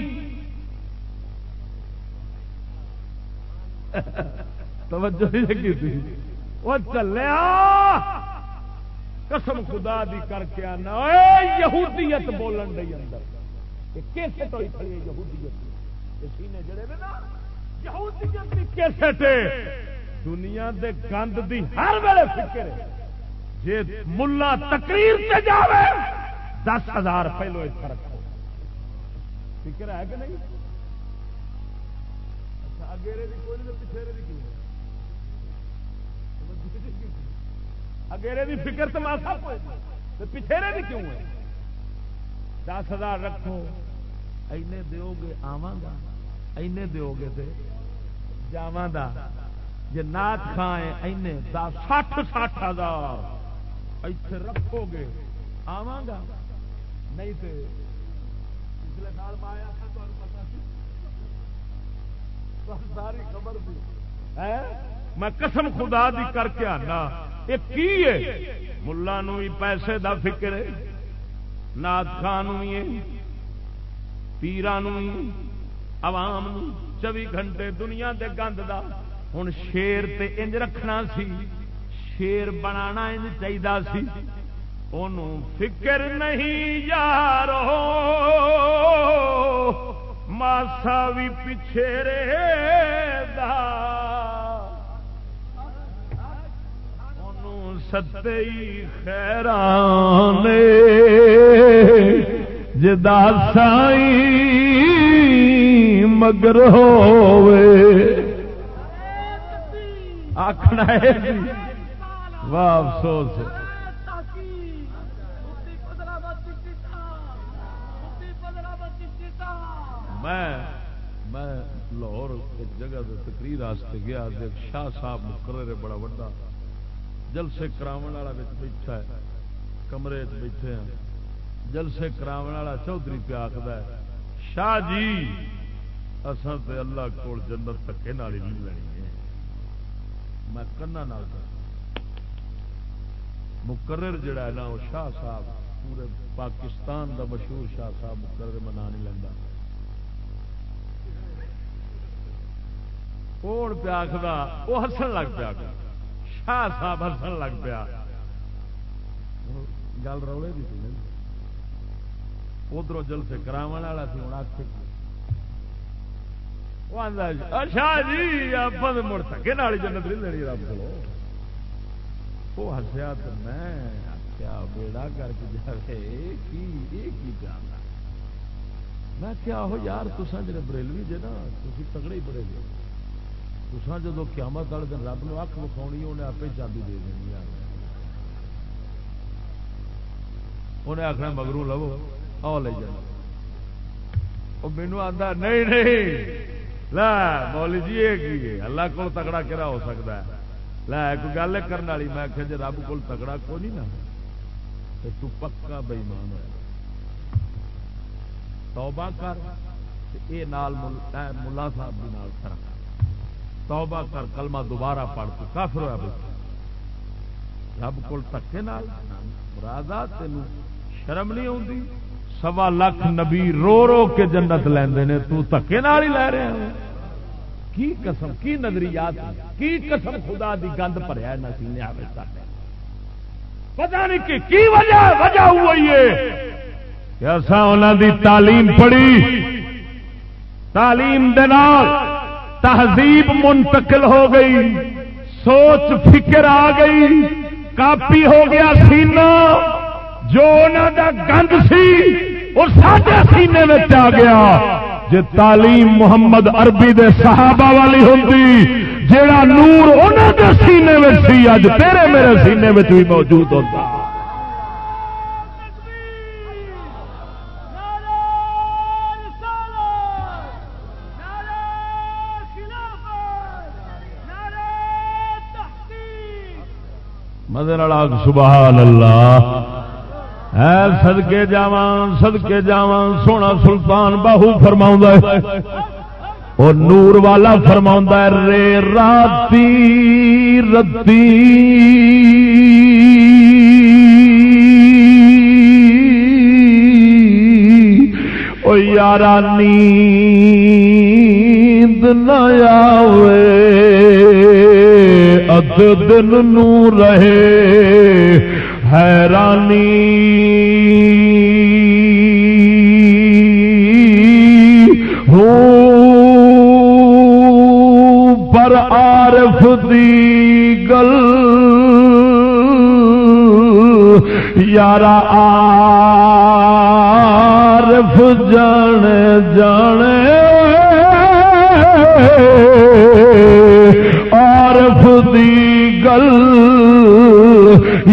توجہ نہیں کی وہ چلیا۔ قسم خدا دی کر کے آنا۔ یہودیت بولن دے اندر۔ کیسے تو کھڑی یہودیت؟ سینے جڑے نا، یہودیت کی کیسے دنیا دے گند دی ہر ویلے فکر ہے۔ جی ملا تقریر سے جاوے، دس ہزار پہلو اس فرق ہو۔ فکر ہے کہ نہیں؟ اچھا، اگیرے کی کوئی نہیں، پچھیرے کی اگیرے کی فکر تو ماسا پچھیرے کی کیوں ہے؟ دس ہزار رکھو۔ اینے دیو گے آواں گا، اینے دیو گے تے جاواں دا جی نات کھائیں اینے دا سٹھ سٹھ ہزار۔ اتے رکھو گے آوا گا۔ نہیں تو پچھلے سال میں آیا تھا تو پتا سی ساری خبر دی۔ میں قسم خدا دی کر کے آنا۔ یہ کی ہے؟ ملا بھی پیسے دا فکر ہے نات خان پیران عوام چوبی گھنٹے دنیا دے گند دا۔ ہوں شیر تے انج رکھنا سی۔ شیر بنا چاہیے سی۔ فکر نہیں یار ماسا بھی پچھے ستی خیران جدا سائی مگر ہوئے آخنا ہے۔ واہ افسوس. میں میں لاہور ایک جگہ سے تقریر واسطے گیا شاہ صاحب مقرر ہے، بڑا وا جلسے کراو والا بیٹھا ہے، کمرے بیٹھے ہیں۔ جلسے کراو والا چودھری پہ آخر شاہ جی اصل اللہ کو جنت تکے نالی نہیں لینی ہے۔ میں کنا نال مقرر جڑا ہے نا، وہ شاہ صاحب، پورے پاکستان دا مشہور شاہ صاحب مقرر منا نہیں لینا کون پیا آخر وہ ہسن لگ پیا۔ شاہ صاحب ہسن لگ پیا۔ گل روڑے بھی تھی ادھر جل سے کرا والا سی ہوں آخ شاہ جی آپ مڑ سکے جنت نہیں لینی رب کو۔ وہ ہسیا تو میں، کیا بیڑا کر کے جائے کی جانا میں کیا ہو یار تسان جڑے بریلوی جے نا تھی تگڑے ہی بڑے جے۔ تسان جب قیامت والے دن رب نو اک وکھاونی، انہیں آپ چاندی دے دینی انہیں آخنا مگرو لو آ لے جانا وہ مینو آتا نہیں نہیں۔ لا مولی جی یہ کی ہے۔ اللہ کو تگڑا کہڑا ہو سکتا ہے۔ لا کوئی گل کرنے والی، میں آخیا جی رب کو تگڑا کو نہیں نا تو پکا بےمان ہوا توبہ کر یہ نال ملا صاحب بھی نال کر۔ توبہ کر، کلمہ دوبارہ پڑھ تو کافر ہوا بچہ رب کو تکے نال، مرادہ تین شرم نہیں آتی سوا لاکھ نبی رو رو کے جنت لیندے نے، تو تکے نال ہی لے رہے ہیں۔ کی قسم، کی نظریات، کی قسم خدا دی گند بھریا نسینے پتا نہیں کہ کی وجہ وجہ ہوئی ہے ایسا انہوں دی تعلیم پڑھی۔ تعلیم دنال تہذیب منتقل ہو گئی، سوچ، فکر آ گئی، کاپی ہو گیا سینا جو انہوں دا گند سی، وہ سارے سینے میں آ گیا۔ جی تعلیم محمد عربی دے صحابہ والی ہوتی جیڑا نور انہوں دے سینے میں سی اج تیرے میرے سینے میں بھی موجود ہوتا مدر سبحان اللہ۔ سدکے جا سدکے جا سونا سلطان باہو فرما اور نور والا فرما رے راتی، رتی۔ او یارا، نیند نہ آوے، اد دن نو رہے۔ حیرانی۔ ہو پر عارف دی گل یارا عارف جان جانے عارف دی گل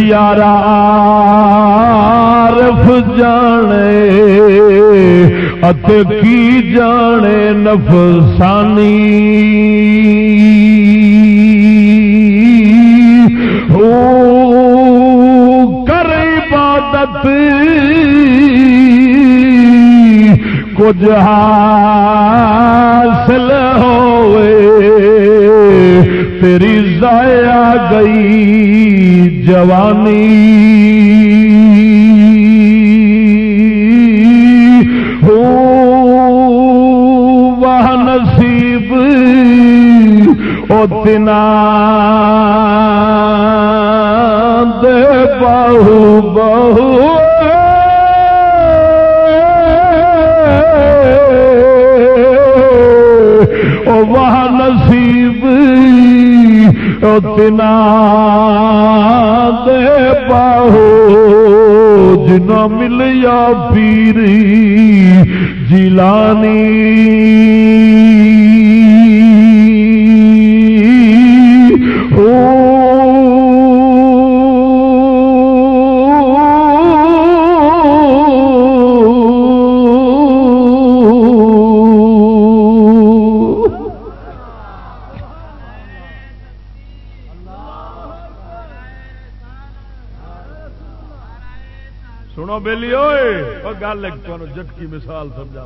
یار عارف جانے ات کی جانے نفسانی ہو کر عبادت کچھ حاصل ہوئے تیری ضائع گئی جوانی۔ ہو وہ نصیب او تنا دے بہو بہو وہ نصیب۔ اتنا دے باہو جنا ملیا پیری جیلانی۔ سنو گل ایک جٹکی مثال سمجھا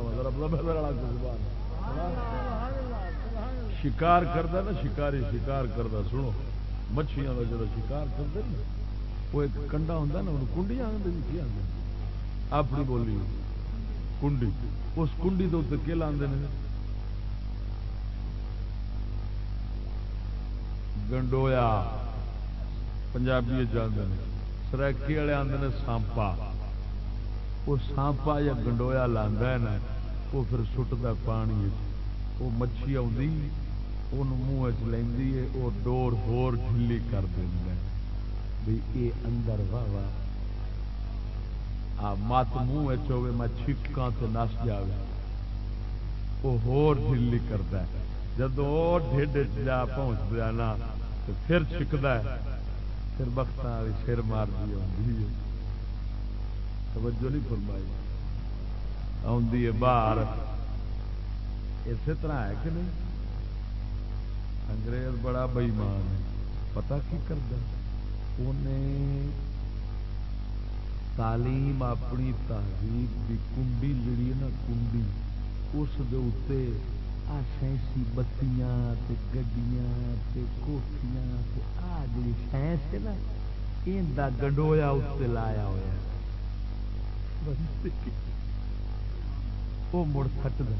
شکار کرتا نا، شکاری شکار کرتا سنو مچھلیاں کا جب شکار کرتے نا، وہ ایک کنڈا ہوں نا، انہوں کنڈی آدھے کی آدھے اپنی بولی۔ کنڈی، اس کنڈی کے اتنے کے لاندے نے گنڈویا، پنجابی جانے سرکی والے آدھے سانپا۔ وہ سانپا یا گنڈویا لانا ہے نا، وہ پھر سٹتا پانی وہ مچھی آدھی ان منہ لینی ہے، وہ ڈور ہور ڈلی کر دینا بھی یہ اندر واہ واہ مت منہ چوے میں چھکاں سے نس جائے وہ ہور ڈلی کرتا ہے۔ جب وہ ڈیڈ جا پہنچ دیا نا تو پھر چھکتا ہے۔ پھر بخت والی سر مار دی آتی توجہ نہیں فرمائی۔ آدھی ہے باہر۔ اسی طرح ہے کہ نہیں؟ انگریز بڑا بئیمان ہے۔ پتا کی کرتا انہیں تعلیم اپنی تہذیب کی کنڈی جڑی ہے نا، کنڈی، اس دے سائنسی بتیاں گڈیاں کوٹیاں آ جی سائنس ہے نا ان گنڈویا اس لایا ہوا وہ مڑ سٹ دے۔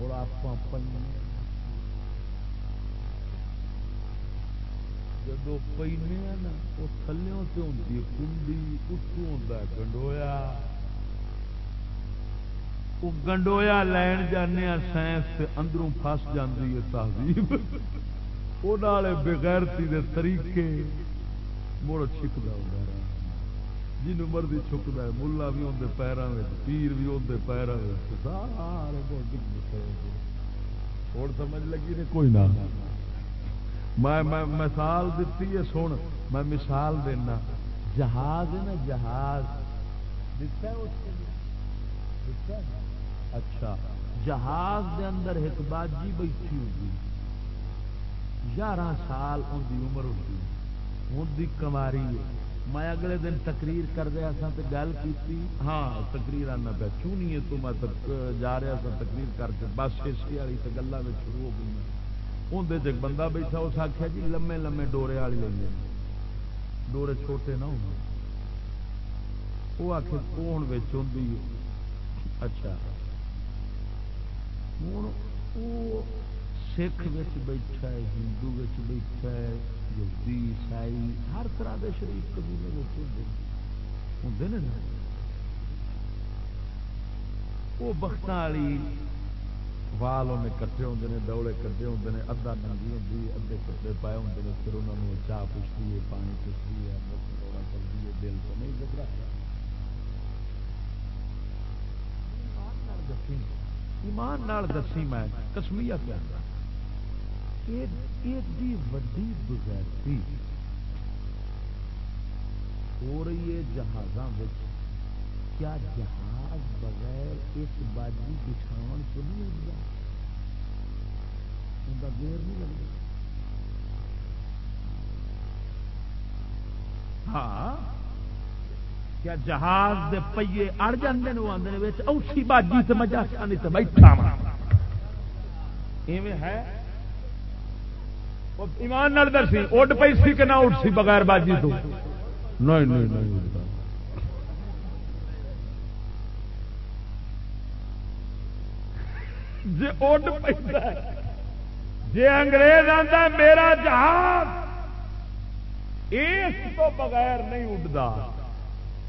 مڑ آپ جدو پینے نا، وہ تھلوں سے ہوتی کنڈی اتوں ہوتا گنڈویا۔ وہ گنڈویا لین جانے سائنس اندروں فس جاتی ہے تہذیب۔ وہ بغیرتی دے طریقے۔ مڑ چھکتا ہوتا ہے۔ جن مرضی چھکتا ہے، ملا بھی اندر پیروں میں پیر بھی اندر پیروں میں سارے اور سمجھ لگی نے؟ کوئی نہ۔ میں مثال دیتی ہے، سن۔ میں مثال دینا۔ جہاز ہے نا، جہاز۔ دتا ہے اس کے لیے؟ اچھا۔ جہاز دے اندر ایک باجی بیٹھی ہوگی یارہ سال ان کی عمر ہوگی ہوں دی کماری ہے۔ میں اگلے دن تقریر کر دیا سا تو گل کی ہاں تقریر آنا پیا۔ چونی ہے تو میں جا رہا سا تقریر کر کے۔ بس اسی والی تو گلوں میں شروع ہو گئی۔ اندر ایک بندہ بیٹھا، اس آخیا جی لمے لمے ڈورے والی لیں ڈورے چھوٹے نہ ہو وہ آخ کون بچ اچھا۔ ہوں وہ سکھ بیٹھا ہے، ہندو بیٹھا ہے، یہودی، عیسائی، ہر طرح کے شریف قبیلے ہوں نا وہ بخت والی وال انہیں کٹے ہوتے ہیں ڈولے کٹے ہوتے ہیں ادھا ننگی ہوتی ہے ادھے کپڑے پائے ہوتے ہیں پھر انہوں نے چاہ پوچھتی ہے، پانی پوچھتی ہے دوڑا چلتی ہے، دل تو نہیں گھبرا۔ ایمان نال دسی میں کسمیا کیا ایڈی وڈی بغیرتی ہو رہی ہے جہازوں کیا جہاز بغیر اس باجی بچھاؤ تو نہیں لگتا ان کا دیر نہیں لگتا ہاں کیا جہاز دے پہیے اڑ جاندے نے آدھے اوسی باجی سے مجھا سانی سے بیٹھا ایویں ہے؟ ایمان نال درسی اڈ پی سی کہ نہ اٹھ سی بغیر باجی تو؟ نہیں نہیں نہیں جی اڈ پہ جی انگریز آتا میرا جہاز اس تو بغیر نہیں اڈتا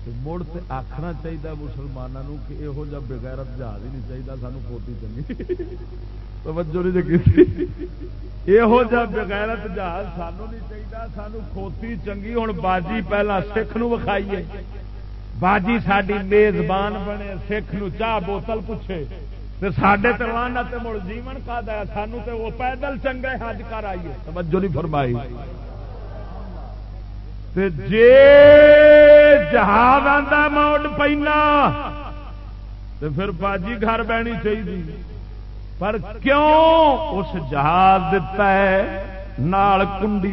مڑ سے آخنا چاہیے مسلمانوں کہ یہو جہ بغیرت جہاز ہی نہیں چاہیے سانو کھوتی چنگی۔ توجہ نہیں یہو جہ بغیرت جہاز سانو نہیں چاہیے سانو کھوتی چنگی۔ ہوں باجی پہلا سکھ نکھائیے باجی ساری میزبان بنے، سکھ نو چاہ بوتل پوچھے۔ سڈے تروان مڑ جیون کا دیا سانو تے وہ پیدل چنگے، حج کر آئیے۔ توجہ نہیں فرمائی۔ جے جہاز آتا موڈ پینا تو پھر باجی گھر بہنی چاہیے پر کیوں اس جہاز دتا ہے نال کنڈی؟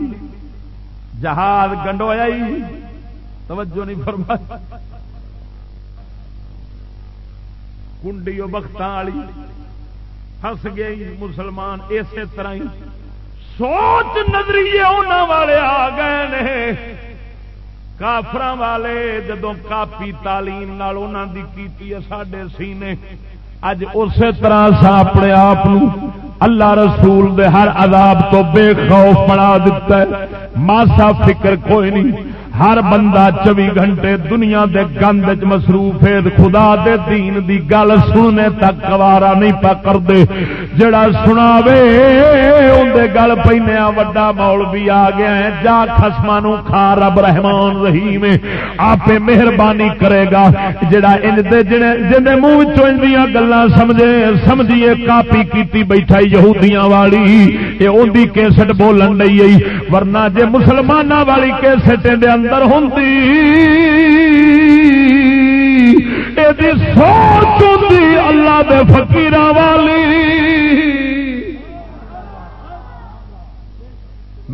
جہاز گنڈویا توجہ نہیں فرمائی۔ کنڈی بخت والی۔ ہس گئی مسلمان اسی طرح ہی۔ سوچ نظریے والے آ گئے کافر والے جدو کاپی تعلیم کی سڈے سینے۔ اج اسی طرح سا اپنے آپ اللہ رسول دے ہر عذاب تو بے خوف بنا دیتا ہے۔ ماسا فکر کوئی نہیں ہر بندہ چوبی گھنٹے دنیا دے گند مصروف ہے خدا دے دین دی گل سننے تک گوارا نہیں پا کرتے۔ جڑا سنا اندر گل پہنیا وڈا مول بھی آ گیا ہے۔ جا خسما کھا رب رحمان رحیم آپ مہربانی کرے گا۔ جڑا ان جن منہ چیا گلا سمجھے، سمجھیے کاپی کیتی بیٹھا یہودیاں والی۔ یہ اندی کیسٹ بولن نہیں ورنہ جے مسلمانوں والی کیسٹ اندر اندر ہوں دی سوچ ہوتی اللہ دے فقیر والی۔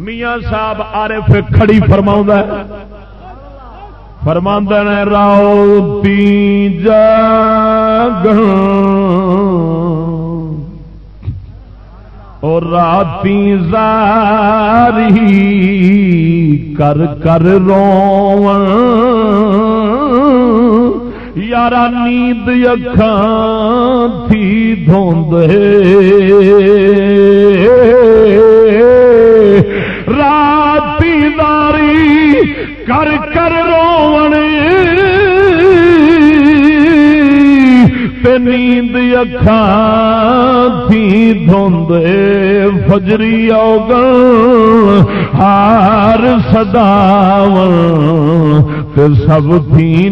میاں صاحب عارف کھڑی فرما فرما راؤ تی جگ اور راتی زاری کر کر رو یارا نیند اکھان تھی دھوند راتی داری کر کر رو نیند اکھان تھی دھوند فجری اوگل ہار سداو سب تھی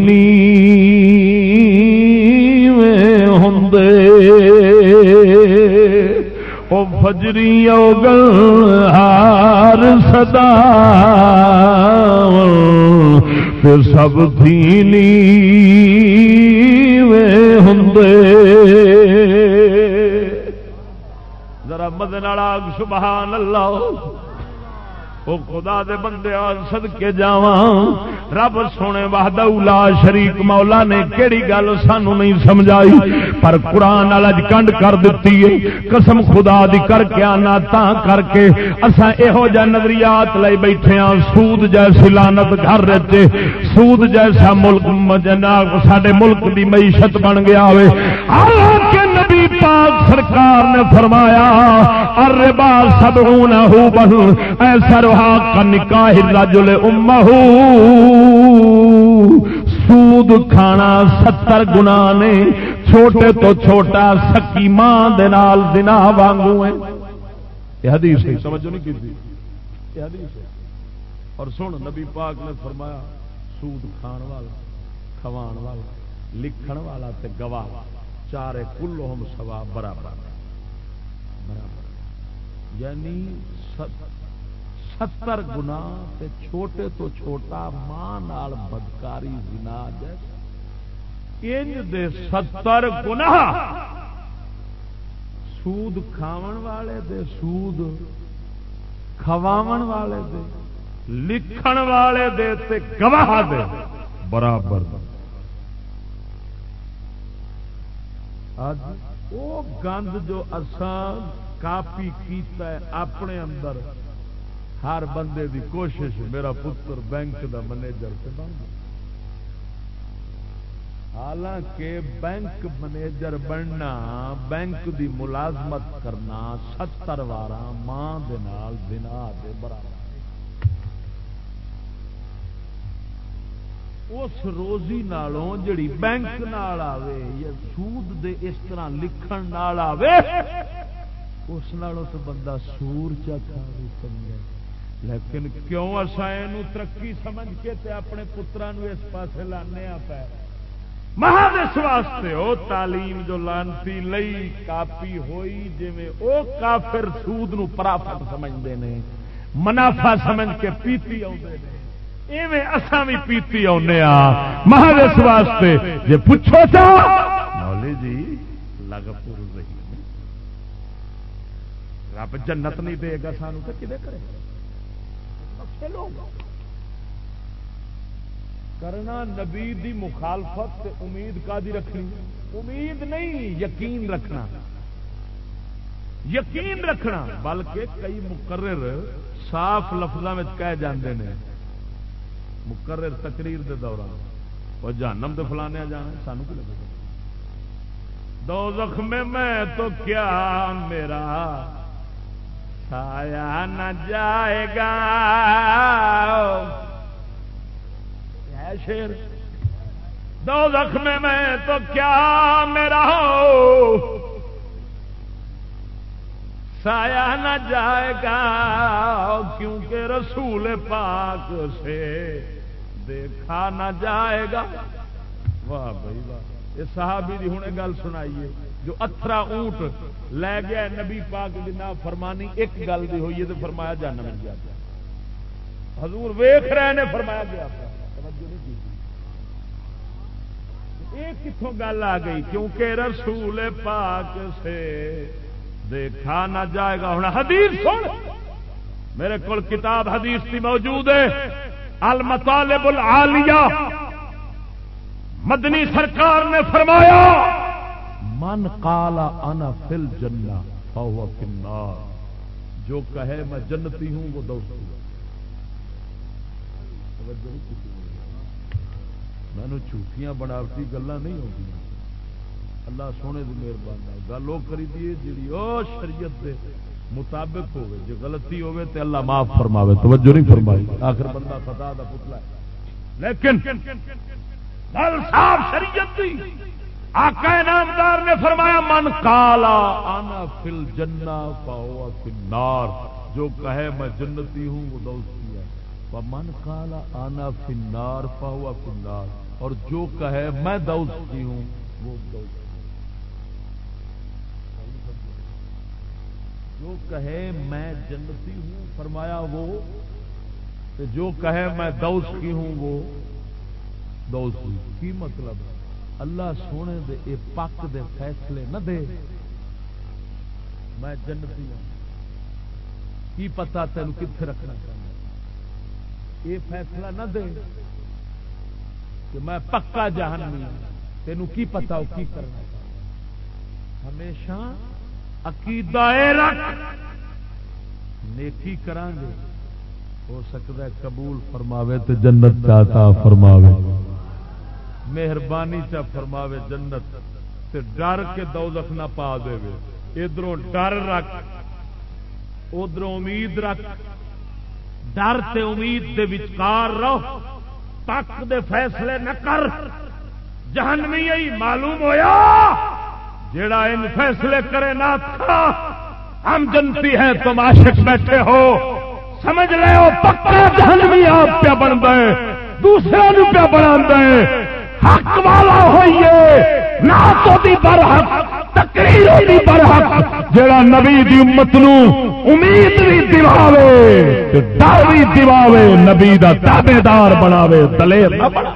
ہوں او فجری اوگل ہار سدا سب تھی ہوں ذرا مدن سبحان اللہ وہ خدا دے بندے سد کے جا رب سونے وحدہ لا شریک مولا نے کیڑی گل سانو نہیں سمجھائی؟ پر قرآن اج کنڈ کر دیتی ہے۔ قسم خدا دی کر کے آنا تا کر کے۔ اسا یہو جہ نظریات لے بیٹھے ہاں سود جیسی لانت گھر رہتے سود جیسا ملک جناب سڈے ملک دی معیشت بن گیا ہوئے۔ حالانکہ نبی پاک سرکار نے فرمایا، اربا سب ہو بہو ایسا کا نکاح رجل امہ سود کھانا ستر گنا نے چھوٹے تو چھوٹا سکی ماں دنال دنا وانگو ہے حدیث ہے نہیں کی اور سن نبی پاک نے فرمایا سود کھان والا کھوان والا لکھن والا تے گواہ چارے کلو ہم سوا برابر برابر یعنی ستر گنا چھوٹے تو چھوٹا ماں نال بدکاری زنا دے ستر گنا سود کھاون والے دے، سود کھواون والے دے، لکھن والے دے تے گواہ دے۔ برابر۔ وہ گند جو اسان کاپی کیتا ہے اپنے اندر ہر بندے دی کوشش، میرا پتر بینک دا منیجر سے بن حالانکہ بینک منیجر بننا، بینک دی ملازمت کرنا ستر وارا ماں دنا دے برابر۔ اس روزی نالوں جڑی بینک نال آوے، یا سود دے اس طرح لکھن نال آوے، اس نالوں تو بندہ سور چکا بھی سمجھے لیکن کیوں اصا یہ ترقی سمجھ کے تے اپنے پترا اس پاس لانے پہ مہاد اس واسطے او تعلیم جو لانتی لئی کاپی ہوئی جی او کافر سود نو پرافت سمجھتے ہیں منافع سمجھ کے پیتی آدھے اساں بھی پیتی آنے آ۔ مہاد اس واسطے جی پوچھو چا مولی جی لگ پور رہی رب جنت نہیں دے گا سانو تو کدے کرے؟ گا کرنا نبی دی مخالفت امید کا دی رکھنی؟ امید نہیں، یقین رکھنا۔ یقین رکھنا، بلکہ کئی مقرر صاف لفظوں میں کہہ جاندے ہیں مقرر تقریر دے دوران۔ وہ جانم دے فلانے جانا سانو کی لگے؟ دو زخم میں تو کیا میرا؟ سایا نہ جائے گا شیر دو زخم میں تو کیا میرا ہو سایا نہ جائے گا کیونکہ رسول پاک سے دیکھا نہ جائے گا واہ بھائی واہ یہ صحابی دی ہوں گل سنائیے جو اترا اونٹ لے گیا نبی پاک دی نا فرمانی، ایک گل دی ہوئی ہے تو فرمایا جانا مل گیا حضور ویخ رہے نے فرمایا گیا۔ یہ کتوں گل آ گئی، کیونکہ رسول پاک سے دیکھا نہ جائے گا۔ ہوں حدیث سن۔ میرے کو کتاب حدیث کی موجود ہے۔ المطالب العالیہ۔ مدنی سرکار نے فرمایا من کالا انا فل جنا فهو في جو کہے میں جنتی ہوں، وہ دوستی میں جھوٹیاں بناوٹی گلا نہیں ہوتی اللہ سونے کی مہربانی گل وہ کری دی جی وہ شریعت دے مطابق ہوگی جی غلطی ہوگی تو اللہ معاف فرماوے۔ توجہ نہیں فرمائی۔ آخر بندہ خطا دا پتلا ہے۔ لیکن گل صاف شریعت دی آقا نامدار نے فرمایا، من کالا آنا فل جنا پاؤ نار جو کہے، میں جنتی ہوں، وہ دوستی ہے. من کالا آنا فنار پاؤ فنار اور جو کہے، میں دوستی ہوں، وہ دوستی جو کہے، میں جنتی ہوں، فرمایا وہ۔ جو کہے، میں دوس کی ہوں، وہ دوس کی مطلب ہے؟ اللہ سونے دے اے پک دے فیصلے نہ دے۔ میں جنتی ہوں۔ کی پتا تین کتنے رکھنا چاہتا یہ فیصلہ نہ دے کہ میں پکا جہنمی تینوں کی پتا وہ کی کرنا ہمیشہ عقیدہ نیکی کران گے ہو سکتا ہے قبول فرماوے تو جنت چاہتا فرماوے۔ مہربانی چا فرماوے جنت تے ڈر کے دوزخ نہ پا دے ادھر ڈر رکھ ادھر امید رکھ۔ ڈر تے امید دے وچکار رہو پک دے فیصلے نہ کر۔ جہنمی معلوم ہویا، جیڑا ان فیصلے کرے نہ تھا۔ ہم جنتی ہیں، تم عاشق بیٹھے ہو۔ سمجھ رہے ہو پکا جہنمی آپ پہ بن گئے دوسرے پہ بنا دے حق والا ہوئیے۔ نہ تو دی برحق تقریر دی برحق۔ جیڑا نبی دی امت نو امید بھی دیواوے ڈر بھی دیواوے نبی دا تابے دار بناوے، دلیر نہ بنا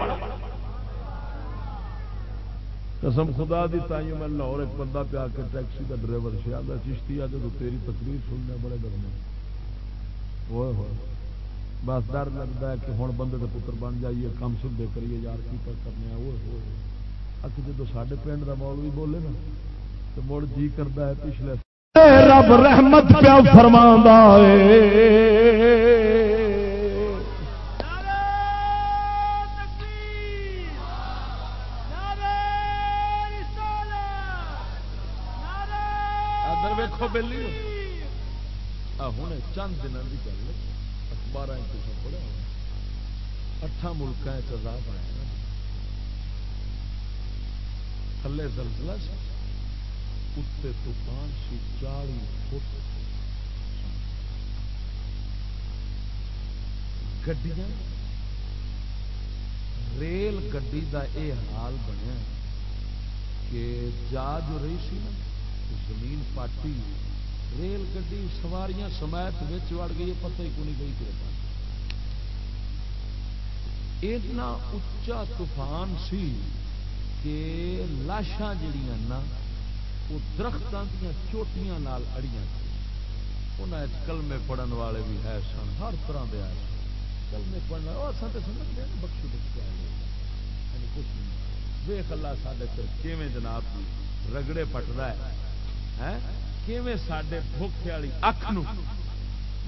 قسم خدا دی تائیں میں لاہور ایک بندہ پہ آ کے ٹیکسی کا ڈرائیور شیادہ چشتی آ جب تیری تقریر سننے بڑے ڈرنے ہوئے۔ ہوئے۔ بس ڈر لگتا ہے کہ ہوں بندے کے پتر بن جائیے کم سدھے کریے یار کی پر کرنے اچھا جب سارے پنڈ کا مول بھی بولے نا تو مڑ جی کرتا ہے پچھلے رب رحمت پیا فرما ویکو بہلی ہوں چند دن کی گل اخبار پڑھا اٹھان ملک عذاب آیا تھلے زلزلہ سی اتنے طوفان سی چالی فٹ۔ گڈیاں۔ ریل گڈی دا اے حال بنیا کہ جا جو رہی سی نا، زمین پاٹی۔ ریل گڈی سواریاں سمایت بچ وڑ گئی پتہ ہی کونی گئی کہ اتنا اچا طوفان سی کہ لاشاں جڑیاں نا وہ درختوں دیا چوٹیاں نال اڑیاں انہیں کلمے پڑھن والے بھی ہے سن ہر طرح دے آئے کلمے پڑھنے وہ اصل تو سمجھ گئے بخشو بخش یعنی کچھ نہیں ویخ اللہ سارے پھر کیویں جناب کی رگڑے پٹتا ہے سڈے بھوکے والی اکھ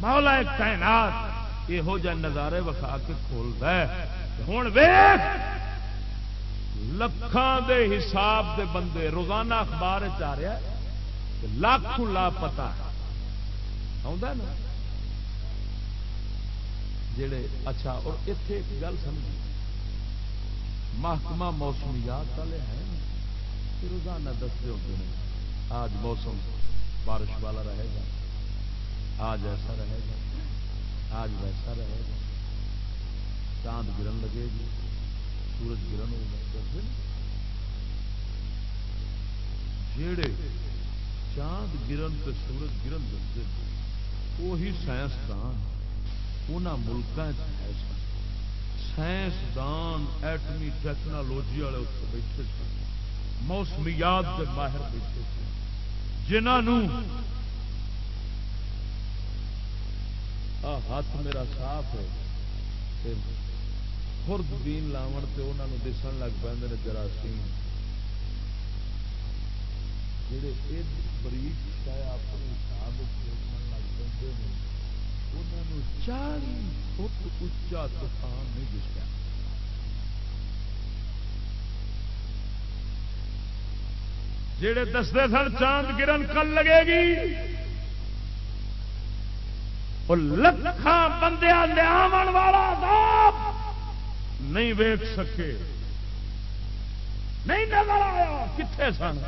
مولا ایک تعینات یہو جہ نظارے وکھا کے کھولتا ہے ہوں ویخ لکھان دے حساب دے بندے روزانہ اخبار چ رہا لاکھ لا پتا نا جڑے اچھا اور اتے ایک گل سمجھ محکمہ موسمیات والے ہیں روزانہ دستے ہوتے ہیں آج موسم بارش والا رہے گا۔ آج ایسا رہے گا۔ آج ویسا رہے گا۔ چاند گرن لگے گی۔ سورج گرن ہوگا جڑے چاند گرن تو سورج گرن دستے وہی سائنسدان ان ملکوں سائنسدان ایٹمی ٹیکنالوجی والے اتنے بیٹھے سن۔ موسمیات کے ماہر بیٹھے سن۔ جنہوں ہاتھ میرا صاف ہے۔ خرد دین لاون سے انہوں دسن لگ پہ جراثیم۔ جڑے یہ بریک شاید اپنے حساب لگ پہ انہوں چالی فٹ اچا طوفان نہیں دستا جڑے دستے سن چاند گرن کل لگے گی لکھان بندے لیا والا نہیں ویک سکے۔ نہیں نظر آیا کتنے سن؟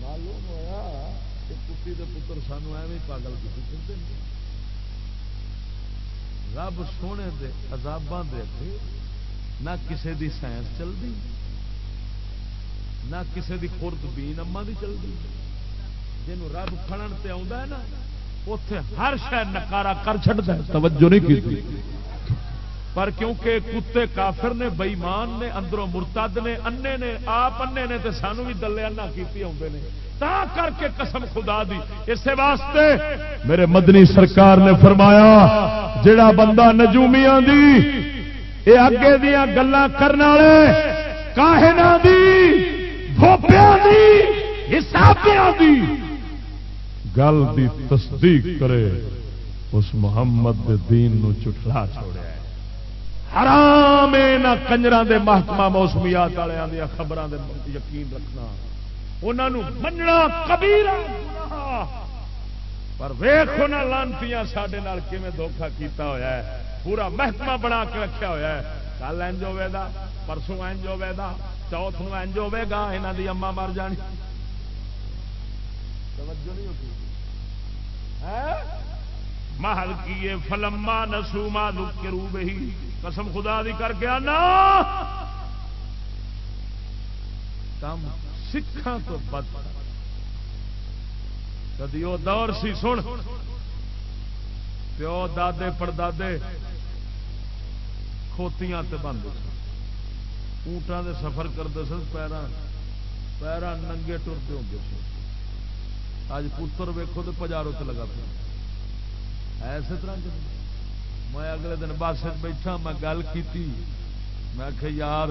معلوم ہوا کہ کتی کے پتر سانو ایویں پاگل کی چلتے رب سونے دے عذاباں دے کے نہ کسے دی سائنس چلتی نہ کسے دی خورد بین اما دی چلتی جنوں رب کھڑن تے آ نا، اوتھے ہر شے نکارا کر چھڈدا ہے۔ توجہ نہیں کیتی پر کیونکہ کتے کافر نے، بئیمان نے، اندروں مرتد نے انے نے، آپ انے نے تے سانو بھی دلے انا کی آتے ہیں تا کر کے قسم خدا دی۔ اس واسطے میرے مدنی سرکار نے فرمایا، جڑا بندہ نجومیاں دی، اے اگے دیا گلا کرنے والے کاہنا دی بھوپیا دی، حسابیاں دی، گل دی تصدیق کرے، اس محمد دین نو چٹلا چھوڑیا حرام نہ کنجر دے محکمہ موسمیات والوں دیا خبروں دے یقین رکھنا۔ انہوں مننا کبھی پر ویخو نہ لانتی سڈے دھوکھا کیتا ہویا ہے۔ پورا محکمہ بنا کے رکھا ہوا ہے۔ کل اینج ہوے گا پرسوں اینج ہوے گا چوتھ نو اینج ہوے گا یہاں دی اما مر جانی۔ توجہ نہیں ہوتی۔ ہاں؟ محل کیے فلما نسوما دکھ کے روب ہی قسم خدا دی کر کے آنا۔ کم سکھان تو بد۔ کدی وہ دور سی سن۔ پیو دادے پردادے کھوتیاں تے بند اونٹان دے سفر کرتے سن پیرا پیرا ننگے ٹرتے ہوتے سن۔ اج پتر ویکو تو پجاروں سے لگا پہ ایسے طرح میں اگلے دن بس بیٹھا، میں گل کی میں کہ یار،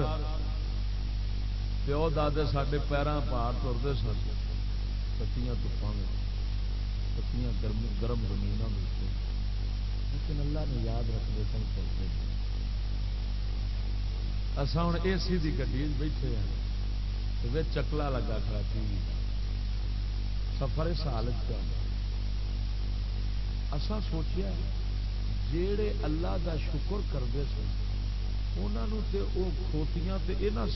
پیو دے سارے پیروں پار ترتے سن کتیاں تفان کتیاں گرم گرم زمین لیکن اللہ نے یاد رکھتے سن کرتے اصا ہوں اے سی کی گڈی بیٹھے ہیں چکلا لگا کھڑا ٹی وی۔ سفر اس حالت کا اسا سوچیا جڑے اللہ دا شکر کرتے سن انہوں تے او کھوتیاں تے یہاں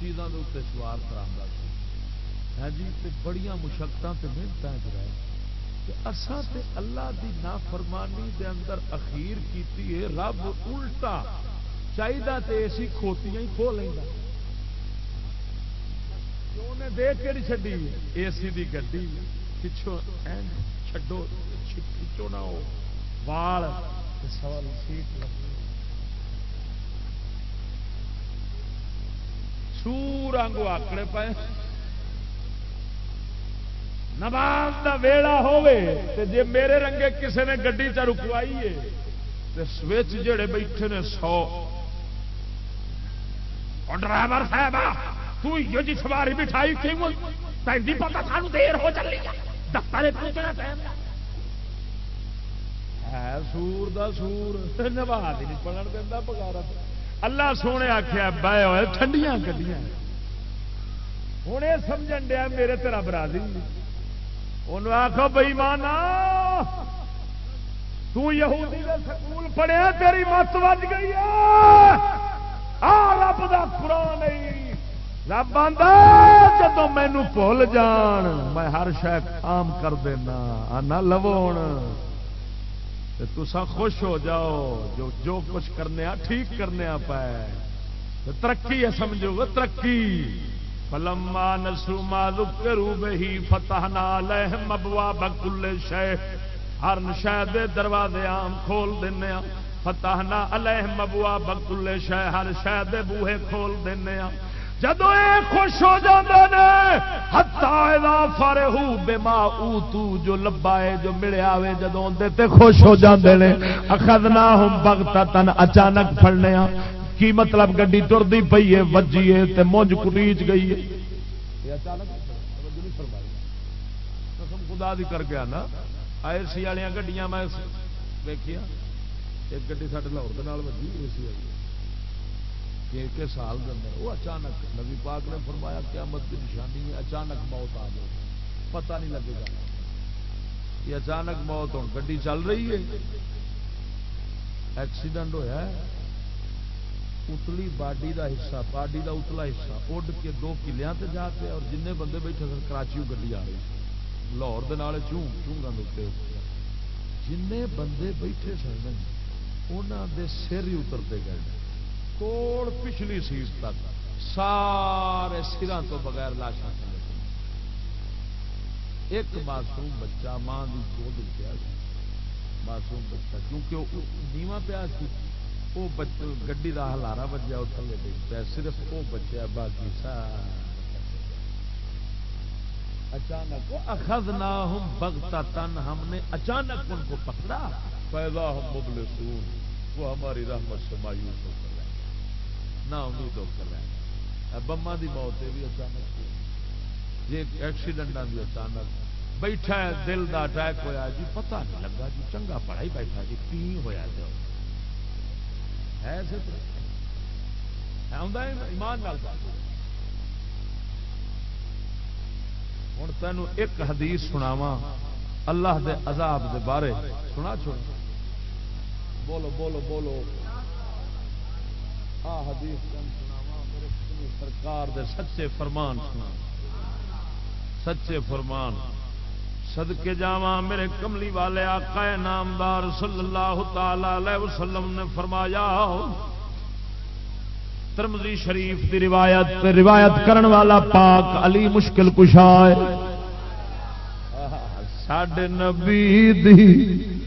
چیزوں کے اتنے سوار کرا ہاں جی تے بڑیاں مشقت محنت رہے۔ اساں تے اللہ دی نافرمانی دے اندر اخیر کیتی ہے، رب الٹا چاہیے تے ایسی کھوتیاں ہی کھو لینا دے کے نہیں چڈی اے سی دی گڈی پچھو چڈو پچھو نہ ہو؟ وال سیٹ لگی۔ سور آنگو آکڑے پائے نماز دا ویڑا ہوے جے میرے رنگے کسے نے گڈی چ رکوائی ہے تے سوچ جڑے بیٹھے نے سو۔ اور ڈرائیور صاحب تو یہ جی سواری بٹھائی کیوں؟ تھی پتا سانو دیر ہو چلی۔ دفتر پہنچنا ہے، سور دا سور. نواز نہیں پڑھن دینا پگارا اللہ سونے آخیا بہ ہوئے ٹھنڈیاں گڈیاں ہوں یہ سمجھ دیا میرے تیرا برادری انہوں آخو بئی مانا تہودی سکول پڑھیا، تیری مت وج گئی آ رب کا قرآن نہیں رب آدھا جب مینو بھول جان، میں ہر شہ کام کر دینا آنا لو تسا خوش ہو جاؤ، جو جو کچھ کرنے ٹھیک کرنے پائے۔ ترقی ہے، سمجھو، وہ ترقی۔ فلما نسوا ما ذکروا به فتحنا عليهم ابواب كل شيء ہر شے دے دروازے عام کھول دینے ہاں فتحنا علیہم ابواب كل شيء ہر شے دے بوہے کھول دینے جدو یہ خوش ہو جاندے نے حتا اذا فرحو بما اوتو، جو لبا ہے جو ملے آوے جدوں دے تے خوش ہو جاندے نے، اخذناہم بغتتن اچانک پھڑنے کی مطلب گڈی ٹردی پئی ہے، وجی ہے، تے مونج کٹیچ گئی ہے۔ قسم خدا دی کر گیا نا آئے سی والی گڈیاں میں دیکھیا ایک گڈی ساڈے لاہور دے نال وجی، اے سی والی ایک سال کے اندر وہ اچانک نبی پاک نے فرمایا قیامت کی نشانی ہے اچانک موت آ جائے پتہ نہیں لگے گا۔ یہ اچانک موت ہوں، گڈی چل رہی ہے۔ ایکسیڈنٹ ہوا اتلی باڈی دا حصہ، باڈی دا اتلا حصہ۔ اڈ کے دو کلیاں تے جا کے اور جن بندے بیٹھے سن کراچی گڈی آ رہی لاہور دے نال چوں چونگا دے جن بندے بیٹھے سن، انہاں دے سر ہی اترتے گئے۔ کوڑ پچھلی سیٹ تک سارے سران تو بغیر لاشاں چلے ایک معصوم بچہ ماں کی گود پیا معصوم بچہ، کیونکہ نیواں پیا سی، وہ گڈی کا ہلارا بجیا وہ تھلے ڈگ پیا صرف وہ بچہ باقی سارا اچانک اخذ نہ ہم بگتا تن ہم نے اچانک ان کو پکڑا۔ پیدا ہم مبلسون، وہ ہماری رحمت سے مایوس ہو نہ امید ہو کر رہے بما دی موت بھی اچانک جی ایکسیڈنٹا بھی اچانک۔ بیٹھا ہے، دل دا اٹیک ہویا جی پتہ نہیں لگا جی چنگا پڑھا ہی بیٹھا جی کی ہوا جو ہے؟ ایمان نال ہوں تینوں ایک حدیث سناوا اللہ دے عذاب دے بارے۔ سنا چھوڑ بولو بولو بولو۔ آ حدیث سرکار دے سچے فرمان سنا سچے فرمان۔ صدقے جاوا میرے کملی والے آقا نامدار صلی اللہ تعالی علیہ وسلم نے فرمایا ترمزی شریف دی روایت روایت کرن والا پاک علی مشکل کشا ہے۔ ساڈے نبی دی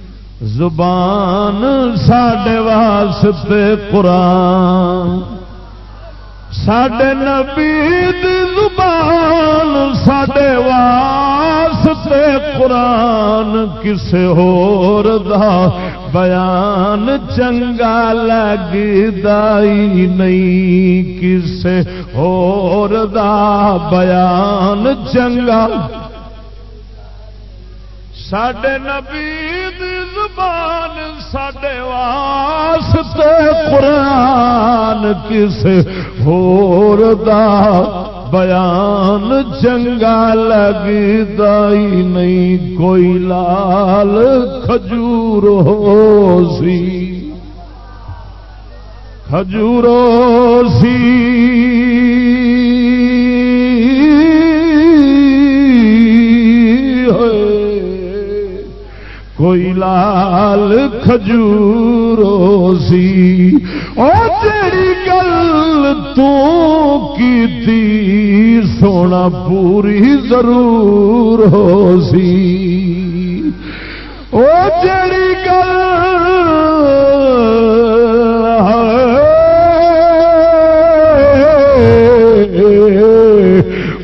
زبان ساڈے واسطے قرآن۔ ساڈے نبی دی زبان ساڈے واسطے قرآن۔ کسے ہور دا بیان چنگا لگدائی نہیں۔ کسے ہور دا بیان چنگا۔ ساڈے نبی دی زبان ساڈے واسطے قرآن کسے ہور دا بیان چنگا لگتا ہی نہیں، کوئی لال کھجور ہو سی۔ کھجورو سی۔ کوئی لال کھجورو سی۔ او تیری گل تو کی سونا پوری ضرور ہو سی۔ او تیری گل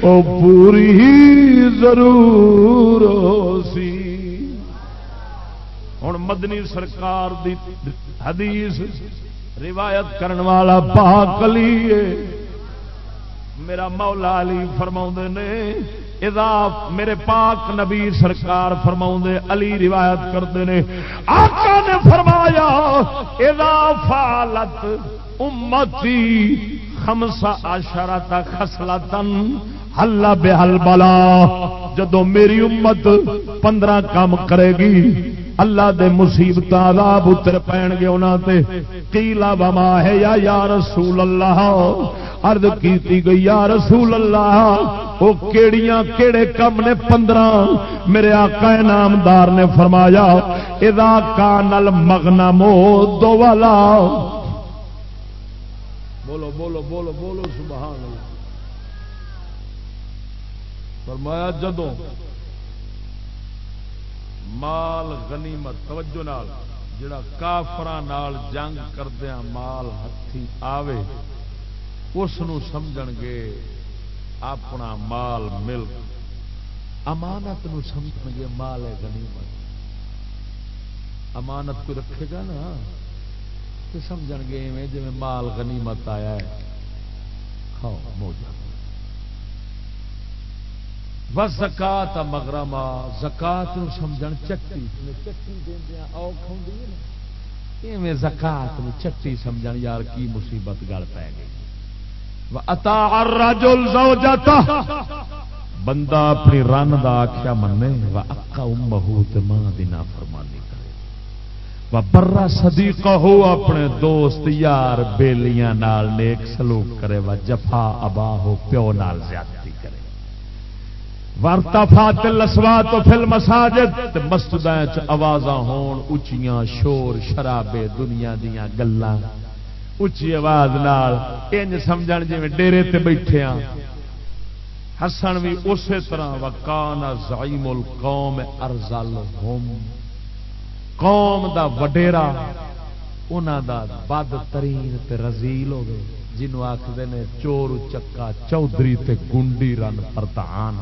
او پوری ضرور ہو مدنی سرکار دی حدیث روایت کرن والا پاک علی میرا مولا علی فرما نے، اذا میرے پاک نبی سرکار فرما علی روایت کرتے ہیں آقا نے فرمایا، اذا فالت امتی خمسا اشرت خسلتن ہلا بے حل بلا، جدو میری امت پندرہ کام کرے گی اللہ دے مصیبت عذاب اتر پین گے انہاں تے۔ قیلا وما ہے یا یا رسول اللہ؟ عرض کیتی گئی، یا رسول اللہ، او کیڑیاں کیڑے کم نے پندرہ؟ میرے آقا نامدار نے فرمایا، اذا کان المغنم دو والا بولو بولو بولو بولو، سبحان اللہ۔ فرمایا، جدوں مال غنیمت، توجہ نال، جڑا کافر جنگ کردیا مال ہاتھی آوے اس سمجھ گے اپنا مال ملک۔ امانت نو سمجھ گے مال ہے غنیمت۔ امانت کو رکھے گا نا؟ تو سمجھ گے جی مال غنیمت آیا ہے۔ کھاؤ، موجہ۔ بس زکات مگرما زکات سمجھ چٹی۔ چٹی زکات چٹی سمجھ یار کی مصیبت گل پی گئی۔ بندہ اپنی رن کا آخیا منے، و اکا مہوت ماں دینا فرمانی کرے۔ برا سدی کہو اپنے دوست یار بیلیاں نال نیک سلوک کرے، و جفا ابا ہو پیو نال زیادتی کرے وارتافات لسوا تو فل مساجد مسجد آواز ہون اچیاں شور شرابے دنیا دیا گلا اچھی آواز نال انج سمجھ جی ڈیرے تے بیٹھے ہاں ہسن بھی اسی طرح، وکان زائم القوم ارزل ہوم قوم دا وڈیرا، انہاں دا بد ترین تے رزیل ہوگی جنہوں آخر نے چور چکا چودھری تے گنڈی رن پرتان۔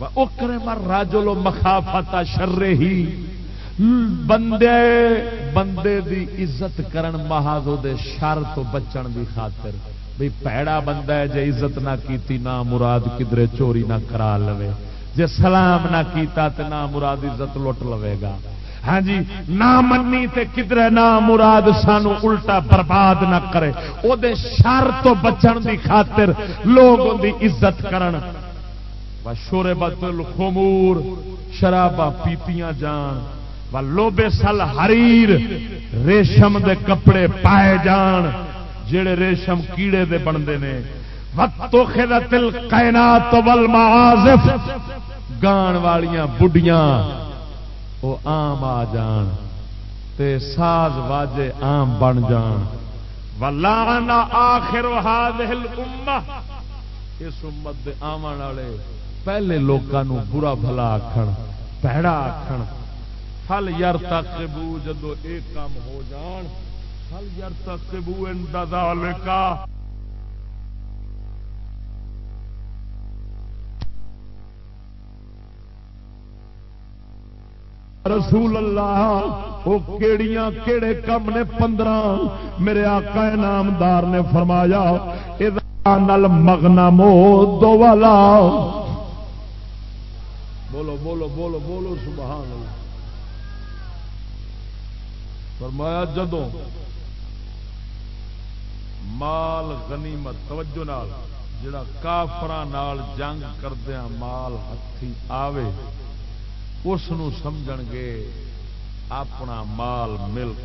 اکرے مر راجلو مخافتا شرے ہی۔ بندے بندے دی عزت کرن محاذ دے شر تو بچن دی خاطر۔ بھی پیڑا بندہ ہے جے عزت نہ کیتی، نہ مراد کدرے چوری نہ کرا لوے۔ جے سلام نہ کیتا تے نہ مراد عزت لٹ لوے گا۔ ہاں جی نہ منی تے کدرے نہ مراد سانو الٹا برباد نہ کرے۔ او دے شر تو بچن دی خاطر لوگ دی عزت کرن۔ شورے بتل خمور شرابا پیتیاں جان و لوبے سل ہریر ریشم دے کپڑے پائے جان جڑے ریشم کیڑے دے بنتے نے۔ وقتو خدتل کائنات گان والیاں بڈیاں وہ آم آ جان، تے ساز واجے آم بن جان۔ ولانا آخر هذه الامه اس امت دے آمن والے۔ پہلے لوگوں برا بھلا آخر پیڑا آخر فل یار تک بو جدو ایک کام ہو جان فل یار تک بو کا رسول اللہ وہ کیڑیاں کیڑے کم نے پندرہ۔ میرے آقا نامدار نے فرمایا نل مگنا مو دو والا۔ بولو بولو بولو بولو، سبحان اللہ۔ فرمایا جدو مال غنیمت، توجہ نال، جڑا کافر جنگ کردیا مال ہاتھی آوے اس سمجھ گے، اپنا مال ملک۔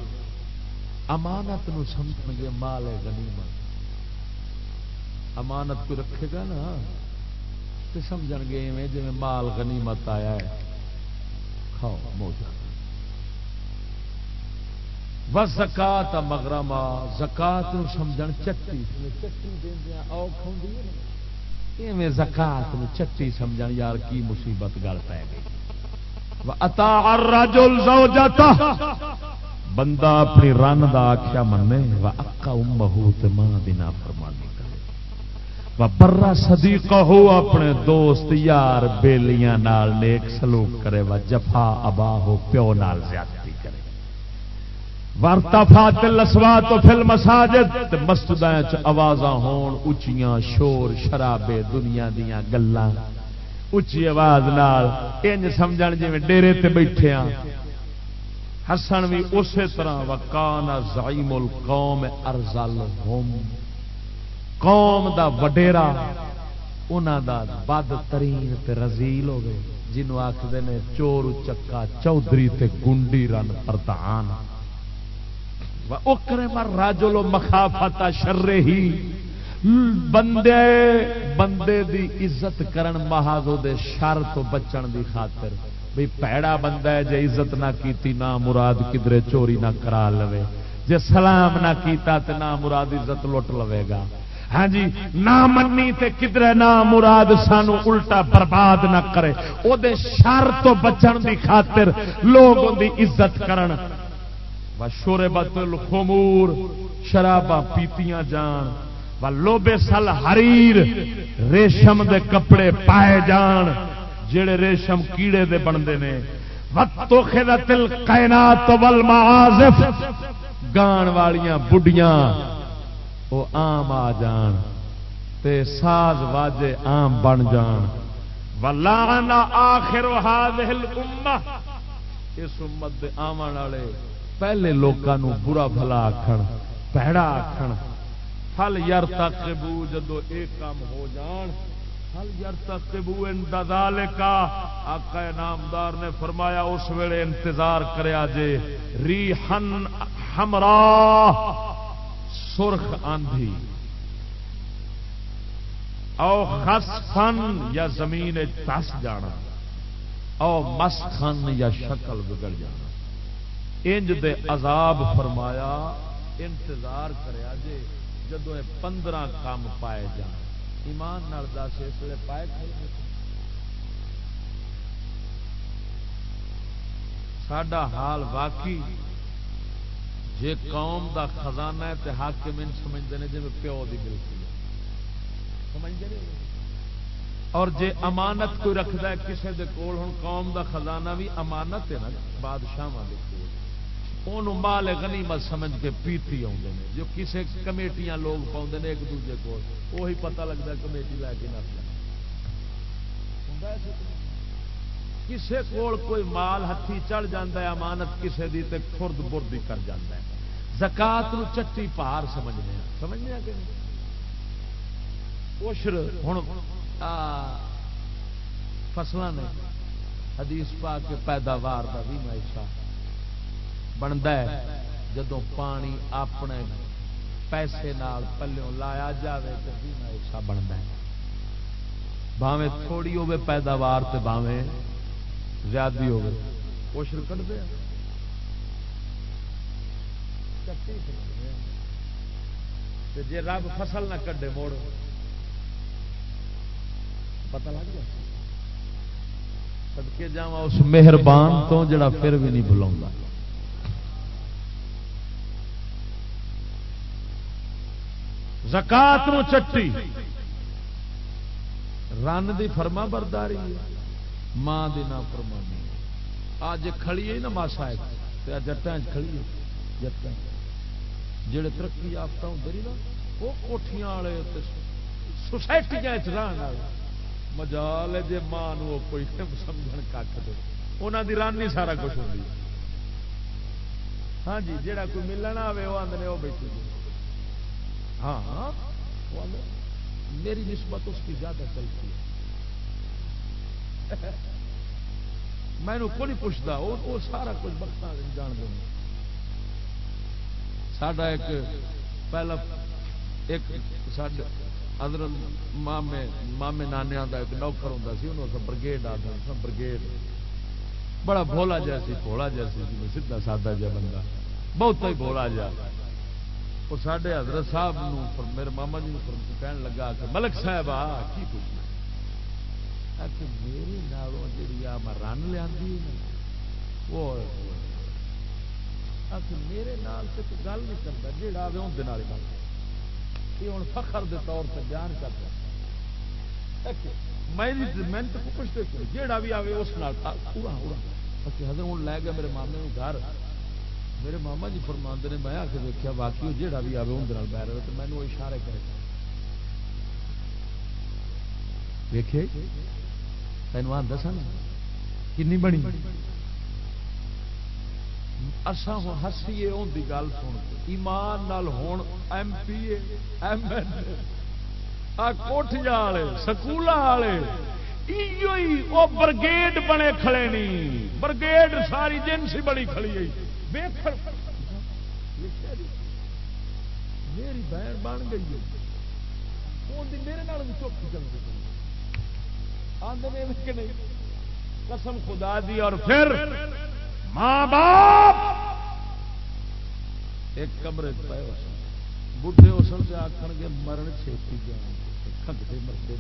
امانت نو سمجھ گے مال ہے غنیمت۔ امانت کو رکھے گا نا؟ تو سمجھ گے میں جی مال غنیمت آیا ہے۔ کھاؤ موجہ۔ بس زکات مگرما زکات سمجھ چٹی۔ چٹی زکات چٹی سمجھ یار کی مصیبت گل پی گئی۔ بندہ اپنی رن کا آخیا منے اکا امہو تے ماں دینا فرمانی برا سدی کہو اپنے دوست یار بیلیاں نال نیک سلوک کرے و جفا ابا ہو پیو نال زیادتی کرے۔ وارتفا لسوا تو فل مساجد مسجد آواز ہون اچیاں شور شرابے دنیا دیا گلا اچھی آواز نال انج سمجھ جی ڈیرے تے بیٹھے ہاں ہسن بھی اسی طرح، وکان زائم القوم ارزل ہوم قوم دا وڈیرا انہوں دا بد ترین تے رزیل ہو گئے، جنہوں آخر نے چور، چکا، چودھری تے گنڈی رن پرتان اکرے مر راجلو مخافتا شرے ہی۔ بندے بندے دی عزت کرن محاذو دے شر تو بچن دی خاطر۔ بھئی پیڑا بندہ ہے، جے عزت نہ کیتی، نہ مراد کدرے چوری نہ کرا لوے۔ جے سلام نہ کیتا، تے نہ مراد عزت لٹ لوے گا۔ ہاں جی نہ منی تے کدھر نہ مراد سانو الٹا برباد نہ کرے۔ او دے شر تو بچن دی خاطر لوگ ان دی عزت کرن۔ و شربت الخمور، شراباں پیتیاں جان۔ و لوبے سل حریر، ریشم دے کپڑے پائے جان۔ جڑے ریشم کیڑے دے بنتے نے۔ وقتو خدت القینات والمعازف۔ گان والیاں، بڈیاں۔ وہ آم آ جان تے ساز واجے آم بن جان۔ ولانا آخر اس امت دے آمن والے پہلے لوگوں برا بھلا آکھن پیڑا آکھن۔ ہل یار تک بو جدو ایک کام ہو جان ہل یار تک انتظال کا آقا نامدار نے فرمایا، اس ویلے انتظار کریا جے۔ ری ہن ہمرا سرخ آندھی او خس فن یا زمین تس جانا، او مس خن یا شکل بگڑ جانا۔ انج دے عذاب فرمایا، انتظار کریا جے جدو پندرہ کام پائے جان۔ ایمان نال دس، اس لیے پائے ساڈا حال واقعی جے قوم دا خزانہ ہے تے حاکم ان سمجھتے ہیں جی پیو دی بالکل سمجھتے اور جے امانت کوئی رکھتا ہے کسی دے کول ہوں قوم دا خزانہ بھی امانت ہے نا بادشاہ وہ مال غنیمت سمجھ کے پیتی آتے ہیں جو کسی کمیٹیاں لوگ پاؤں نے ایک دوجے کو وہی پتہ لگتا کمیٹی لے کے نس کسی کول کوئی مال ہاتھی چڑھ جاتا ہے، امانت کسی دی تے خرد بردی کر جاتا ہے۔ زکات چٹی پار سمجھنے سمجھنے کہ اشر ہوں فصل نے حدیث پا کے پیداوار کا بھی معیشہ بنتا ہے جدو پانی اپنے پیسے نال پلوں لایا جائے تو بھی معیشہ بنتا ہے۔ باوے تھوڑی ہوے پیداوار تے باوے زیادہ ہوے کوشش کرتے جی رب فصل نہ کڈے موڑ، پتہ لگ گیا؟ سدکے جا اس مہربان تو جڑا پھر بھی نہیں بلا زکات چٹی۔ رن دی فرما برداری ماں دی نا فرمانی اج کھڑی ہے نا ماسا جٹان کھڑی ہے جٹان جڑے ترقی یافتہ ہوں نا، وہ کوٹیاں والے سوسائٹیاں رہن مجال جی ماں کوئی سمجھ کٹ دے۔ انہوں دی رن ہی سارا کچھ ہوتی ہاں جی جہاں کوئی ملنا آئے وہ آدھے وہ بیٹھے جی۔ ہاں, ہاں، میری نسبت اس کی زیادہ چلتی ہے۔ میں کو نہیں پوچھتا وہ سارا کچھ بخت جان دوں ساڈا ایک پہلا ایک حضرت مامے مامے نانیا کا ایک نوکر ہوں سی، انہوں برگیڈ آتا برگیڈ بڑا بولا جیسی بولا جیسی سیدھا سادہ جا بندہ بہت ہی بولا جا وہ سڈے حضرت صاحب میرے ماما جی کہن لگا کہ ملک صاحب آ، کی پوچھنا میرے نالوں جی رن لیا وہ میرے نال سے کوئی گل نہیں کرتا جہاں آئے اندر گل یہ ہوں فخر دے طور سے بیان کرتا۔ میں محنت پوچھتے جہاں بھی آئے اس نال پورا پورا حضرت ہوں لے گیا میرے مامے گھر۔ میرے ماما جی فرماند نے، میں آ کے دیکھا باقی جہاں بھی آئے اندر بہ رہے تو مینو اشارے کرے۔ ویکھے؟ تینوں آتا سن؟ کنی بنی؟ اسا ہسیے ان کی گل سن ایمان نال ہون ایم پی ایم ایل کوٹیاں والے سکول والے وہ برگیڈ بنے کھڑے نہیں برگیڈ ساری جنسی بڑی کھڑی ہوئی۔ میری بہن بن گئی میرے چوکی چل رہی قسم خدا دی اور پھر ماں باپ! ایک کمرے پہ بڈھے اسل سے آخر گے مرن چھتی جان کھگتے مرتے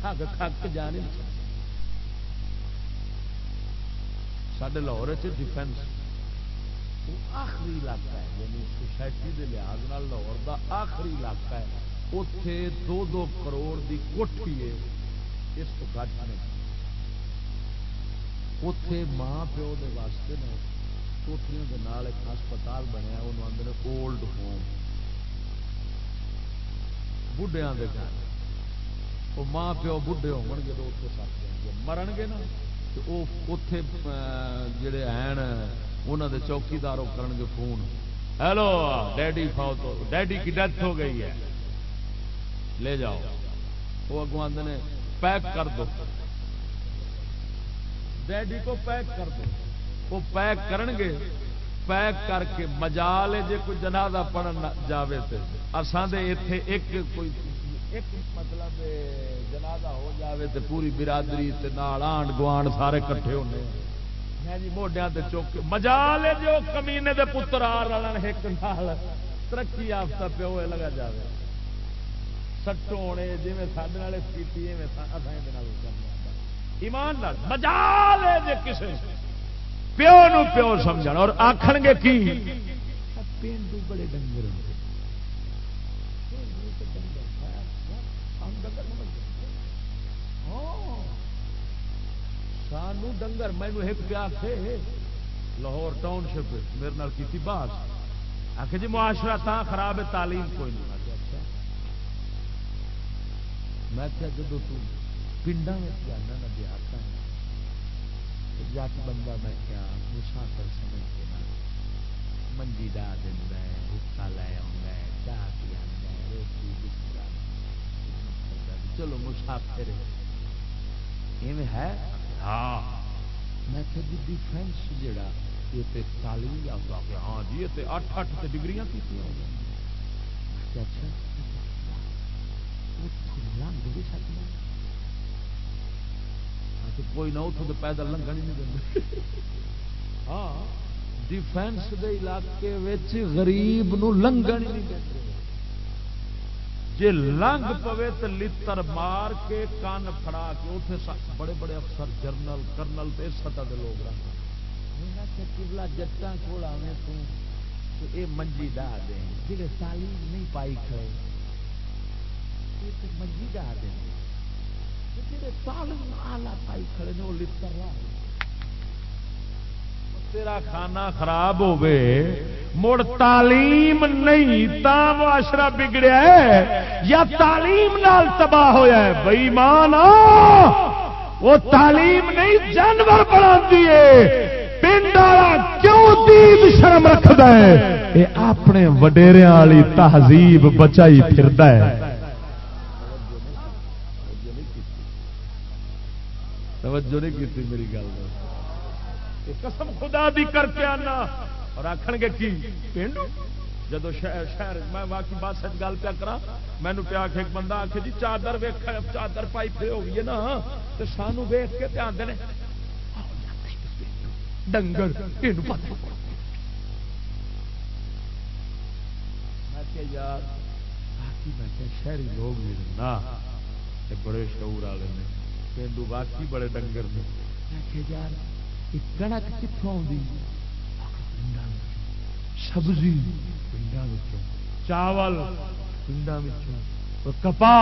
کھگ کھک جا نہیں سڈے لاہور ڈیفینس آخری علاقہ ہے یعنی سوسائٹی کے لحاظ لاہور کا آخری علاقہ ہے۔ اتے دو دو کروڑ کی کوٹھی ہے۔ اس کو گھٹ نہیں۔ اتے ماں پیو دے واسطے نا کوٹیاں کے نال ایک ہسپتال بنیا وہ آدھے اولڈ ہوم بڑھیا کے گھر وہ ماں پیو بڑھے ہو گے تو اتنے سٹ جان گے مرن گے نا تو وہ اتے جڑے ہیں انہوں دے چوکیدار کرن گے فون ہیلو ڈیڈی فوت ڈیڈی کی ڈیتھ ہو گئی ہے لے جاؤ وہ اگوں آدھے پیک کر دو ڈیڈی کو پیک کر دو۔ وہ پیک کرن گے پیک کر کے مجال جی کوئی جنازہ پڑھن جاوے تے۔ اساں دے ایتھے ایک کوئی ایک مطلب جنازہ ہو جاوے تے پوری برادری تے نال آنڈ گوانڈ سارے کٹھے ہونے میں جی موڈیاں تے چوک مجال جو کمینے دے پتر آ رلن ایک نال۔ ترقی یافتہ پیو لگا جاوے۔ سٹو ہونے جی سڈے والے پیتی ایمان مجال ہے کسی پیو نو پیو سمجھ اور آخر گے کی؟ پینڈو بڑے ڈنگر سانو ڈنگر مینو ایک پیا لاہور ٹاؤن شپ میرے نال کی بات آخ جی معاشرہ تا خراب ہے، تعلیم کوئی نہیں۔ میں کیا جب پنڈا جانا نہ دیہات جٹ بندہ میں کیا مسافر سمجھ کے نا منجی ڈا دینا بکا لے آؤں چاہ پیا روٹی چلو مسافر ہے ہاں میں کہ ڈیفینس جڑا یہ تعلیم ہاں جی یہ اٹھ اٹھ ڈگری کی اچھا بھی سکنا کوئی نہ اتوں تو پیدل لنگن ہی نہیں دیں ہاں ڈیفینس دے علاقے غریب نو لنگن ہی نہیں دیں جی لنگ پوے تو لتر مار کے کان پھڑا کے اتنے بڑے بڑے افسر جرنل، کرنل تے سطح دے لوگ رکھا جٹا کول آویں تو یہ منجی ڈا دیں جی تعلیم نہیں پائی کھڑے منجی ڈا دیں تیرا کھانا خراب ہوے مڑ تعلیم نہیں تا معاشرہ بگڑیا ہے۔ یا تعلیم نال تباہ ہویا ہے بئی مان وہ تعلیم نہیں، جانور بنا دیے پنڈ والا کیوں دید شرم رکھد ہے؟ یہ اپنے وڈیریا والی تہذیب بچائی پھرد ہے۔ توجہ نہیں کی میری گل قسم خدا دی کر کے آنا۔ اور آخر گے کی؟ پنڈ جب شہر شہر میں باقی بات سچ گل پیا کرا مینو پیا آخ ایک بندہ آخ جی چادر ویخ چادر پائی پھر ہو گئی نا۔ تو سانو ویخ کے آتے ہیں ڈنگر یار شہری لوگ بھی بڑے شعور والے نے۔ پینڈو باقی بڑے ڈنگر نے۔ یار کنک کتوں سبزی پنڈا چاول پنڈا کپا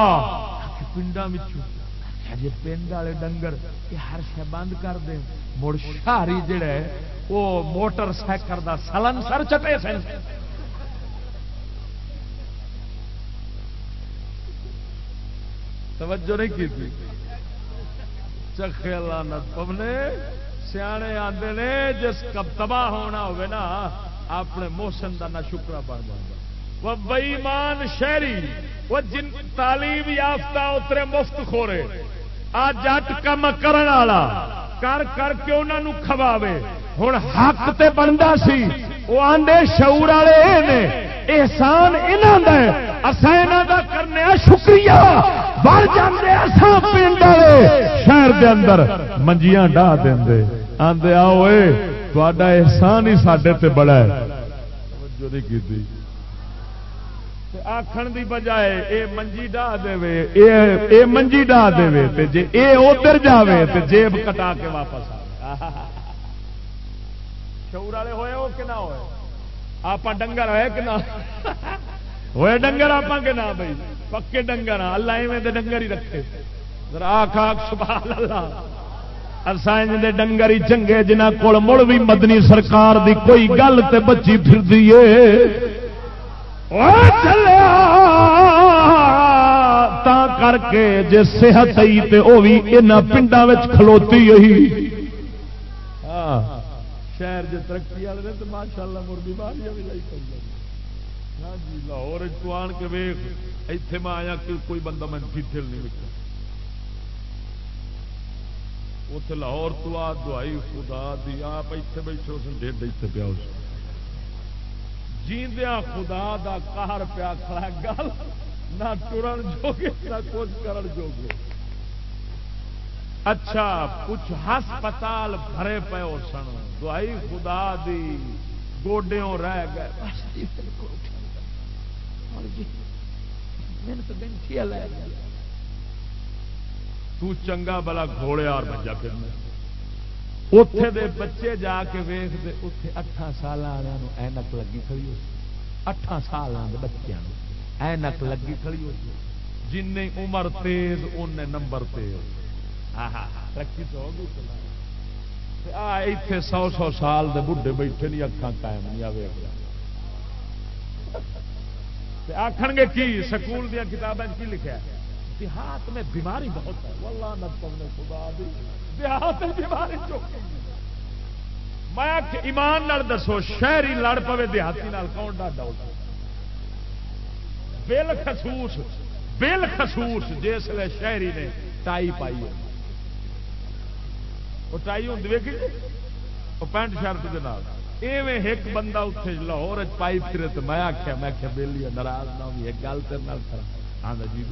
پنڈا جی پنڈ والے ڈنگر یہ ہر شہ بند کر دیں۔ مڑ شہری جڑا ہے، وہ موٹر سائیکل کا سلن سر چٹے سن۔ توجہ نہیں کی چکھے لانت پونے سیانے آتے نے، جس کب تباہ ہونا ہوگا نا، اپنے موسم کا نہ شکرا بن جائے۔ وہ بئیمان شہری، وہ جن تعلیم یافتہ اترے مفت خورے۔ آ جٹ کم کرن والا، کر کر کے انہوں کھواوے۔ ہوں حق تے بنتا سی وہ آدھے شعور والے نے، احسان انہوں کا اصا یہاں کا کرنے شکریہ۔ بڑھ جاتے اصا پنڈ والے۔ شہر دے اندر منجیاں ڈا دے آدھے آؤ تا احسان ہی سڈے تے بڑا ہے۔ آخر دی بجائے اے منجی ڈا دے، اے منجی ڈا دے تے جے اے ادھر جاوے تے جیب کٹا کے واپس آ شعور والے ہوئے وہ کہ نہ ہوئے؟ آپ ڈنگر ہوئے کہ نہ ہوئے؟ ڈنگر آپ کے نہ بھائی؟ پکے ڈنگر ہاں اللہ ایویں ڈنگر ہی رکھے۔ آخ آخ سبحان اللہ اسائن دے ڈنگر ہی چنگے جنہ کول مڑ بھی مدنی سرکار دی کوئی گل تے بچی پھر دیے تا کر کے جے صحت آئی تے او بھی انہاں پنڈاں وچ کھلوتی یہی ہاں۔ شہر جے ترقی والے تے ماشاءاللہ مرغی بالیاں بھی لائی کر ہاں جی لاہور تو آن کے ویکھ، ایتھے میں آیا کہ کوئی بندہ میں ڈیٹیل نہیں لکھا اتنے لاہور تو آ، دعائی خدا دی، آپ ایتھے بیٹھے اس ڈیڈ ایتھے پیا اس جیندیا خدا دا قہر پیا کھڑا گل نہ ٹرن جوگے، نہ کچھ کرن جوگے۔ اچھا کچھ ہسپتال بھرے پے ہو سن۔ دعائی خدا دی، گوڈیوں رہ گئے۔ تو چنگا بلا گھوڑے اور بجا پھرنا اتے دے بچے جا کے ویخ دے اتے اٹھان سال والوں اینک لگی کھڑی ہو اٹھان سال بچوں اینک لگی کھڑی ہو جن عمر تیز ان نمبر تیز۔ ترقی تو ہوگی اتے سو سو سال دے بڈھے بیٹھے نہیں اکھان قائم نہیں آئے آخر گے کی، سکول دیا کتابیں کی لکھا دیہات میں بیماری بہت ہے۔ واللہ نہ خدا دی، دیہات میں بیماری چوکی میں ایمان نال دسو، شہری لڑ پوے دیہاتی نال، کون ڈاڈا ہوتا بل خصوص بل خصوص جس شہری نے ٹائی پائی ہے۔ وہ ٹائی ہوں ویکھی جی، وہ پینٹ شرٹ کے نام ایویں ایک بندہ اتنے لاہور پائی پھرے تو میں آخیا میں آخیا بہلی ناراض نہ ہوئی، ایک گل تیرے کرا ہاں جی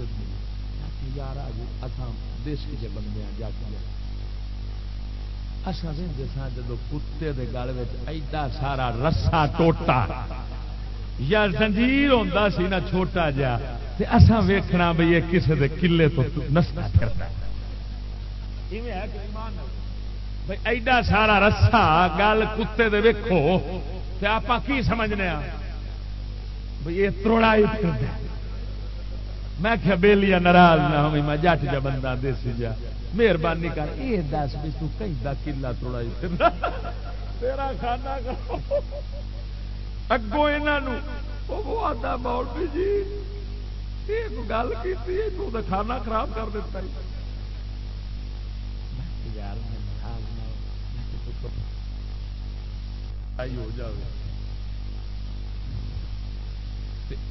یار آ جی اتنا دیسی کے بندے ہیں، جا کے اصل سا جب کتے دے گل ایڈا سارا رسا ٹوٹا۔ یا زنجیر ہوتا سی نا چھوٹا جا۔ اصا ویکھنا بھائی یہ کسی دے کلے تو نسا پھرتا ایڈا سارا رسا گل کتے دے ویکھو تے آپ کی سمجھنے بھائی یہ تروڑا میں کیا بےلیا ناراض نہ ہوئی، میں جٹ جا بندہ دیسی جا۔ مہربانی کر، یہ دس بھی تو کہیں دا کلا تروڑا ہی تیرا کھانا اگوں یہاں وہ آتا مولوی جی یہ گل کی کھانا خراب کر دیتا یار آئی ہو جائے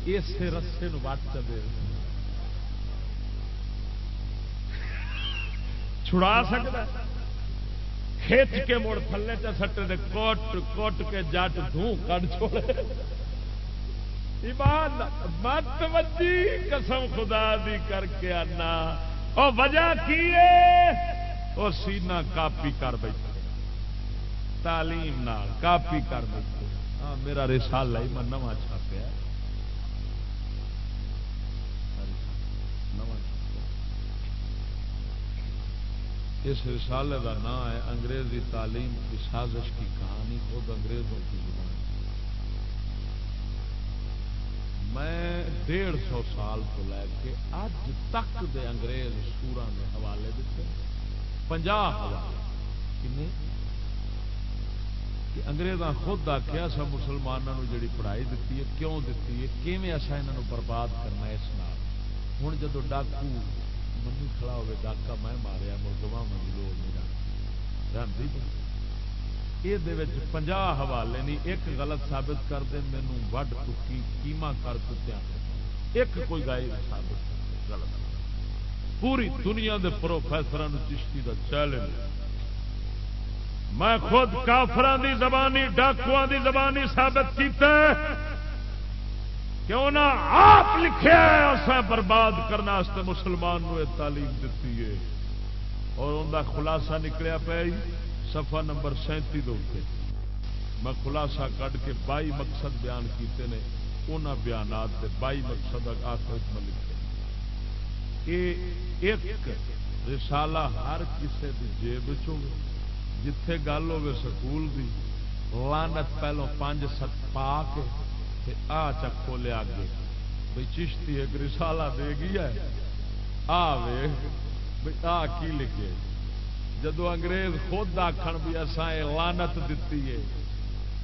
اس رسے وٹ دے۔ چھڑا سکتا کھچ کے مڑ تھلے چ سٹے دے۔ کوٹ کوٹ کے جٹ دھوں کٹ چھوڑے۔ مت وجی قسم خدا دی کر کے آنا۔ اور وجہ کی وہ سینا کاپی کر بیٹھے تعلیم نال کاپی کر بیٹھے ہاں میرا رسال ہی میں نواں چھاپیا اس رسالے کا نام ہے انگریزی تعلیم کی سازش کی کہانی، خود انگریزوں کی زبان۔ میں ڈیڑھ سو سال کو لے کے اج تک دے انگریز سورا کے حوالے دیتے پنجا حوالے۔ کہ اگریزاں خود آخیا سا مسلمانوں جڑی پڑھائی دیتی ہے، کیوں دیتی ہے؟ کیون اصا یہ برباد کرنا اس نال؟ ہوں جدو ڈاکو منی کھڑا ہوئے ڈاکا میں ماریا ملگوا منگلو میرا۔ یہ جی؟ پنجا حوالے نہیں ایک غلط ثابت کر دے مینو وڈ ٹکی کیما کر کتیا ایک کوئی گائے ثابت غلط۔ پوری دنیا دے پروفیسر چشتی کا چیلنج۔ میں خود کافران دی زبانی ڈاکو دی زبانی ثابت کیتا کیوں نہ آپ لکھے اسے برباد کرنے مسلمان نو تعلیم دیتی ہے۔ اور ان کا خلاصہ نکلیا پیا سفا نمبر سینتی دے میں خلاصہ کھ کے بائی مقصد بیان کیتے ہیں ان بیانات کے بائی مقصد آخر میں لکھے۔ یہ ایک رسالہ ہر کسی کی جیب جتھے گل ہوے سکول دی لانت پہلو پانچ ست پا کے آ چکو لیا گے بھائی چشتی ایک رسالہ دے گی ہے آ وے آ کی لکھے جدو انگریز خود آخر بھی اصا یہ لانت دیتی ہے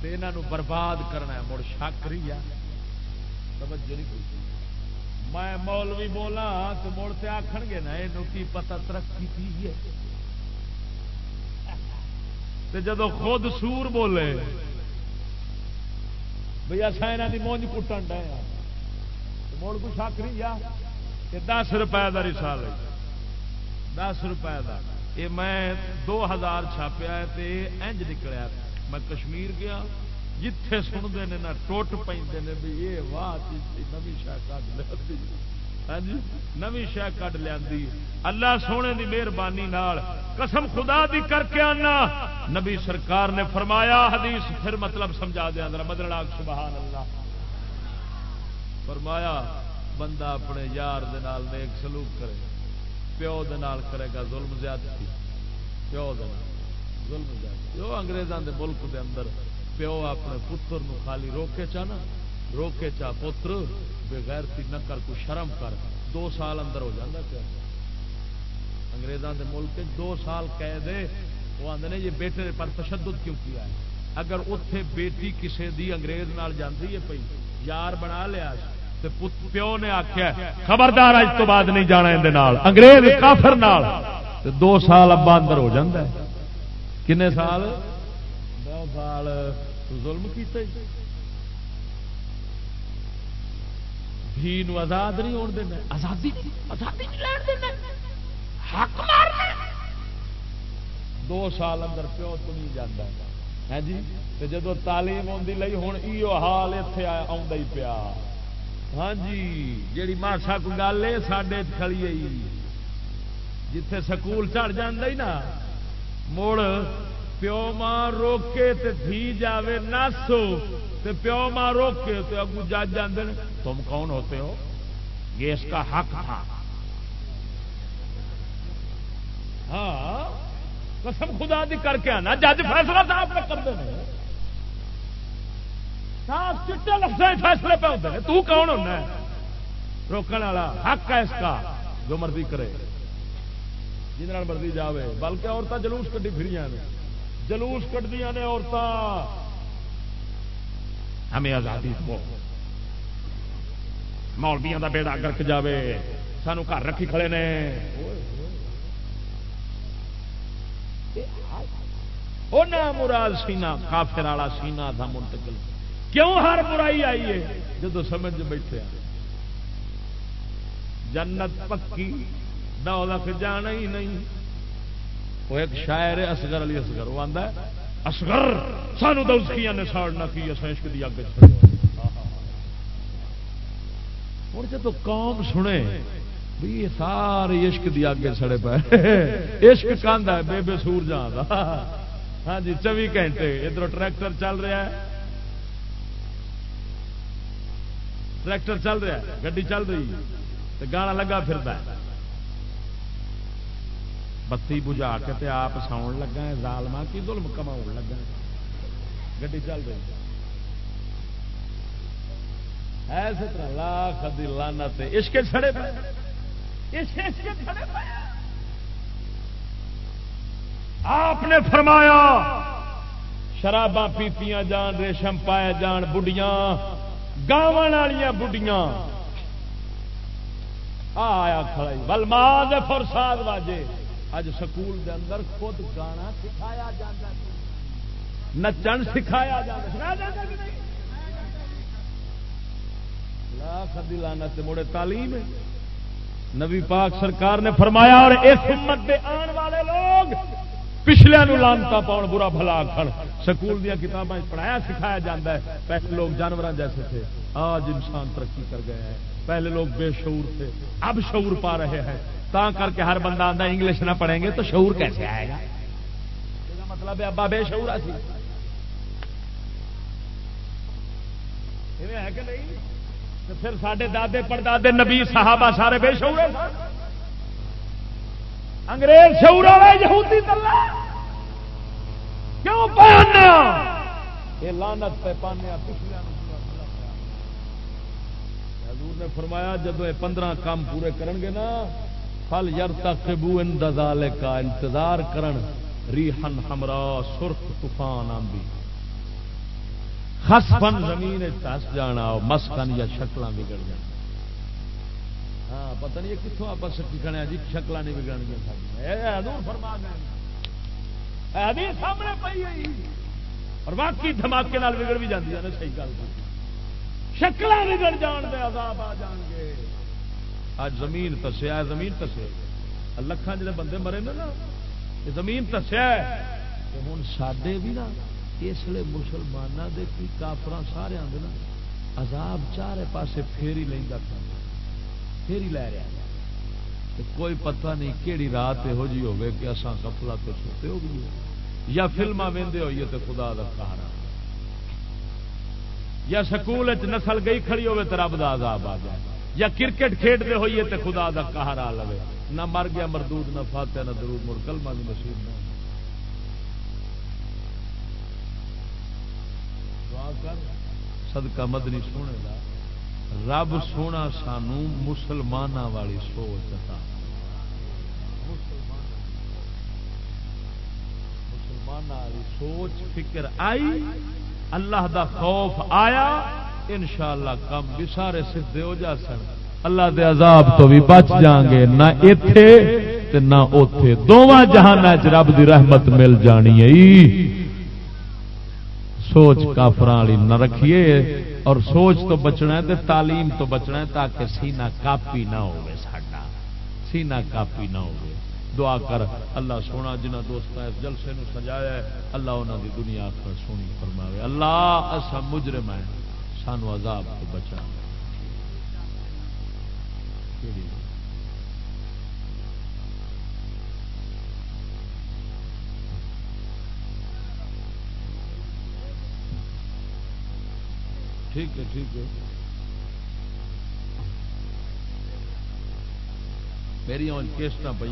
تو یہاں برباد کرنا ہے مڑ شک رہی ہے میں مولوی بولا تو مڑ سے آخ گے نا یہ کی پتا ترقی کی ہے جدو خود سور بولے بھائی اصا یہاں کی مونج کٹن ڈے ہاں۔ مڑ کو شک رہی ہے کہ دس روپئے کا رسال ہے دس روپئے کا یہ میں دو ہزار چھاپیا انج نکلیا میں کشمیر گیا، جتھے سنتے ہیں نہ ٹوٹ پہ بھی یہ واہ نوی شہ کھ لیا ہاں جی نوی شہ کھ لیا اللہ سونے کی مہربانی قسم خدا دی کر کے آنا۔ نبی سرکار نے فرمایا، حدیث پھر مطلب سمجھا دیا مدر سبحان اللہ۔ فرمایا، بندہ اپنے یار نیک سلوک کرے۔ پیو کرے گا ظلم زیادتی۔ پیو ظلم زیادتی۔ وہ انگریزوں کے ملک دے اندر پیو اپنے پتر نو خالی روکے چا نا روکے چا پتر، بغیر نہ کر کو شرم کر۔ دو سال اندر ہو جاتا پیا۔ انگریزوں کے ملک دو سال کہہ دے وہ آدھے نے، یہ بیٹے پر تشدد کیوں کیا ہے؟ اگر اتے بیٹی کسی دی انگریز نال جاندی ہے پی یار بنا لیا پیو نے آخیا خبردار اج تو بعد نہیں جانا اندر انگریز کافر نال۔ دو سال ابا اندر ہو جاتا ہے۔ کنے سال؟ دو سال ظلم کیتے دھی آزاد نہیں ہونے دینا آزادی آزادی نہیں لین دینا حق مارنا دو سال اندر پیو تو نہیں جانا ہے جی؟ جب تعلیم آتی لئی ہوں یہ حال اتنے آ پیا۔ ہاں جی جیڑی ماسا کو گل ہے سڈے کھڑی جتھے سکول چڑھ جانا نا مڑ پیو ماں روکے تے دھی جاوے نسو تے پیو ماں روکے تے اگو جج جاندے تم کون ہوتے ہو؟ یہ اس کا حق تھا۔ ہاں قسم خدا دی کر کے آنا، جج فیصلہ تھا آپ نے کر دینا۔ چٹے لفظ فیصلے پہ ہوتے ہیں، تو کون ہونا ہے؟ روکنے والا حق ہے اس کا، جو مرضی کرے۔ جن مرضی جاوے، بلکہ عورتیں جلوس کٹی پھر جلوس کٹدیا نے عورتیں ہمیں آزادی دو۔ مولبیاں کا بیڑا گرک جاوے۔ سانو گھر رکھی کھڑے نے۔ مراد سینا، کافر والا سینا تھا منتقل۔ کیوں ہر برائی آئی ہے؟ جب سمجھ بیٹھے۔ جنت پکی دو لکھ جانا ہی نہیں۔ وہ ایک شاعر ہے، اصغر علی اصغر، وہ آتا ہے، اصغر، سانو دوسکیاں نے ساڑنا کی عشق کی اگ ہوں جب قوم سنے بھی یہ سارے عشق دی اگ سڑے پے۔ عشق کاندھا ہے، بے بے سور جان ہاں جی چوبی گھنٹے، ادھر ٹریکٹر چل رہا ہے۔ ٹریکٹر چل رہا ہے گی چل رہی گانا لگا پھر بتی بجا کے تے آپ ساؤن لگا ہے ظالما کی ظلم کما لگا گی چل رہی ایسے طرح لاکھ لانا عشق چھڑے پہ آپ نے فرمایا شراباں پیتیاں جان ریشم پائے جان بڑھیاں گاو والی بڑھیاں آیا کھڑائی بل ماں فرساد واجے اج سکول دے اندر خود گانا سکھایا جاتا نچن سکھایا لانا مڑے تعلیم نبی پاک سرکار نے فرمایا اور اس امت دے آن والے لوگ پچھلے لانتا پاؤ برا بھلا آخر سکول دیا کتابیں پڑھایا سکھایا جاتا ہے۔ پہلے لوگ جانور جیسے تھے۔ آج انسان ترقی کر گئے ہیں پہلے لوگ بے شعور تھے۔ اب شعور پا رہے ہیں۔ تا کر کے ہر بندہ آتا انگلش نہ پڑھیں گے تو شعور کیسے آئے گا؟ مطلب ابا بے شعور سی ہے کہ نہیں؟ پھر سارے دادے، پردادے، نبی، صحابہ سارے بے شعور انگریز شعور والے، یہودی دلہ۔ کیوں پانا یہ لانت پہ پانے پچھلے حضور نے فرمایا جب یہ پندرہ کام پورے کرن گے نا پھل یر تک اندازال کا انتظار کرن ریحن ہمرا سرخ طوفان آندی خسفن زمین تس جانا مسکن یا شکل بگڑ جانا۔ ہاں پتہ نہیں کتوں آپ سکھنے جی شکل نہیں بگڑ گیا سامنے پی اور باقی دھماکے بگڑ بھی جاتی ہے صحیح گل۔ شکل بگڑ جان دے، عذاب آ جان گے۔ آج زمین تسیا زمین تسے لکھان جڑے بندے مرے نا زمین تسیا ہوں سڈے بھی نا، اس لیے مسلمانوں کے کی کافر سارے آدھے نا، عذاب چارے پاسے پھیری لینا پھر ہی لے رہا کوئی پتہ نہیں کہڑی رات یہو جی ہوگی کہ اصا کپلا تو سوتے ہو گئی یا فلما وہدے ہوئیے تو خدا کا یا سکول نسل گئی کھڑی ہوے تو رب کا عذاب آ جائے۔ یا کرکٹ کھیڈتے ہوئیے تو خدا کا کہارا لگے نہ مر گیا مردود، نہ فاتح، نہ درود مر کلمہ کی نہ صدقہ مدنی سونے کا رب سونا سانو مسلمان والی سوچ تھا مسلمان والی سوچ، فکر آئی، اللہ دا خوف آیا۔ انشاءاللہ کم بھی سارے سدھے ہو جا سن۔ اللہ دے عذاب تو بھی بچ جان گے نہ اتے نہ اتے دونوں جہان رب دی رحمت مل جانی ہے۔ سوچ کافر والی نہ رکھیے۔ اور سوچ تو بچنا ہے تعلیم تو بچنا ہے تاکہ سینہ کاپی نہ ہو ساڈا۔ سینہ کاپی نہ ہو دعا کر۔ اللہ سونا جنہ دوست اس جلسے نو سجایا ہے، اللہ انہوں دی دنیا آخر سونی فرماوے۔ اللہ اصا مجرم ہے سانو عذاب تو بچا۔ ٹھیک ہے ٹھیک ہے۔ میری ہوں کیسٹ پہ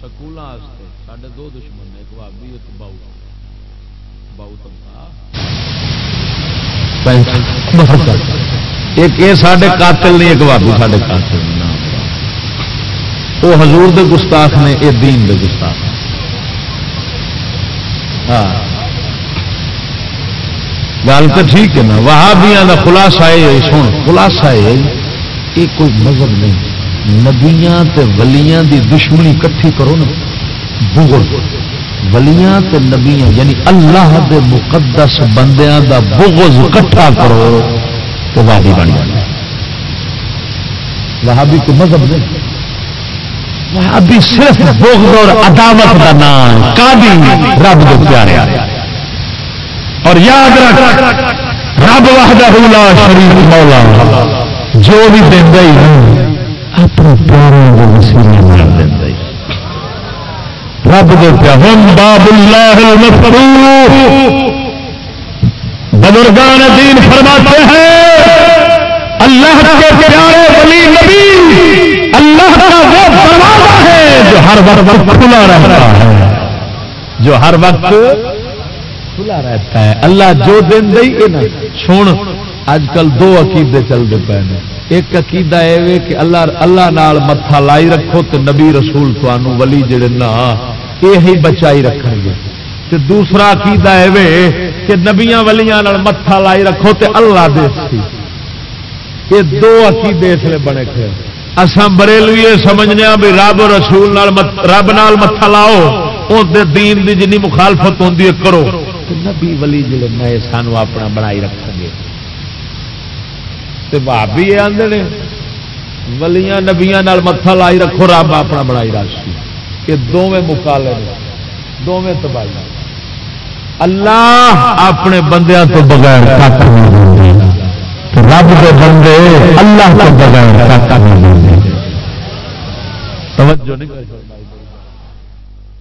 سکولوں سڈے دو دشمن ایک بابی ایک باؤ۔ باؤ ایک یہ سارے قاتل نہیں، ایک بابو سارے قاتل وہ حضور دے گستاخ نے، یہ دین دے گستاخ۔ ہاں۔ گل تو ٹھیک ہے نا، وہابیاں کا خلاصہ ہے، سن، خلاصہ ہے، یہ کوئی مذہب نہیں۔ نبیاں تے ولیاں دی دشمنی کٹھی کرو نا، بغض۔ ولیاں تے نبیاں یعنی اللہ دے مقدس بندیاں دا بغض کٹھا کرو، تو وہابی بن جائے وہابی کوئی مذہب نہیں۔ وہابی صرف بغض اور عداوت کا نام کا رب دے پیارے۔ اور یاد رکھ، رب وحدہ لا شریف مولا، جو بھی دینا ہی اپنے پیاروں کے وسیلے مار رب دے پیا۔ ہم باب اللہ بزرگان دین فرماتے ہیں، اللہ کے پیارے ولی نبی، اللہ کا وہ دروازہ ہے جو ہر وقت کھلا رہتا ہے۔ جو ہر وقت کھلا رہتا ہے۔ اللہ جو دن دے نا سن اج کل دو عقیدے چلتے پے ہیں ایک عقیدہ یہ کہ اللہ اللہ نال متھا لائی رکھو تو نبی رسول تمہوں ولی جڑے نا یہ بچائی رکھ گے تے دوسرا عقیدہ یہ کہ نبیاں ولیاں متھا لائی رکھو تے اللہ دے سی یہ دو عقیدے اس لیے بنے کھڑے اسان بریلوی سمجھنے بھی رب رسول نال مت رب نال متھا لاؤ اس دین دی جنی مخالفت ہوندی ہے، کرو۔ نبی ولی جڑے میں سانو اپنا بنائی رکھ گے۔ بھابی یہ آدھے ولیاں نبیا متھا لائی رکھو، رب اپنا بنائی رکھ۔ یہ دونیں مکالے دونیں تباہی اللہ اپنے بندیاں تو بغیر رب کے بندے اللہ کے بغیر توجہ نہیں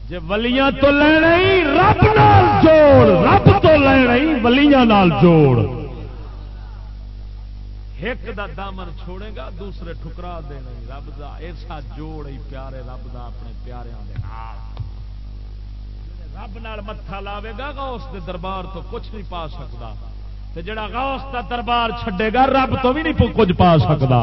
جی ولیاں تو لینا رب نال جوڑ، رب تو لینا ولیاں نال جوڑ۔ ایک دا دامن چھوڑے گا، دوسرے ٹھکرا دینا رب دا ایسا جوڑ ہی پیارے، رب دا اپنے پیاریاں دے نال۔ رب نال متھا لاوے گا، غوث دے دربار تو کچھ نہیں پا سکتا تے جڑا غوث دا دربار چھڈے گا، رب تو بھی نہیں کچھ پا سکتا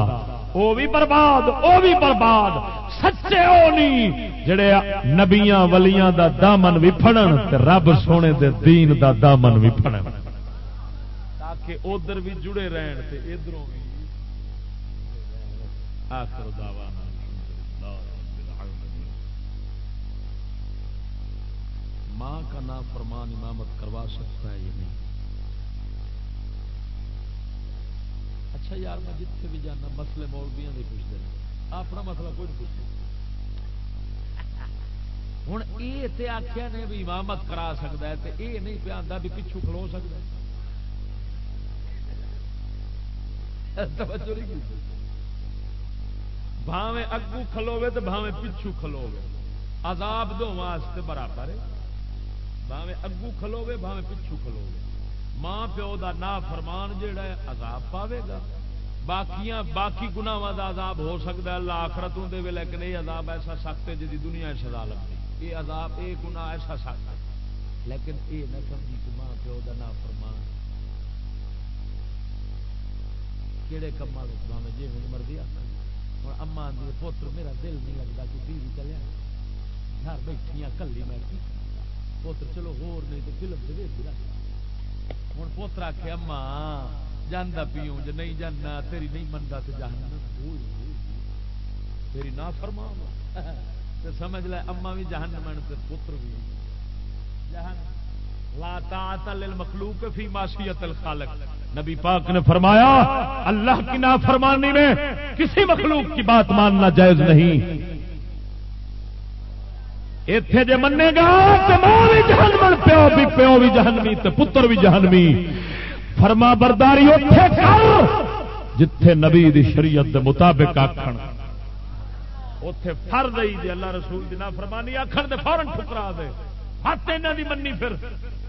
وہ بھی برباد وہ بھی برباد۔ سچے وہ نہیں۔ جڑے نبیاں ولیاں دا دامن بھی پھڑن، تے رب سونے دے دین دا دامن بھی پھڑن۔ تاکہ ادھر بھی جڑے رہن تے ادھروں بھی۔ آخر دعوانا ماں کا نام فرمان امامت کروا سکتا ہے یہ نہیں؟ اچھا یار، میں جتنے بھی جانا، مسئلے مولویاں نہیں پوچھتے اپنا مسئلہ کوئی نہیں پوچھتے۔ ہوں یہ آخیا نے بھی امامت کرا سکتا ہے تو یہ نہیں پیا آتا بھی پچھو کھلو سکتا ہے۔ بھاوے اگو کھلوے تو بھاوے پچھو کھلوے عذاب دو واسطے برابر ہے۔ بھاوے اگو کھلوے بھاوے پچھو کھلوے ماں پیو دا نا فرمان جڑا ہے، عذاب پاوے گا۔ باقیاں، باقی گناواں دا عذاب ہو سکتا ہے۔ اللہ آخرتوں دے لیکن یہ عذاب ایسا سخت ہے جی دنیا سزا لگتی یہ عذاب، یہ گناہ ایسا سخت ہے۔ لیکن یہ نہ سمجھی کہ ماں پیو دا نا فرمان کہڑے کما میں جی میری مرضی آتا ہوں اما آدھی پوتر، میرا دل نہیں لگتا کہ بیوی چلیا گھر بیٹھی کلی میں پوتر، چلو ہور نہیں تو فلم سے دیکھ رکھ ہوں پوتر آخ اما جانا پیوں جو نہیں جانا تیری نہیں منتا تو جہان تیری نہ فرما سمجھ لے، اما بھی جہان من پتر بھی جہان لا طاعت للمخلوق فی معصیت الخالق۔ نبی پاک نے فرمایا، اللہ کی نافرمانی میں کسی مخلوق کی بات ماننا جائز نہیں۔ اتے جے منے گا بھی جہنم، پیو بھی پیو بھی جہنمی، تے پتر بھی جہنمی۔ فرما برداری اتے کر، جتھے نبی دی شریعت دے مطابق آخن اتے فر دئی اللہ رسول دی نافرمانی آخر دے فورن ٹھکرا دے۔ ہاتھ انہاں دی منی پھر۔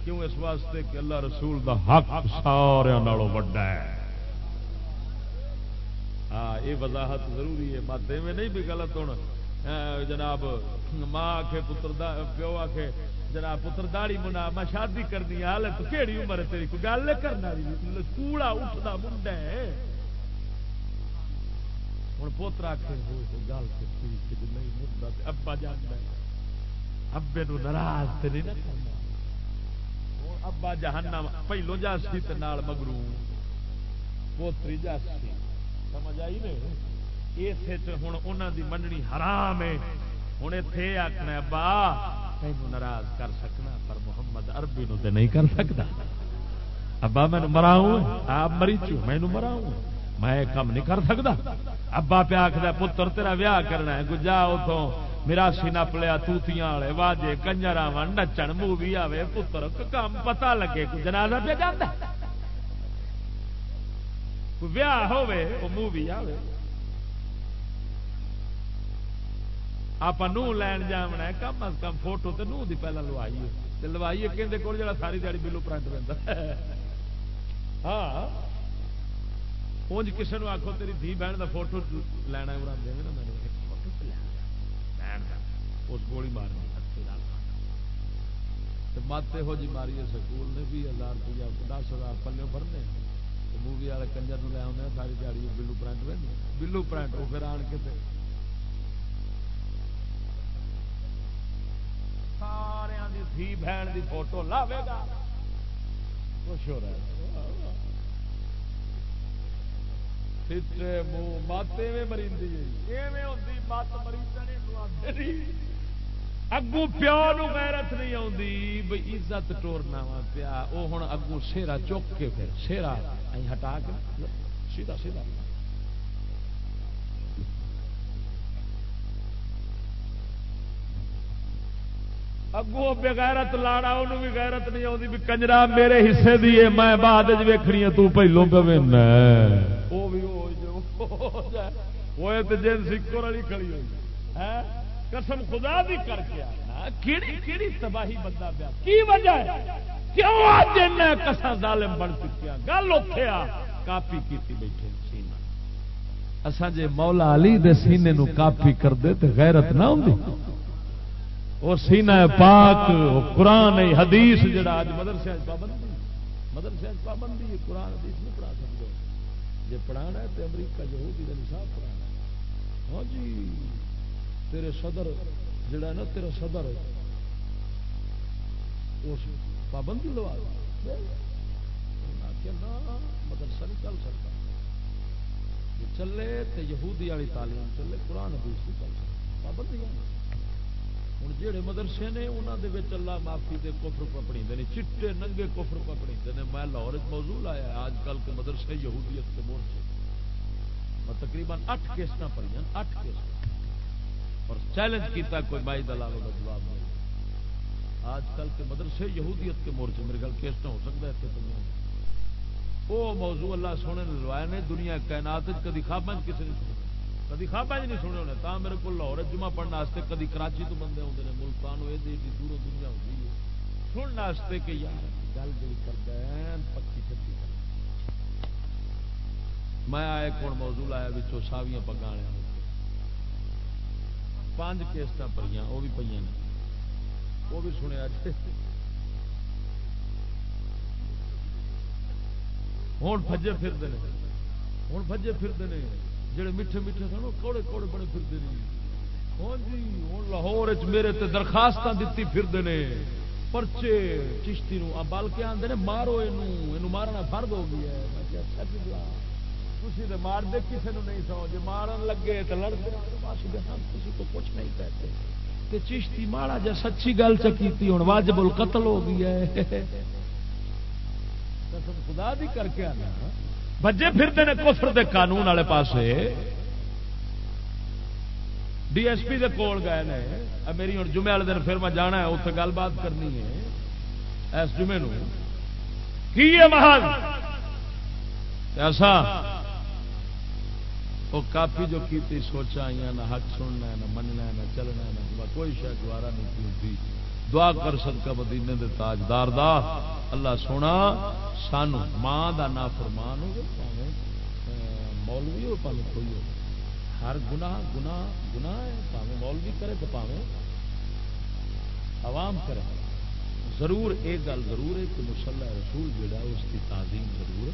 کیوں اس واسطے کہ اللہ رسول دا حق سارا نالوں وڈا ہے؟ ہاں یہ وضاحت ضروری ہے۔ ماتے میں نہیں بھی غلط ہونا۔ جناب، ماں آخے پتر پیو آخے جناب، پتر داڑی منا، میں شادی کرنی حال تو کہڑی عمر ہے تیری؟ کوئی گل کرنا کوڑا اٹھتا منڈا ہے۔ ہوں پوتر آخے گل نہیں مدد ابا جانا ابے ناراض تو نہیں نہ کرنا۔ ابا جہانا پہلو جاسی مگرو پوتری جاسی سمجھ آئی نے؟ ہوں انہوں دی مننی حرام ہے۔ ہوں اتے آخنا ابا تین ناراض کر سکنا، پر محمد اربی نو تے نہیں کر سکتا ابا، میں مراؤں آپ مری چو، میں مراؤں میں کام نہیں کر سکتا ابا پیا آخر پتر، تیرا ویاہ کرنا ہے۔ گجا اتوں میراسی نپ لیا توتیاں والے واجے کنجر آو نچن مووی آوے پتر کام پتا لگے جنازہ پہ جانا ویاہ ہوے وہ مووی آوے آپ نو لین جامنا کم از کم فوٹو تو نو دی پہلے لوائیے لوائیے کہ کول جڑا ساری دیہی بلو پرنٹ پہ ہاں اونج کسی نے آخو تیری دھی بہن کا فوٹو لینا ہے دے نا اس گولی مارنی مت یہو جی ماری سکول نے بھی ہزار روپیہ دس ہزار پلے بھرنے مووی والے کنجر لے آنے ساری دیہی بلو پرنٹ بلو پرنٹ وہ پھر آن کے سارا دھی بہن دی فوٹو لاوے گا۔ خوش ہو رہا ہے۔ منہ مت مری مت مری اگو پیو نو غیرت نہیں آتی بھائی عزت ٹورنا وا پیا۔ وہ ہوں اگو سیرا چک کے پھر سیرا ہٹا کے۔ سیدھا سیدھا۔ اگو بغیرت لاڑا انہوں بھی غیرت نہیں آتی بھی کنجرا میرے حصے دی ہے میں بعد ویخنی تو پہلو پہ وہ بھی وہ تو جن سکر والی کھڑی ہوئی۔ قسم خدا بھی کر کے آنا، کیڑی کیڑی تباہی بندہ پیا کی وجہ ہے؟ کیوں آج کسا ظالم بن چکیا گل اوکھے آ۔ کاپی کیتی بیٹھے سینہ اساں جے مولا علی دے سینے نو کاپی کر دے تے غیرت نہ ہوندی۔ وہ سینہ پاک وہ قرآن حدیث جڑا اج مدرسے پابندی مدرسے پابندی قرآن، حدیث نہیں پڑھا سکتے جی پڑھانا ہے تو امریکہ یہودی کا نصاب پڑھانا ہاں جی۔ تیرے صدر، جڑا نا تیرا صدر، اس پابندی لوا مدرسہ نہیں چل سکتا۔ چلے تو یہودی والی تعلیم چلے، قرآن حدیث نہیں چل سکتا۔ پابندی ہوں جہے مدرسے نے انہوں دے اللہ معافی دے کفر پپڑی نے، چٹے ننگے کفر پپڑی نے۔ میں لاہور موضوع آیا آج کل کے مدرسے یہودیت کے مورچے میں تقریباً اٹھ کیسٹ پڑی اٹھ کیسٹ اور چیلنج کیتا کوئی بائی دلال کا جواب نہیں۔ آج کل کے مدرسے یہودیت کے مورچے، میرے گھر کیسٹ ہو سکتا ہے اتنے دنیا وہ موضوع اللہ سونے نے لوایا نے دنیا کائنات کدی خواب کسی نے سنے کدی خواب نہیں سنے ہونے، تا میرے کو لاہور جمعہ پڑھنے کدی کراچی تو بندے آتے ہیں ملتان ہوئے دوروں دنیا ہوتی ہے۔ سننے کہ یار، گل جی کرتا ہے، پکی چکی میں آئے کون موضوع آیا بچوں ساویاں پگا پانچ کیسٹ پڑی وہ بھی پہ وہ بھی سنیا جی۔ ہوں فجے پھرتے ہیں ہوں فجے پھرتے ہیں جڑے میٹھے میٹھے سن کوڑے کوڑے بڑے پھرتے ہیں ہاں جی ہوں لاہور میرے تے درخواست دیتی پھرتے ہیں پرچے، چشتی نو بل کے آدھے مارو یہ مارنا فرد ہو گیا ہے کسی نے مار دے کسی نے نہیں سو جی مارن لگے تو لڑتے بس ہم کسی کو کچھ نہیں کہتے۔ کہ چشتی ماڑا جا، سچی گل چکی ہوں واجب القتل ہو گیا ہے۔ قسم خدا بھی کر کے آنا۔ بجے پھرتے ہیں کفر دے قانون والے پاسے۔ ڈی ایس پی دے کول گئے نے۔ میری ہوں جمعے والے دن پھر میں جانا ہے اتنے گل بات کرنی ہے۔ اس جمعے کی ہے محل؟ ایسا۔ وہ کافی جو کی سوچا آئی نہ حق سننا نہ مننا نہ چلنا نہ کوئی شاید دوارا نہیں کی دعا کر سکتا مدینے دے تاجدار دا۔ اللہ سونا سان ماں دا نا فرمان ہو مولوی ہو پہ کوئی ہو۔ ہر گنا گنا گنا ہے پاوے مولوی کرے تو پاوے عوام کرے۔ ضرور ایک گل ضرور ہے کہ مسلح رسول جڑا اس کی تعظیم ضرور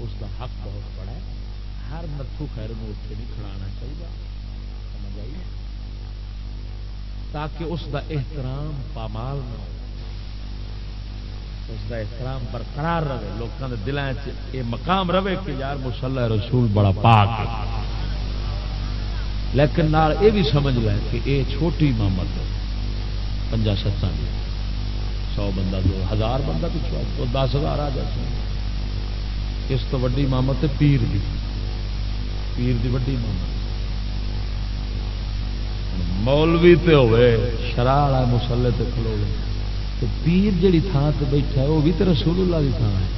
اس کا حق بہت بڑا ہے۔ ہر نتھو خیر اتنے نہیں کھڑا چاہیے۔ سمجھ تاکہ اس دا احترام پامال نہ ہو۔ اس دا احترام برقرار رہے۔ لوگوں کے دلان یہ مقام رہے کہ یار مسلح رسول بڑا پاک ہے۔ لیکن نال یہ بھی سمجھ لیں کہ یہ چھوٹی امامت ہے۔ پنجا ستاں سو بندہ دو ہزار بندہ پچھو تو دس ہزار آ جائے اس تو ویڈی امامت پیر دی پیر دی ویڈی امامت مولوی تے ہوئے شرح والا مسلے تے کھلو تو پیر جڑی تھان تے بیٹھا ہے وہ بھی تو رسول اللہ کی تھان ہے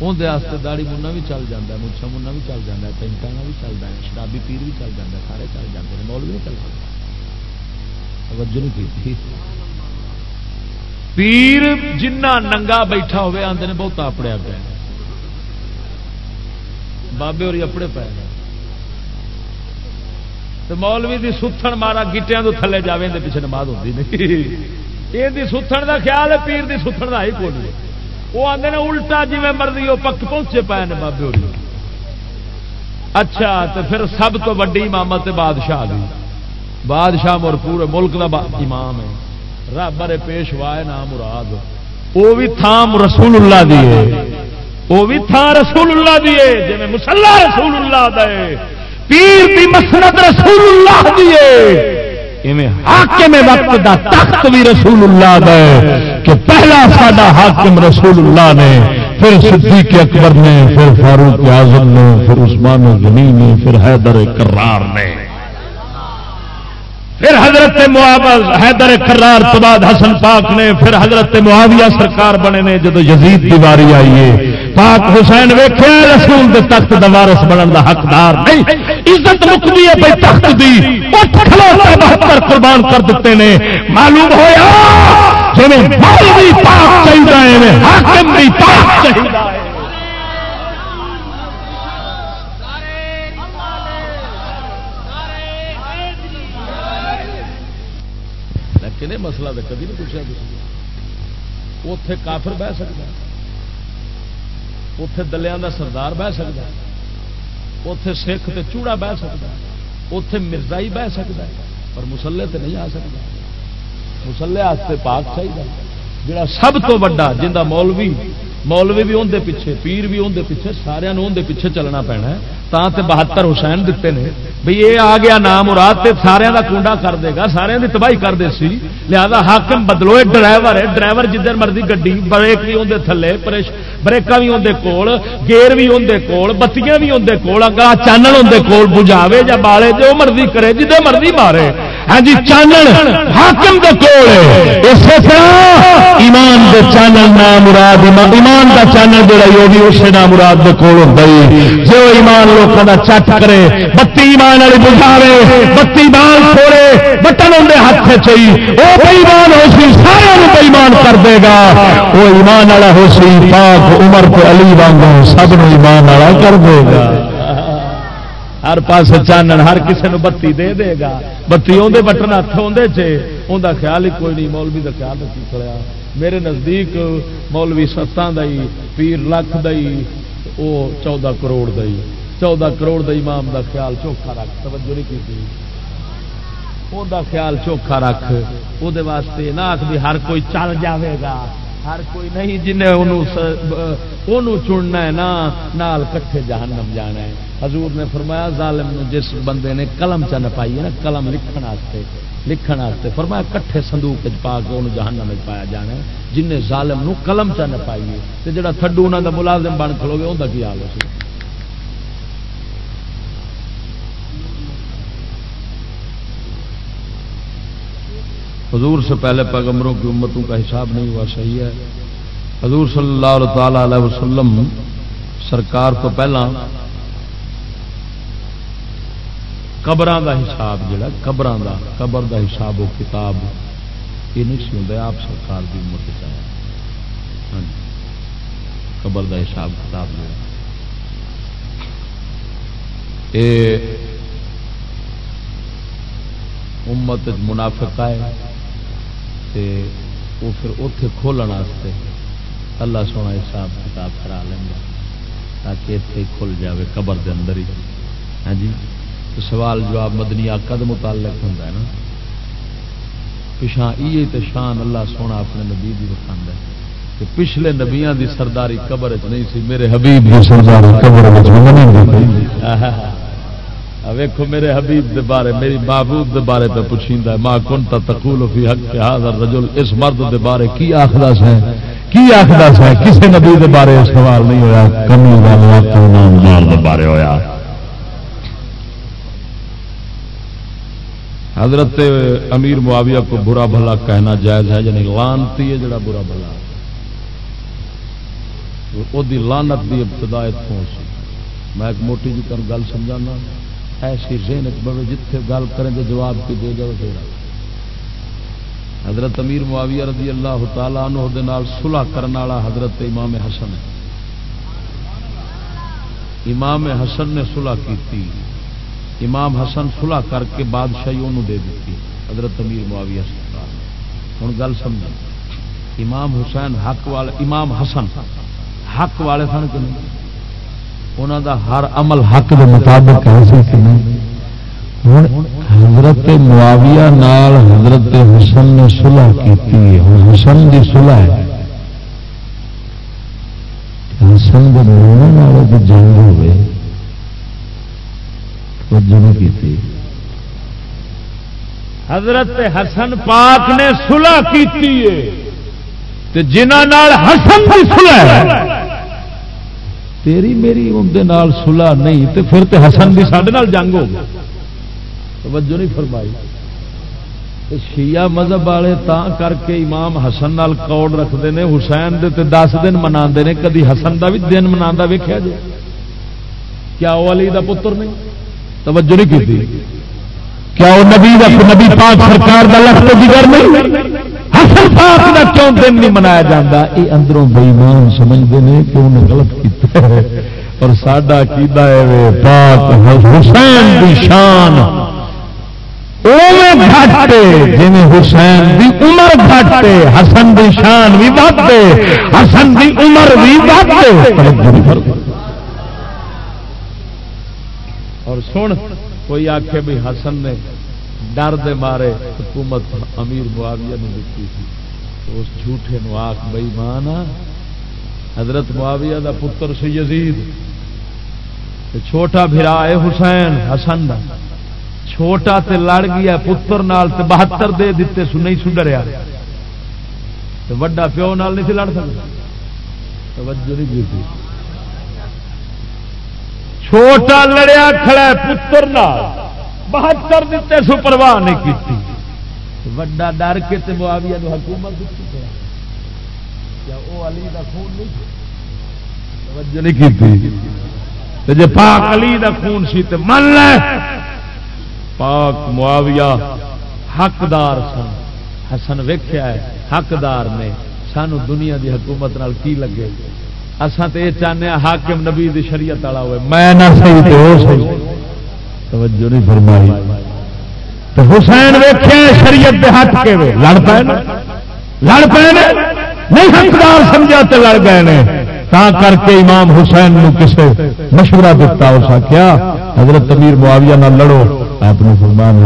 اندر داڑی منا بھی چل جاتا ہے مچھا منا بھی چل جاتا ہے پینٹا بھی چلتا ہے، شرابی پیر بھی چل جاتا ہے، سارے چل جاتے ہیں مول بھی نہیں چل سکتا توجہ نہیں کی پیر جنہ ننگا بیٹھا ہوئے آتے نے بہت اپڑیا پیا بابے اور اپڑے پے تو مولوی دی ستھن مارا گیٹیا تو تھلے جاوے دے پیچھے نماز ہوتی نہیں یہ ستھن دا خیال ہے پیر دی ستھن دا ہی کوئی وہ آتے نے الٹا جی مرضی وہ پک پہنچے پائے نے بابے ہوئی اچھا تو پھر سب تو ویڈی امامت بادشاہ دی بادشاہ مر پورے ملک دا امام ہے رب ارے پیشوا ہے نام مراد وہ بھی تھام رسول اللہ دی ہے وہ بھی تھان رسول اللہ دی ہے جی مسلح رسول اللہ دے پیر دی مسنت رسول اللہ دیے حاکم وقت دا تخت بھی رسول اللہ دا کہ پہلا ساڈا حاکم رسول اللہ نے، پھر صدیق اکبر نے، پھر فاروق اعظم نے، پھر عثمان غنی نے، پھر حیدر کرار نے۔ پھر حضرت حیدر کرار تو بعد حسن پاک نے، پھر حضرت معاویہ سرکار بنے نے، جدو یزید دیواری آئی ہے۔ پاک حسین ویخ رسول دے تخت دا وارث بنن دا حقدار نہیں۔ عزت مکتی ہے بھائی تخت دی۔ بہتر قربان کر دیتے ہیں معلوم ہوا جی پاک چاہیے حاکم بھی پاک چاہیے مسئلہ تو کبھی نہیں پوچھا کسی اتے کافر بہ سکتا اتے دلیا کا سردار بہ سکتا اتے سکھ تے چوڑا بہ سکتا اتے مرزائی بہ سکتا پر مسلے تے نہیں آ سکتا۔ مسلے پاک چاہیے۔ جڑا سب تو وا جا مولوی مولوی بھی اندر پیچھے، پیر بھی اندر پیچھے سارا اندر پیچھے چلنا پینا ہے۔ تا تے بہتر حسین دیتے ہیں بھئی یہ آ گیا نام مراد تے سارے دا کنڈا کر دے گا سارے دی تباہی کر دے سی۔ لہذا حاکم بدلو یہ ڈرائیور ہے، ڈرائیور جدھر مرضی گڈی، بریک بھی اندر تھلے بریکا بھی اندر کول، گیئر بھی اندر کول، بتیاں بھی اندر کول اگا چانن اندر کول بجاوے یا بالے جو مرضی کرے، جدھر مرضی مارے۔ ہاں جی چانن حاکم دے کول اسی طرح ایمان دے چانن نام مراد ایمان دا چانن جڑا وہ بھی اسی نام مراد دے کول ہوندا ہی جو ایمان لوگوں کا چٹ کرے بتی ایمان والی بجھاوے بتی بال چھوڑے بٹن اندر ہاتھ چاہیے وہ بےمان ہو سی سارے بےمان کر دے گا۔ وہ ایمان والا ہو سی پاک عمر پہ علی وانگو سب ایمان والا کر دے گا۔ ہر پاس چانن، ہر کسی نے بتی دے دے گا۔ بتی اندر بٹن ہاتھ اندر چ اندر خیال ہی کوئی نہیں، مولوی کا خیال رکھی کھڑا میرے نزدیک مولوی ستان دئی، پیر لکھ دئی وہ چودہ کروڑ دئی۔ چودہ کروڑ دا امام دا خیال چوکھا رکھ، توجہ نہیں کی خیال چوکھا رکھ۔ وہ واسطے نہ آخ بھی ہر کوئی چل جاوے گا۔ ہر کوئی نہیں جنہیں چننا ہے نا نال کٹھے جہنم جانا ہے۔ حضور نے فرمایا، ظالم جس بندے نے قلم چ نپائی ہے نا، قلم لکھن واسطے لکھن واسطے۔ فرمایا، کٹھے سندوک پا کے انہوں جہنم پایا جانا ہے۔ جن ظالم نو قلم چ نپائی ہے جڑا تھڈو انہوں کا ملازم بن کھلو گے انہوں کا کی حال ہو حضور سے پہلے پیغمبروں کی امتوں کا حساب نہیں ہوا، صحیح ہے۔ حضور صلی اللہ تعالی علیہ وسلم سرکار تو پہلا قبر کا حساب جڑا قبر کا قبر کا حساب و کتاب، یہ نہیں سی ہوں آپ سرکار کی امت چاہیے ہاں جی۔ قبر کا حساب، کتاب جڑا۔ امت منافق ہے۔ تے وہ پھر اتے کھولنے اللہ سونا حساب کتاب کرا لینا تاکہ اتنے کھل جائے قبر دے اندر ہی۔ ہاں جی؟ تو سوال جواب مدنی آقد متعلق ہوتا ہے نا؟ پچھا یہ تو شان اللہ سونا اپنے نبی بھی دکھا ہے کہ پچھلے نبیاں دی سرداری قبر چ نہیں سی، میرے حبیب دی سرداری قبر نہیں ویکو میرے حبیب دے بارے، میری محبوب دے بارے پہ پوچھیندا ہے ما کنت تقول فی حق هذا الرجل، اس مرد دے بارے کی آخدا ہے؟ کی آخدا ہے؟ کسی نبی دے بارے سوال نہیں ہویا؟ کمی والا نام نال دے بارے ہویا۔ حضرت امیر معاویہ کو برا بھلا کہنا جائز ہے یعنی لانتی ہے جڑا برا بھلا۔ وہ دی لانت دی ابتدا اتوں سی میں ایک موٹی جی تم گل سمجھانا۔ ایسی ذہن بڑے جتھے گل کریں تو جواب کی دے جاؤ پھر حضرت امیر معاویہ رضی اللہ تعالیٰ عنہ دے نال صلح کرنے والا حضرت امام حسن ہے۔ امام حسن نے صلح کی امام حسن صلح کر کے بادشاہی انہوں دے دیتی۔ حضرت امیر معاویہ سرکار ہوں گل سمجھ امام حسین حق والے امام حسن حق والے سن کہ نہیں؟ انہوں دا ہر عمل حق دے مطابق کیسے کہ ہوں حضرت معاویہ نال حضرت حسن نے سلح کی حسن کی سلح ہے۔ حسن کے ملنے والے تو جنگ ہوئے۔ کی حضرت حسن پاک نے سلح کی جنہ حسن کی سلح تیری میری اندر سلا نہیں تو پھر تو حسن بھی سڈے جنگ ہو توجہ نہیں فرمائی۔ شیعہ مذہب والے تا کر کے امام حسن نال کوڑ رکھتے ہیں حسین دے تے دس دن منا نے، کدی حسن کا بھی دن منا ویکیا جی کیا وہ علی دا پتر نہیں؟ توجہ نہیں کی کیا وہ نبی نبی پاک سرکار کا لفظ جگر نہیں؟ حسن پاک کا کیوں دن نہیں منایا جاتا یہ اندروں بےمان سمجھتے ہیں کہ انہیں غلط کیا اور سڈا کیدا ہے پاک حسین کی شان۔ گھٹ جی حسین دی عمر گھٹ حسن دی شان بھی بد حسن دی عمر بھی بد اور سن، کوئی آخ بھی حسن نے ڈر دے مارے، حکومت امیر معاویہ نے دیتی تھی۔ اس جھوٹے نو آخ بئی مان حضرت معاویہ دا پتر سی یزید۔ چھوٹا بھرا ہے حسین حسن دا۔ چھوٹا تے لڑ گیا پتر نال تے بہتر دے دیتے سو نہیں سو ڈریا۔ وڈا پیو نال نہیں سی لڑ سکتا۔ توجہ نہیں کی چھوٹا لڑیا کھڑا ہے پتر نال۔ بہتر دیتے سو پرواہ نہیں کی وڈا ڈر کے تے معاویہ نو حکومت دیتی کیا وہ علی دا خون نہیں توجہ نہیں کی جی پاک علی دا خون سی تے من لے۔ پاک معاویہ حقدار سن۔ حسن ویخیا ہے حقدار نے۔ سانو دنیا دی حکومت نال کی لگے؟ اساں تے یہ چاہنے حاکم نبی دی شریعت والا ہوئے۔ میں نہ صحیح تے ہو صحیح۔ توجہ نہیں فرمائی۔ تو حسین ویخیا شریعت دے ہٹ کے وے۔ لڑ پے لڑ پے نہیں حقدار سمجھا تے لڑ گئے نے۔ تا کر کے امام حسین نو کسے مشورہ دیتا اس کیا حضرت امیر معاویہ نہ لڑو۔ آپ نے فرمان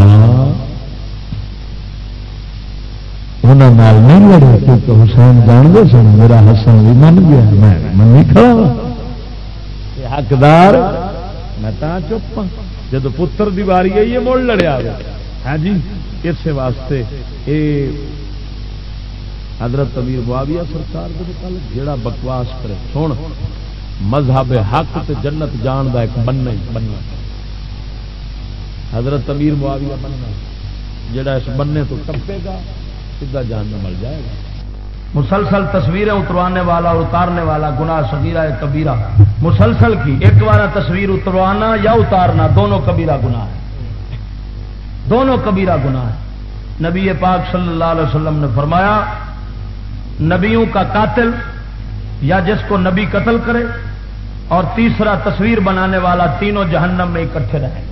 انہوں نہیں لڑے کیونکہ حسین جانتے سن، میرا حسن بھی من گیا، میں من نہیں کھڑا۔ حقدار، میں چپ ہاں۔ جب پتر دی واری ہے یہ مڑ لڑیا گیا ہاں جی اس واسطے یہ حضرت امیر معاویہ سرکار کے متعلق جڑا بکواس کرے۔ سن، مذہب حق تے جنت جان دا ایک بننا ہی بننا۔ حضرت امیر معاویہ بننا جڑا اس بننے تو ٹپے گا، سیدھا جان میں مل جائے گا۔ مسلسل تصویریں اتروانے والا اور اتارنے والا گنا سگیرا کبیرا مسلسل کی، ایک بار تصویر اتروانا یا اتارنا، دونوں کبیرا گنا ہے دونوں کبیرا گنا ہے نبی پاک صلی اللہ علیہ وسلم نے فرمایا، نبیوں کا قاتل یا جس کو نبی قتل کرے اور تیسرا تصویر بنانے والا تینوں جہنم میں اکٹھے رہیں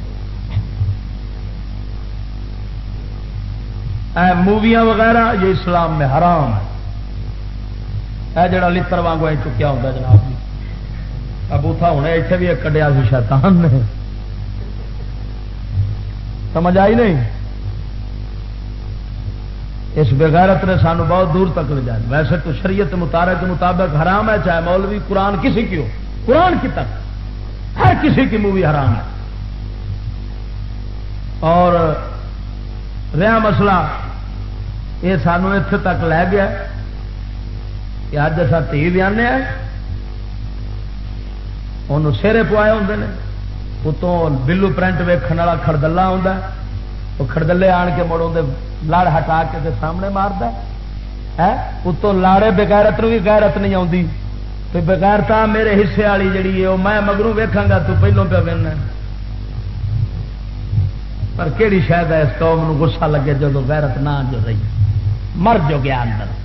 موویاں وغیرہ، یہ اسلام میں حرام ہے۔ اے جڑا لڑ وانگو چکیا ہوتا جناب جی ابو تھا ہونے اتنے بھی کڈیا سی شیطان نے سمجھ آئی نہیں اس بغیرت نے سانو بہت دور تک لے جائے ویسے تو شریعت مطالعے کے مطابق حرام ہے چاہے مولوی قرآن کسی کی ہو قرآن کی تک ہر کسی کی مووی حرام ہے اور رہا مسئلہ یہ سانو اتنے تک لے گیا کہ اج اصا تھی بھی آنے انہوں سیرے پوائے ہوں نے۔ اتوں بلو پرنٹ ویکن والا خردلا آتا وہ خردلے آن کے مڑ لڑ ہٹا کے سامنے مارد اتوں لاڑے بغیرت بھی غیرت نہیں آتی بغیرتا میرے حصے والی جیڑی ہے، وہ میں مگروں ویکاں گا، تو پہلوں پہ وہنا پر کہڑی شاید ہے اس قوم گسا لگے جب غیرت نہ جو رہی مر جو گیا اندر۔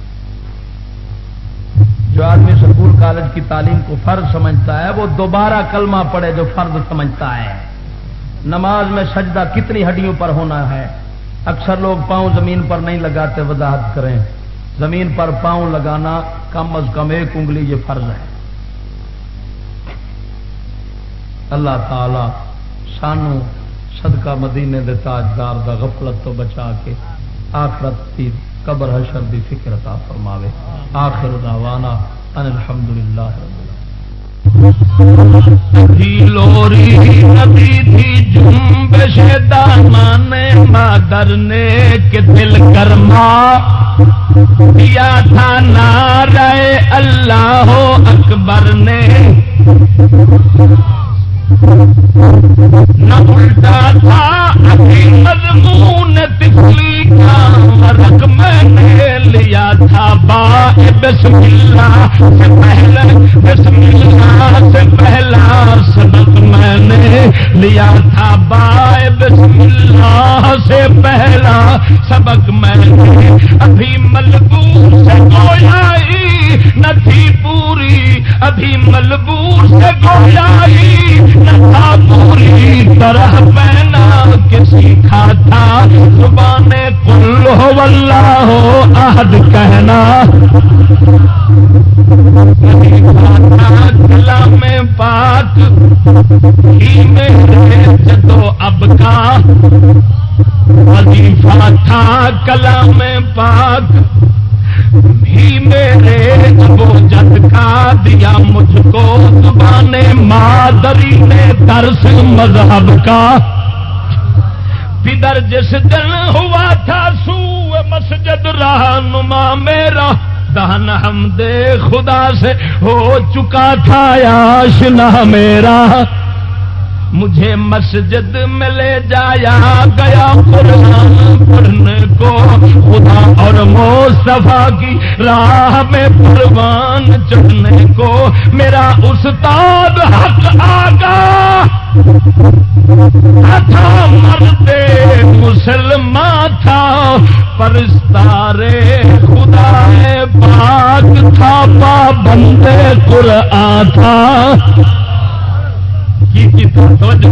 جو آدمی سکول کالج کی تعلیم کو فرض سمجھتا ہے، وہ دوبارہ کلمہ پڑے جو فرض سمجھتا ہے۔ نماز میں سجدہ کتنی ہڈیوں پر ہونا ہے۔ اکثر لوگ پاؤں زمین پر نہیں لگاتے، وضاحت کریں۔ زمین پر پاؤں لگانا کم از کم ایک انگلی یہ فرض ہے۔ اللہ تعالی سانو صدقہ مدینے دے تاجدار دا غفلت تو بچا کے آخرت کی قبر حشر دی فکر عطا فرماوے. آخر دعوانا ان الحمدللہ رب لوری نبی تھی جنبش دامان مادر نے کہ دل کرما. دیا تھا نعرہ اللہ اکبر نے. نہ الٹا تھا ابھی مضمون تفلی کا رق میں نے لیا تھا با بسم اللہ سے پہلے بسم اللہ سے پہلا سبق میں نے لیا تھا با بسم اللہ سے پہلا سبق میں نے ابھی ملبو سے گویا نہ تھی پوری، ابھی ملبوس گویائی نہ پوری طرح پہنا کسی تھا۔ زبان کل ہو ہو عہد کہنا۔ پاک ہی میں جدو اب کا وظیفہ تھا کلام پاک۔ بھی میرے ابو جد کا دیا مجھ کو زبان مادری نے درس مذہب کا۔ پدر جس دن ہوا تھا سو مسجد رہنما میرا، دہن ہم دے خدا سے ہو چکا تھا آشنا میرا۔ مجھے مسجد میں لے جایا گیا قرآن پڑھنے کو۔ خدا اور مصطفیٰ کی راہ میں پروان چڑھنے کو۔ میرا استاد حق آگا تھا مرد مسلمان تھا پرستارے خدا پاک تھا، پابند قرآن تھا۔ کی کی توجہ